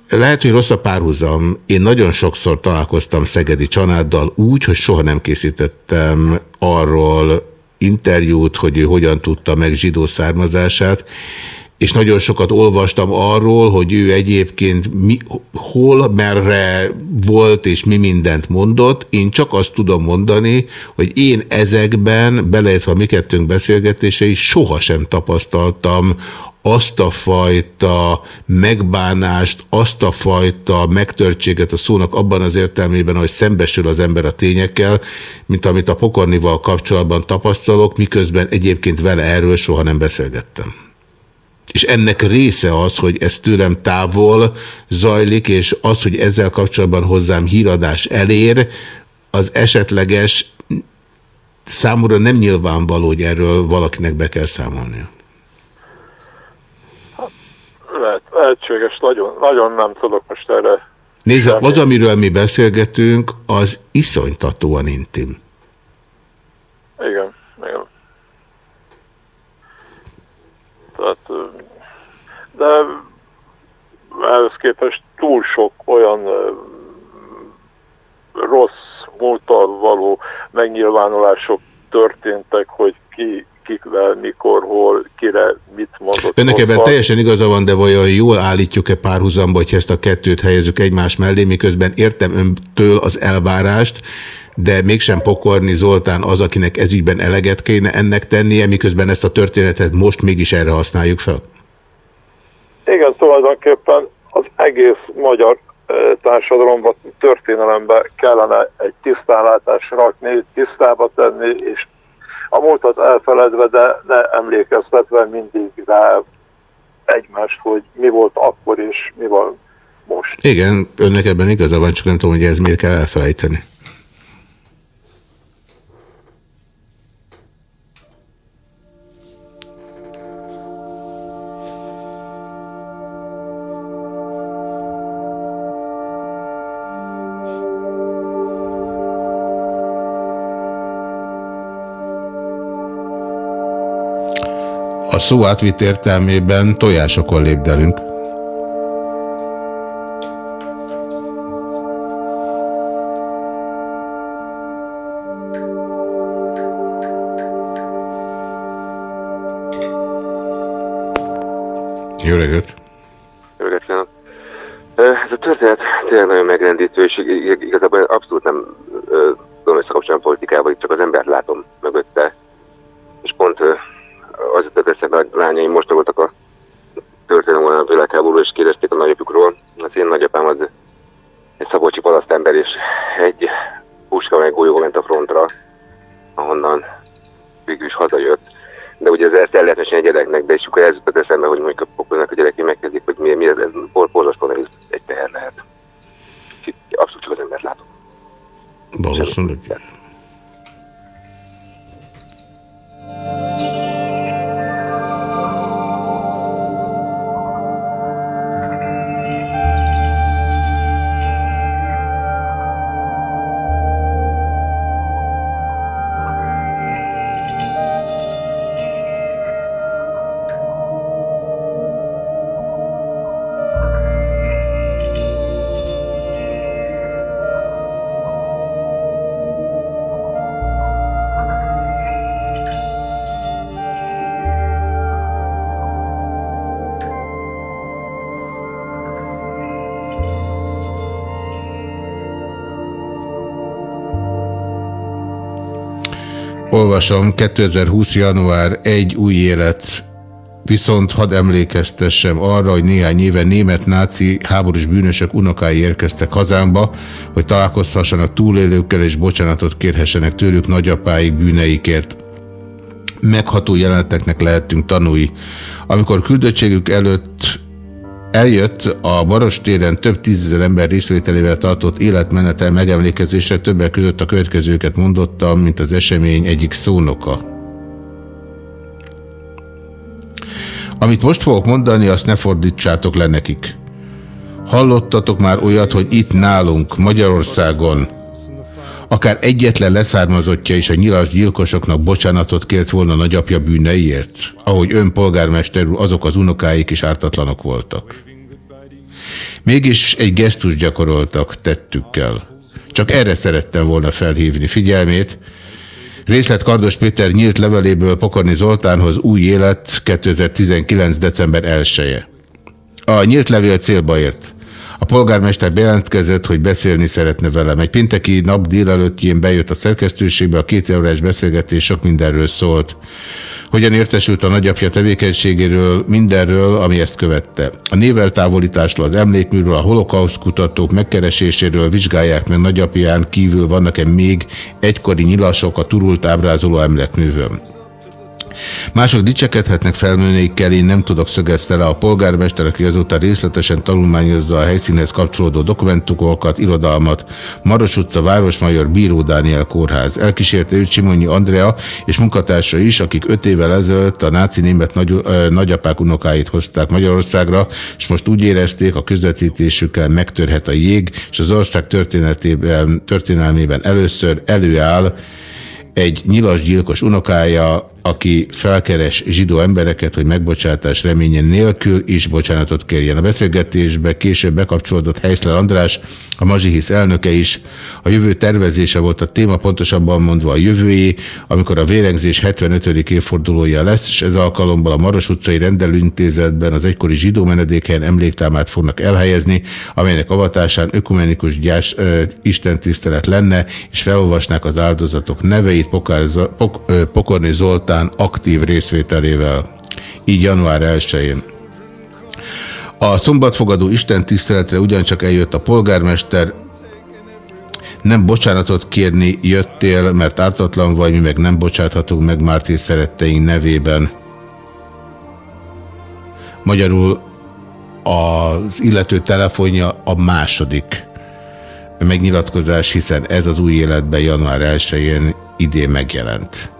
lehet, hogy rossz a párhuzam. Én nagyon sokszor találkoztam Szegedi családdal úgy, hogy soha nem készítettem arról interjút, hogy ő hogyan tudta meg zsidó származását, és nagyon sokat olvastam arról, hogy ő egyébként mi, hol, merre volt és mi mindent mondott. Én csak azt tudom mondani, hogy én ezekben, beleértve a mi kettőnk beszélgetései, sohasem tapasztaltam azt a fajta megbánást, azt a fajta megtörtséget a szónak abban az értelmében, hogy szembesül az ember a tényekkel, mint amit a pokornival kapcsolatban tapasztalok, miközben egyébként vele erről soha nem beszélgettem. És ennek része az, hogy ez tőlem távol zajlik, és az, hogy ezzel kapcsolatban hozzám híradás elér, az esetleges számomra nem nyilvánvaló, hogy erről valakinek be kell számolnia lehet, lehetséges, nagyon, nagyon nem tudok most erre. Nézze, az, amiről mi beszélgetünk, az iszonytatóan intim. Igen, igen. Tehát, de ehhez képest túl sok olyan rossz múltal való megnyilvánulások történtek, hogy ki kikvel, mikor, hol, kire, mit mondott. Önnek ebben teljesen igaza van, de vajon jól állítjuk-e párhuzamba, hogy ezt a kettőt helyezzük egymás mellé, miközben értem öntől az elvárást, de mégsem pokorni Zoltán az, akinek ezügyben eleget kéne ennek tennie, miközben ezt a történetet most mégis erre használjuk fel? Igen, tulajdonképpen az egész magyar társadalomban, történelemben kellene egy tisztánlátást rakni, tisztába tenni, és a múltat elfeledve, de ne emlékeztetve mindig rá egymást, hogy mi volt akkor és mi van most. Igen, önnek ebben igaza van, csak nem tudom, hogy ez miért kell elfelejteni. A szó átvitt értelmében tojásokon lépdelünk. Jó reggelt! Jó reggelt! Ez a történet tényleg nagyon megrendítő, és igazából abszolút nem tudom összekapcsolni a politikával, itt csak az embert látom mögötte. És pont az jutott eszembe, most voltak a történelem a világháború, és kérdezték a nagyapjukról. Az én nagyapám az egy szabolcsi palasztember, és egy puska meg golyó ment a frontra, ahonnan végül is hazajött. De ugye ez ezt el lehet mesélni a gyereknek, de és akkor ez jutott eszembe, hogy mondjuk a pokolnak a gyerekek megkezdik, hogy mi, mi ez, ez borzasztó nehéz egy teher lehet. Abszolút csak az embert látom. Valószínűleg. Música Olvasom, 2020. január 1 új élet. Viszont hadd emlékeztessem arra, hogy néhány éve német náci háborús bűnösök unokái érkeztek hazámba, hogy találkozhassanak túlélőkkel és bocsánatot kérhessenek tőlük nagyapáik bűneikért. Megható jeleneteknek lehetünk tanúi. Amikor küldöttségük előtt Eljött a Baros téren több tízezer ember részvételével tartott életmenetel megemlékezésre, többek között a következőket mondotta, mint az esemény egyik szónoka. Amit most fogok mondani, azt ne fordítsátok le nekik. Hallottatok már olyat, hogy itt nálunk, Magyarországon, akár egyetlen leszármazottja is a nyilas gyilkosoknak bocsánatot kért volna nagyapja bűneiért, ahogy ön polgármester azok az unokáik is ártatlanok voltak. Mégis egy gesztus gyakoroltak tettükkel. Csak erre szerettem volna felhívni figyelmét. Részlet Kardos Péter nyílt leveléből Pokorni Zoltánhoz új élet 2019. december 1 -e. A nyílt levél célba ért. A polgármester bejelentkezett, hogy beszélni szeretne velem. Egy pinteki nap délelőttjén bejött a szerkesztőségbe, a két órás beszélgetés sok mindenről szólt hogyan értesült a nagyapja tevékenységéről, mindenről, ami ezt követte. A néveltávolításról, az emlékműről, a holokauszt kutatók megkereséséről vizsgálják meg nagyapján kívül vannak-e még egykori nyilasok a turult ábrázoló emlékművön. Mások dicsekedhetnek felmőnékkel, én nem tudok szögezte le a polgármester, aki azóta részletesen tanulmányozza a helyszínhez kapcsolódó dokumentumokat, irodalmat. Maros utca, Városmajor, Bíró Dániel kórház. Elkísérte őt Simonyi Andrea és munkatársa is, akik öt évvel ezelőtt a náci német nagy, ö, nagyapák unokáit hozták Magyarországra, és most úgy érezték, a közvetítésükkel megtörhet a jég, és az ország történetében, történelmében először előáll egy nyilasgyilkos unokája, aki felkeres zsidó embereket, hogy megbocsátás reménye nélkül is bocsánatot kérjen. A beszélgetésbe később bekapcsolódott Heiszler András, a Mazsihisz elnöke is. A jövő tervezése volt a téma, pontosabban mondva a jövőjé, amikor a vérengzés 75. évfordulója lesz, és ez alkalommal a Maros utcai rendelőintézetben az egykori zsidó menedékhelyen emléktámát fognak elhelyezni, amelynek avatásán ökumenikus gyás, ö, istentisztelet lenne, és felolvasnák az áldozatok neveit Pokár, Pok, ö, Pokorni Zoltán Zoltán aktív részvételével, így január 1-én. A szombatfogadó Isten tiszteletre ugyancsak eljött a polgármester, nem bocsánatot kérni jöttél, mert ártatlan vagy, mi meg nem bocsáthatunk meg Márti szeretteink nevében. Magyarul az illető telefonja a második megnyilatkozás, hiszen ez az új életben január 1-én idén megjelent.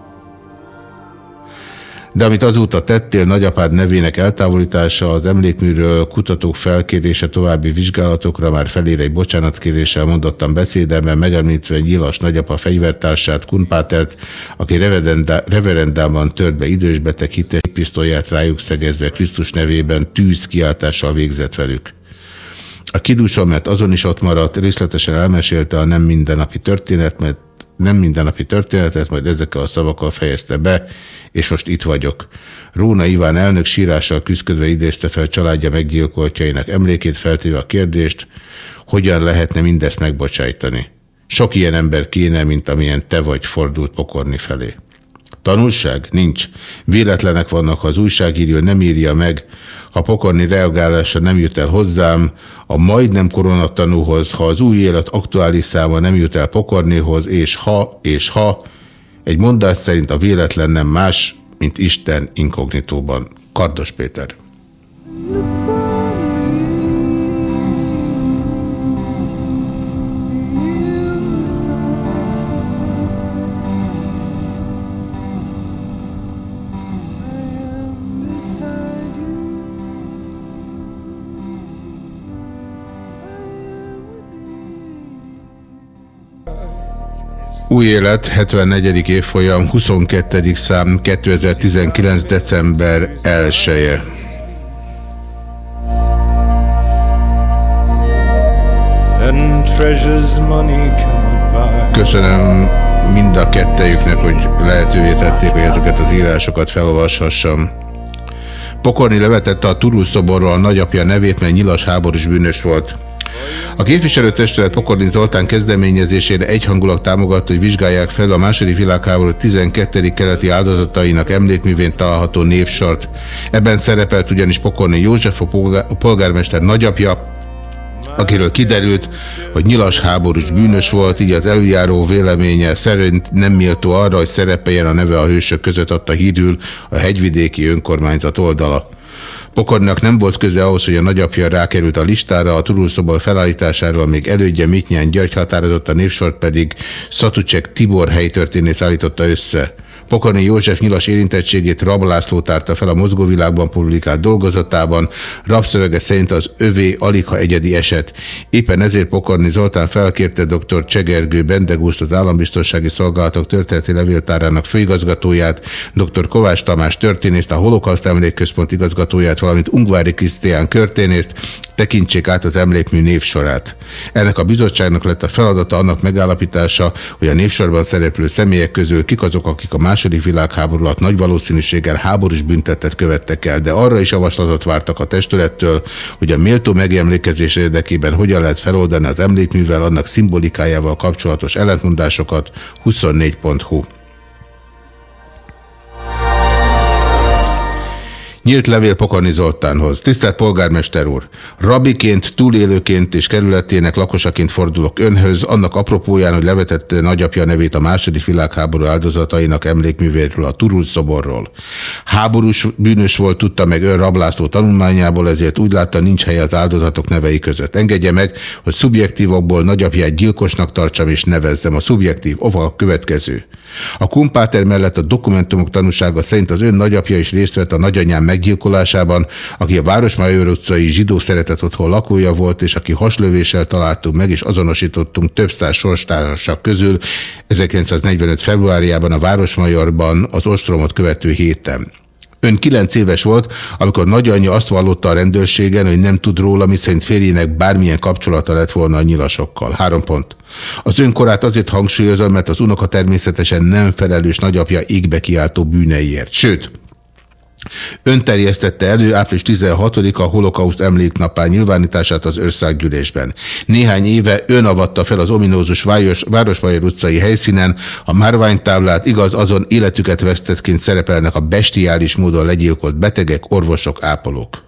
De amit azóta tettél, nagyapád nevének eltávolítása, az emlékműről kutatók felkérése további vizsgálatokra már felére egy bocsánatkéréssel mondottam beszédemben, megemlítve Nyilas nagyapa fegyvertársát, Kunpátert, aki reverendában tört be idős beteg hites pisztolyát rájuk szegezve Krisztus nevében tűzkiáltással végzett velük. A kidúsa, mert azon is ott maradt, részletesen elmesélte a nem mindennapi történetet, nem mindennapi történetet, majd ezekkel a szavakkal fejezte be, és most itt vagyok. Róna Iván elnök sírással küzdködve idézte fel családja meggyilkoltjainak emlékét, feltéve a kérdést, hogyan lehetne mindezt megbocsájtani. Sok ilyen ember kéne, mint amilyen te vagy fordult pokorni felé. Tanulság? Nincs. Véletlenek vannak, ha az újságíró nem írja meg, ha pokorni reagálása nem jut el hozzám, a majdnem koronatanúhoz, ha az új élet aktuális száma nem jut el pokornihoz, és ha, és ha, egy mondás szerint a véletlen nem más, mint Isten inkognitóban. Kardos Péter. Új élet, 74. évfolyam, 22. szám, 2019. december 1 -e. Köszönöm mind a kettejüknek, hogy lehetővé tették, hogy ezeket az írásokat felolvashassam. Pokorni levetette a Turul szoborról a nagyapja nevét, mert nyilas háborús bűnös volt. A képviselőtestület Pokorni Zoltán kezdeményezésére egyhangulag támogatta, hogy vizsgálják fel a második világháború 12. keleti áldozatainak emlékművén található névsort. Ebben szerepelt ugyanis Pokorni József, a polgármester nagyapja, akiről kiderült, hogy nyilas háborús bűnös volt, így az eljáró véleménye szerint nem méltó arra, hogy szerepeljen a neve a hősök között adta hírül a hegyvidéki önkormányzat oldala. Pokornak nem volt köze ahhoz, hogy a nagyapja rákerült a listára, a turulszobor felállításáról még elődje Mitnyán György határozott, a névsort pedig Szatucsek Tibor helytörténész állította össze. Pokorni József nyilas érintettségét Rab László tárta fel a mozgóvilágban publikált dolgozatában. Rabszövege szerint az övé aligha egyedi eset. Éppen ezért Pokorni Zoltán felkérte dr. Csegergő Bendegúzt, az Állambiztonsági Szolgálatok Történeti Levéltárának főigazgatóját, dr. Kovács Tamás történészt, a Holokauszt Emlékközpont igazgatóját, valamint Ungvári Krisztián történészt, tekintsék át az emlékmű névsorát. Ennek a bizottságnak lett a feladata annak megállapítása, hogy a névsorban szereplő személyek közül kik azok, akik a második világháború alatt nagy valószínűséggel háborús büntetet követtek el, de arra is javaslatot vártak a testülettől, hogy a méltó megemlékezés érdekében hogyan lehet feloldani az emlékművel, annak szimbolikájával kapcsolatos ellentmondásokat 24.hu. Nyílt levél Pokorni Zoltánhoz. Tisztelt polgármester úr! Rabiként, túlélőként és kerületének lakosaként fordulok önhöz, annak apropóján, hogy levetette nagyapja nevét a második világháború áldozatainak emlékművéről, a Turul szoborról. Háborús bűnös volt, tudta meg ön rablászló tanulmányából, ezért úgy látta, nincs helye az áldozatok nevei között. Engedje meg, hogy szubjektívokból nagyapját gyilkosnak tartsam és nevezzem. A szubjektív ova a következő. A kumpáter mellett a dokumentumok tanúsága szerint az ön nagyapja is részt vett a nagyanyám meggyilkolásában, aki a Városmajor utcai zsidó szeretet otthon lakója volt, és aki haslövéssel találtunk meg, és azonosítottunk több száz sorstársak közül 1945. februárjában a Városmajorban az ostromot követő héten. Ön kilenc éves volt, amikor nagyanyja azt vallotta a rendőrségen, hogy nem tud róla, miszerint férjének bármilyen kapcsolata lett volna a nyilasokkal. Három pont. Az önkorát azért hangsúlyozom, mert az unoka természetesen nem felelős nagyapja égbe kiáltó bűneiért. Sőt, Ön terjesztette elő április 16-a holokauszt emléknapán nyilvánítását az országgyűlésben. Néhány éve ön avatta fel az ominózus Város, utcai helyszínen a márványtáblát, igaz azon életüket vesztettként szerepelnek a bestiális módon legyilkolt betegek, orvosok, ápolók.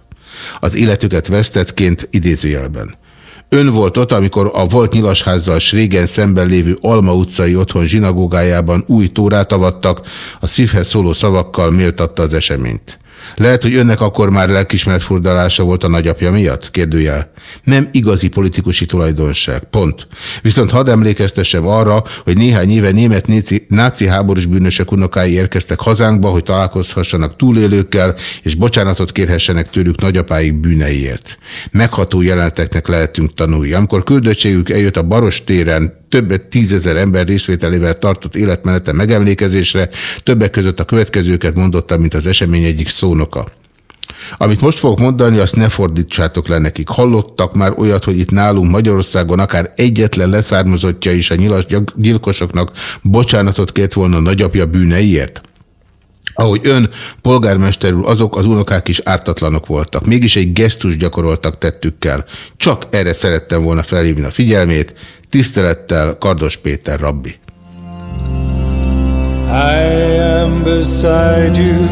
Az életüket vesztettként idézőjelben. Ön volt ott, amikor a volt nyilasházzal Srégen szemben lévő Alma utcai otthon zsinagógájában új tórát avattak, a szívhez szóló szavakkal méltatta az eseményt. Lehet, hogy önnek akkor már lelkismeretfordalása volt a nagyapja miatt? Kérdőjel. Nem igazi politikusi tulajdonság. Pont. Viszont hadd emlékeztessem arra, hogy néhány éve német náci, náci háborús bűnösök unokái érkeztek hazánkba, hogy találkozhassanak túlélőkkel, és bocsánatot kérhessenek tőlük nagyapáik bűneiért. Megható jeleneteknek lehetünk tanulni. Amikor küldöttségük eljött a Baros téren többet tízezer ember részvételével tartott életmenete megemlékezésre, többek között a következőket mondotta, mint az esemény egyik szónoka. Amit most fogok mondani, azt ne fordítsátok le nekik. Hallottak már olyat, hogy itt nálunk Magyarországon akár egyetlen leszármazottja is a nyilas gyilkosoknak bocsánatot kért volna nagyapja bűneiért? Ahogy ön, polgármester úr, azok az unokák is ártatlanok voltak. Mégis egy gesztus gyakoroltak tettükkel. Csak erre szerettem volna felhívni a figyelmét. Tisztelettel Kardos Péter rabbi. I am beside you.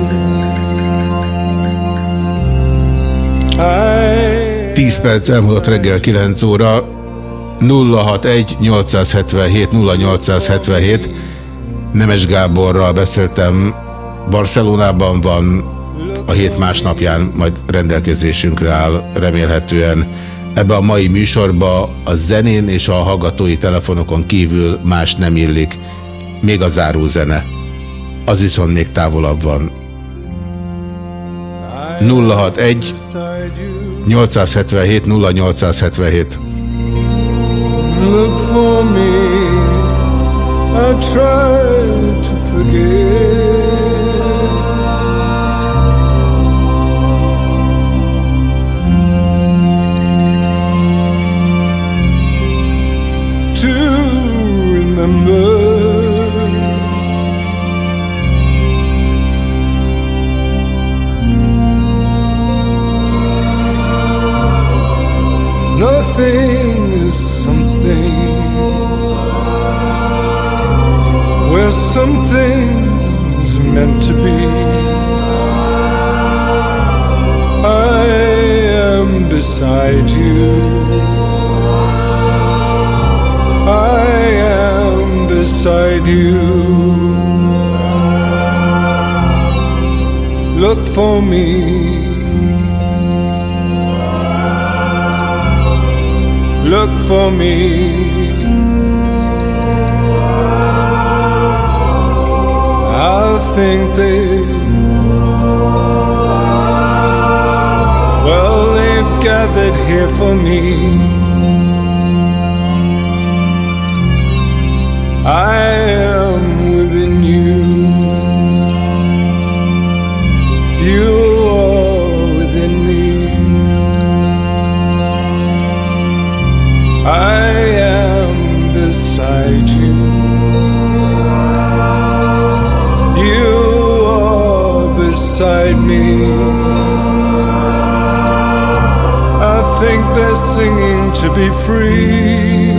I 10 perc elmúlott reggel 9 óra. 061 877 0877 Nemes Gáborral beszéltem. Barcelonában van. A hét másnapján majd rendelkezésünkre áll remélhetően Ebbe a mai műsorba a zenén és a hallgatói telefonokon kívül más nem illik, még a zárózene. Az viszont még távolabb van. 061 877 0877 Look for me I try to forget where something is meant to be. I am beside you. I am beside you. Look for me. look for me. I think they, well, they've gathered here for me. I be free.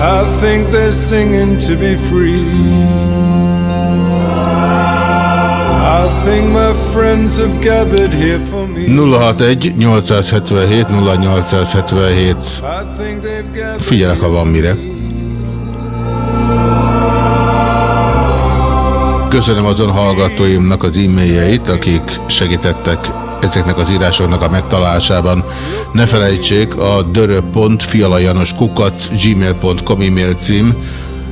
I think they're singing to be free. I think my friends have gathered here for me. 061 877 0877 Figyelek, ha van mire. Köszönöm azon hallgatóimnak az e-mailjeit, akik segítettek ezeknek az írásoknak a megtalálásában. Ne felejtsék, a dörö.fialajanoskukac gmail.com e-mail cím.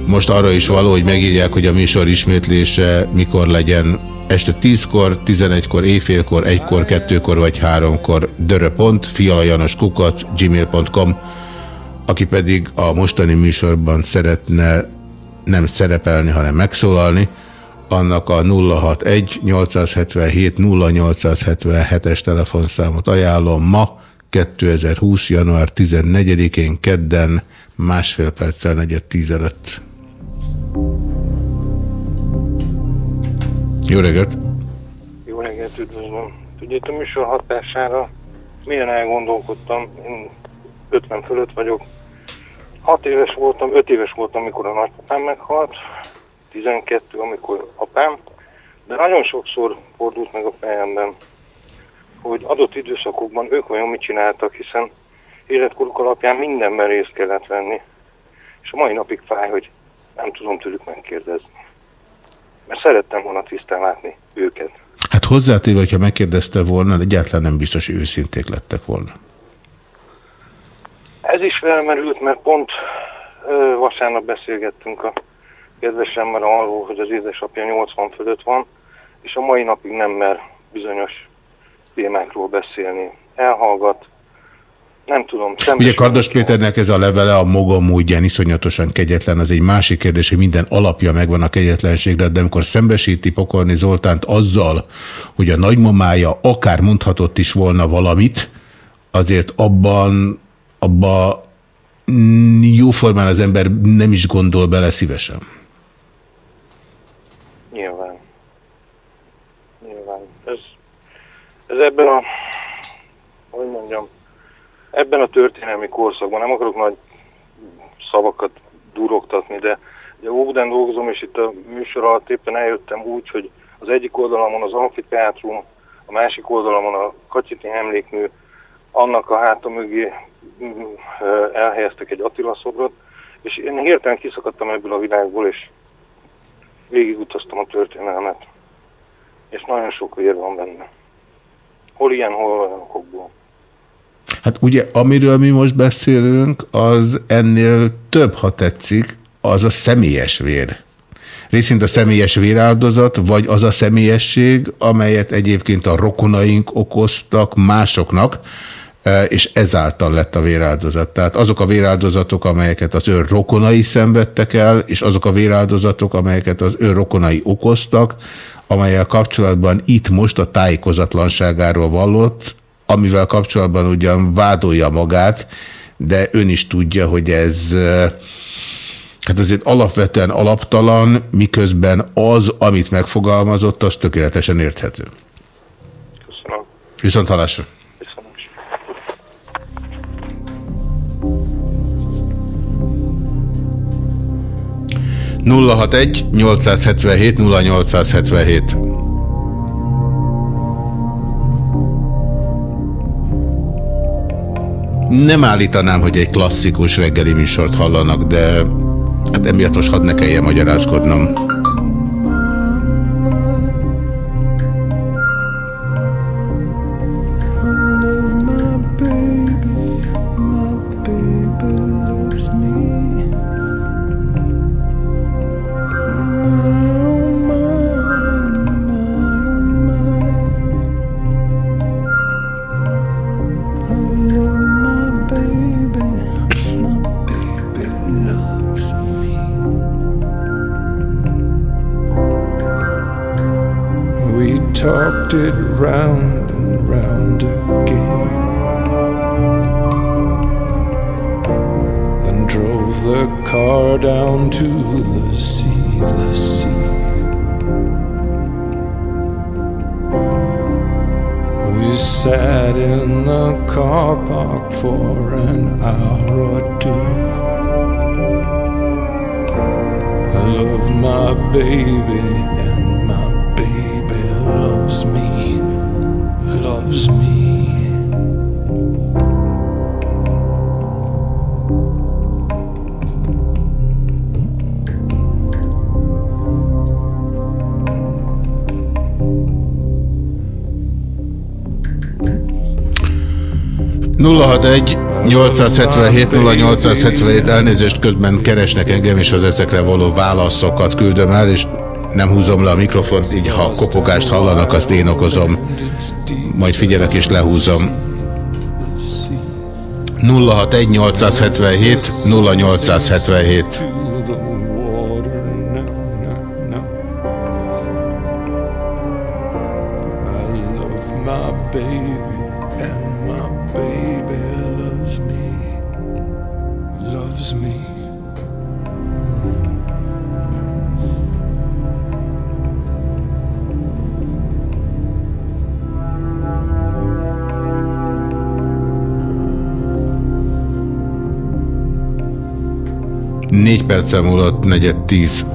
Most arra is való, hogy megírják, hogy a műsor ismétlése mikor legyen este 10-kor, 11-kor, éjfélkor, 1-kor, 2-kor vagy 3-kor döröpont, fialajanoskukac, gmail.com aki pedig a mostani műsorban szeretne nem szerepelni, hanem megszólalni, annak a 061 877 0877-es telefonszámot ajánlom ma, 2020. január 14-én kedden, másfél perccel negyed tíz előtt. Jó reggelt! Jó reggelt, üdvözlöm! Ugye itt a műsor hatására milyen elgondolkodtam, én 50 fölött vagyok. 6 éves voltam, 5 éves voltam, amikor a nagypapám meghalt, 12, amikor apám, de nagyon sokszor fordult meg a fejemben, hogy adott időszakokban ők olyan mit csináltak, hiszen életkoruk alapján mindenben részt kellett venni. És a mai napig fáj, hogy nem tudom tőlük megkérdezni. mert szerettem volna tisztán látni őket. Hát hozzátéve, hogyha megkérdezte volna, egyáltalán nem biztos, hogy őszinték lettek volna. Ez is felmerült, mert pont ö, vasárnap beszélgettünk a kedvesemmel arról, hogy az édesapja 80 fölött van, és a mai napig nem mer bizonyos témákról beszélni. Elhallgat, nem tudom. Ugye Kardos Péternek ez a levele a maga módján iszonyatosan kegyetlen, az egy másik kérdés, hogy minden alapja megvan a kegyetlenségre, de amikor szembesíti Pokorni Zoltánt azzal, hogy a nagymamája akár mondhatott is volna valamit, azért abban, abban jóformán az ember nem is gondol bele szívesen. Ez ebben a, hogy mondjam, ebben a történelmi korszakban, nem akarok nagy szavakat durogtatni, de ugye Óbudán dolgozom, és itt a műsor alatt éppen eljöttem úgy, hogy az egyik oldalamon az amfiteátrum, a másik oldalamon a Kacsiti emlékmű, annak a háta mögé mm, elhelyeztek egy Attila szobrot, és én hirtelen kiszakadtam ebből a világból, és végigutaztam a történelmet. És nagyon sok vér van benne. Hol ilyen, hol olyan okokból. Hát ugye, amiről mi most beszélünk, az ennél több, ha tetszik, az a személyes vér. Részint a személyes véráldozat, vagy az a személyesség, amelyet egyébként a rokonaink okoztak másoknak, e, és ezáltal lett a véráldozat. Tehát azok a véráldozatok, amelyeket az ő rokonai szenvedtek el, és azok a véráldozatok, amelyeket az ő rokonai okoztak, amelyel kapcsolatban itt most a tájékozatlanságáról vallott, amivel kapcsolatban ugyan vádolja magát, de ön is tudja, hogy ez hát azért alapvetően alaptalan, miközben az, amit megfogalmazott, az tökéletesen érthető. Köszönöm. Viszont halásra. 061 877 0877 Nem állítanám, hogy egy klasszikus reggeli műsort hallanak, de hát emiatt most hadd ne kelljen magyarázkodnom. 061 877 0877 elnézést közben keresnek engem, és az ezekre való válaszokat küldöm el, és nem húzom le a mikrofont, így ha kopogást hallanak, azt én okozom. Majd figyelek és lehúzom. 061 877 0877 Négy percem múlott negyed tíz.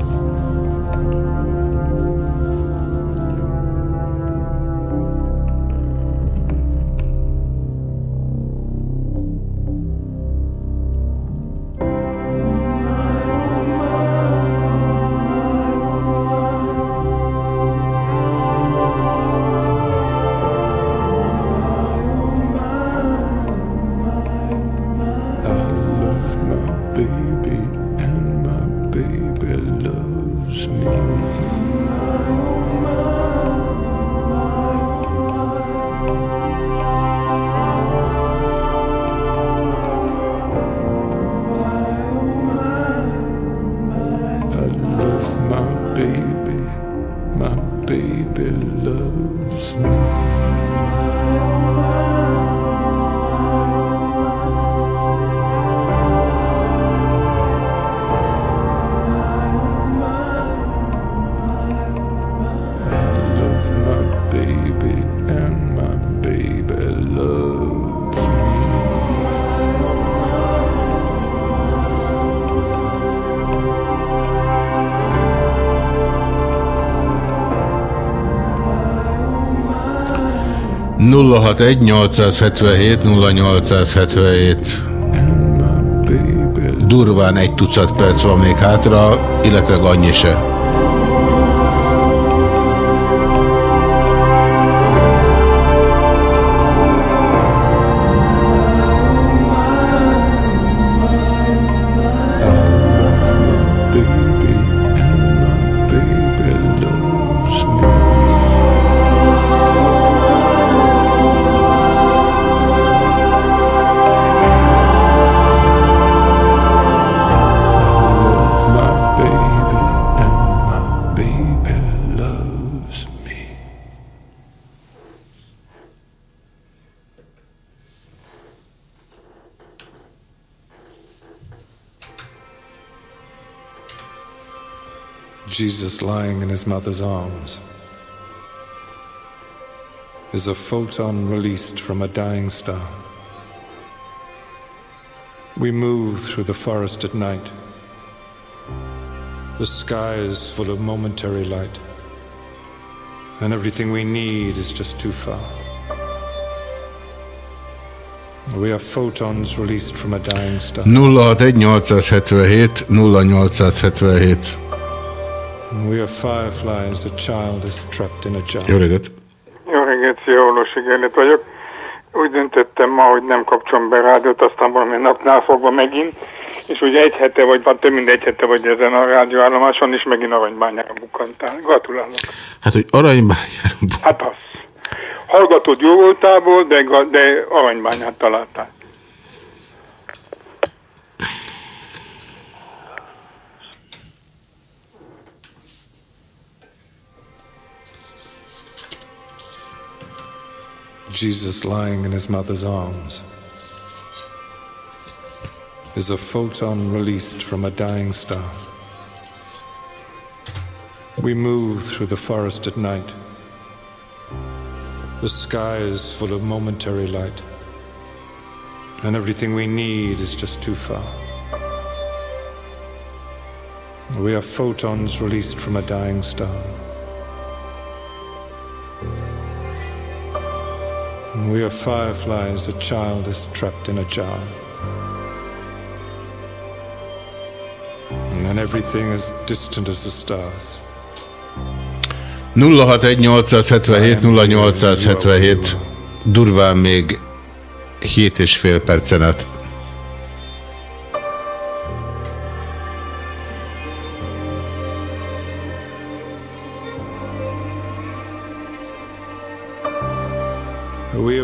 061 877 0877 Durván egy tucat perc van még hátra, illetve annyi se. Lying in his mother's arms is a photon released from a dying star. We move through the forest at night. The sky is full of momentary light, and everything we need is just too far. We are photons released from a dying star. 061 877 0877 We are fireflies, a child is trapped in a jar. Jó reggelt! Jó reggelt, szia, Orvosi Gerlit vagyok. Úgy döntöttem ma, hogy nem kapcsolom be rádiót, aztán valami napnál fogva megint, és ugye egy hete, vagy van több mint egy hete vagy ezen a rádióállomáson, és megint aranybányára bukkantál. Gratulálok. Hát, hogy aranybányára Hát az. Hallgatod jó voltából, de, de aranybányát találtál. Jesus lying in his mother's arms is a photon released from a dying star. We move through the forest at night. The sky is full of momentary light, and everything we need is just too far. We are photons released from a dying star. We are fireflies, a child is trapped in a jar. And everything is distant as the stars. 061 877 0877 durván még 7 és fél percen át.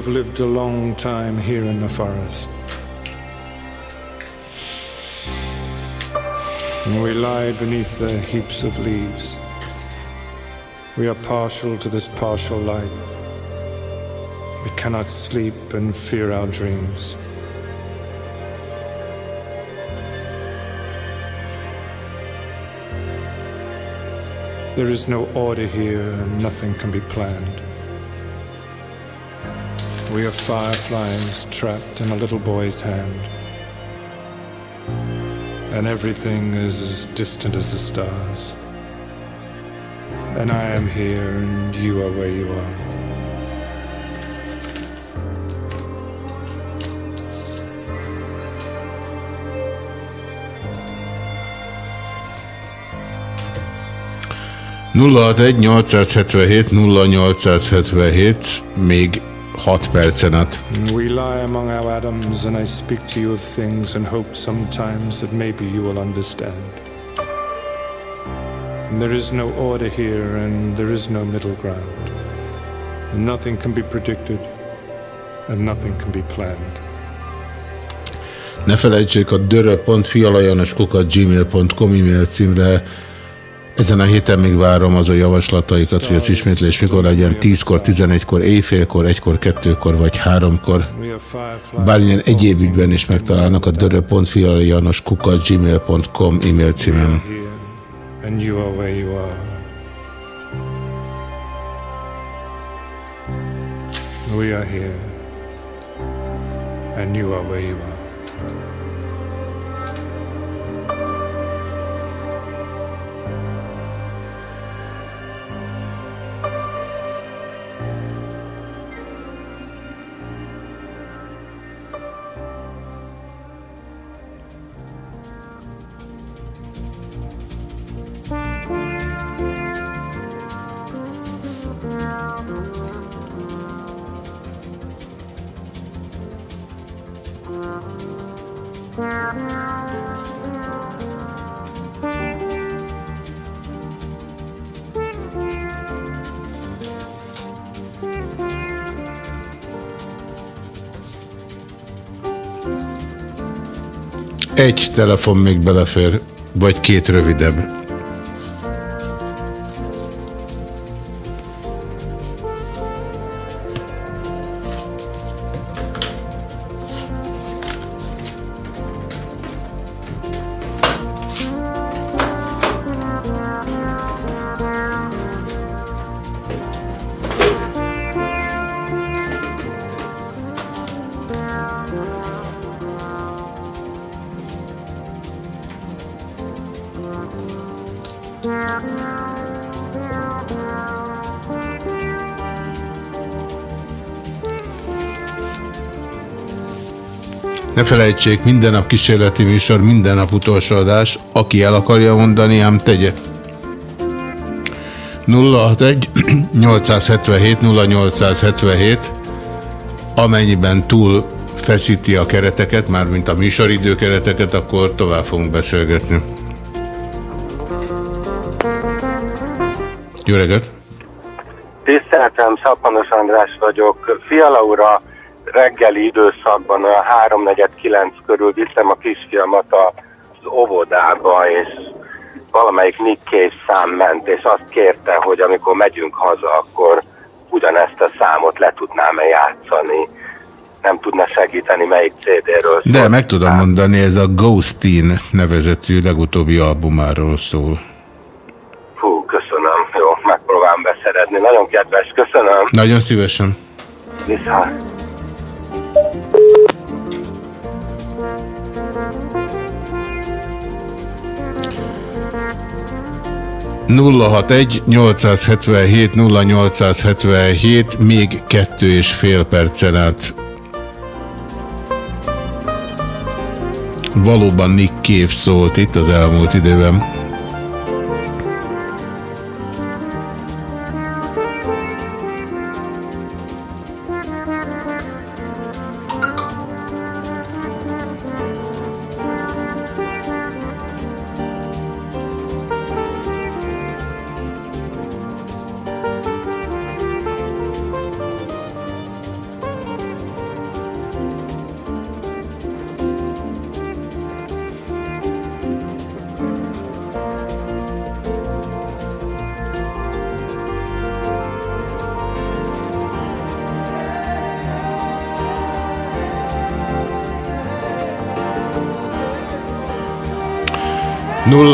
Have lived a long time here in the forest. And we lie beneath the heaps of leaves. We are partial to this partial light. We cannot sleep and fear our dreams. There is no order here, and nothing can be planned. We are fireflies trapped in a little boy's hand. And everything is as distant as the stars. And I am here, and you are where you are. nulla 877 0877 még 6 percen át. We lie among our atoms, and I speak to you of things and hope sometimes that maybe you will understand. And there is no order here, and there is no middle ground. And nothing can be predicted, and nothing can be planned. Ne felejtsék a dörö.fialajanoskukat gmail.com e-mail címre ezen a héten még várom az a javaslataikat, hogy az ismétlés mikor legyen 10-kor, 11-kor, éjfélkor, 1-kor, 2-kor vagy 3-kor. Bármilyen egyéb ügyben is megtalálnak a dörö.fialajanoskukat gmail.com e-mail címen. We are here, and you are where you are. Egy telefon még belefér, vagy két rövidebb. Ne felejtsék, minden nap kísérleti műsor, minden nap utolsó adás. Aki el akarja mondani, ám tegye. 061 877 0877 amennyiben túl feszíti a kereteket, mármint a műsoridő kereteket, akkor tovább fogunk beszélgetni. Jó reggelt! Tiszteltem, Szappanos András vagyok. Fiala ura, reggeli időszakban a 3-4-9 körül viszem a kisfiamat az óvodába, és valamelyik Nick Cave szám ment, és azt kérte, hogy amikor megyünk haza, akkor ugyanezt a számot le tudnám-e játszani. Nem tudna segíteni, melyik CD-ről De meg tudom mondani, ez a Ghostin nevezetű legutóbbi albumáról szól. Fú, köszönöm. Jó, megpróbálom beszerezni. Nagyon kedves, köszönöm. Nagyon szívesen. Viszont. 061 877 0877 még kettő és fél percen át. Valóban Nick Cave szólt itt az elmúlt időben.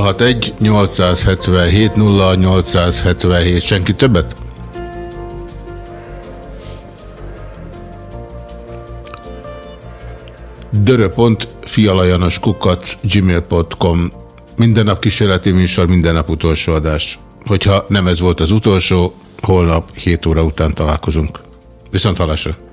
061 877 0877. Senki többet? kukac gmail.com Minden nap kísérleti műsor, minden nap utolsó adás. Hogyha nem ez volt az utolsó, holnap 7 óra után találkozunk. Viszont halásra!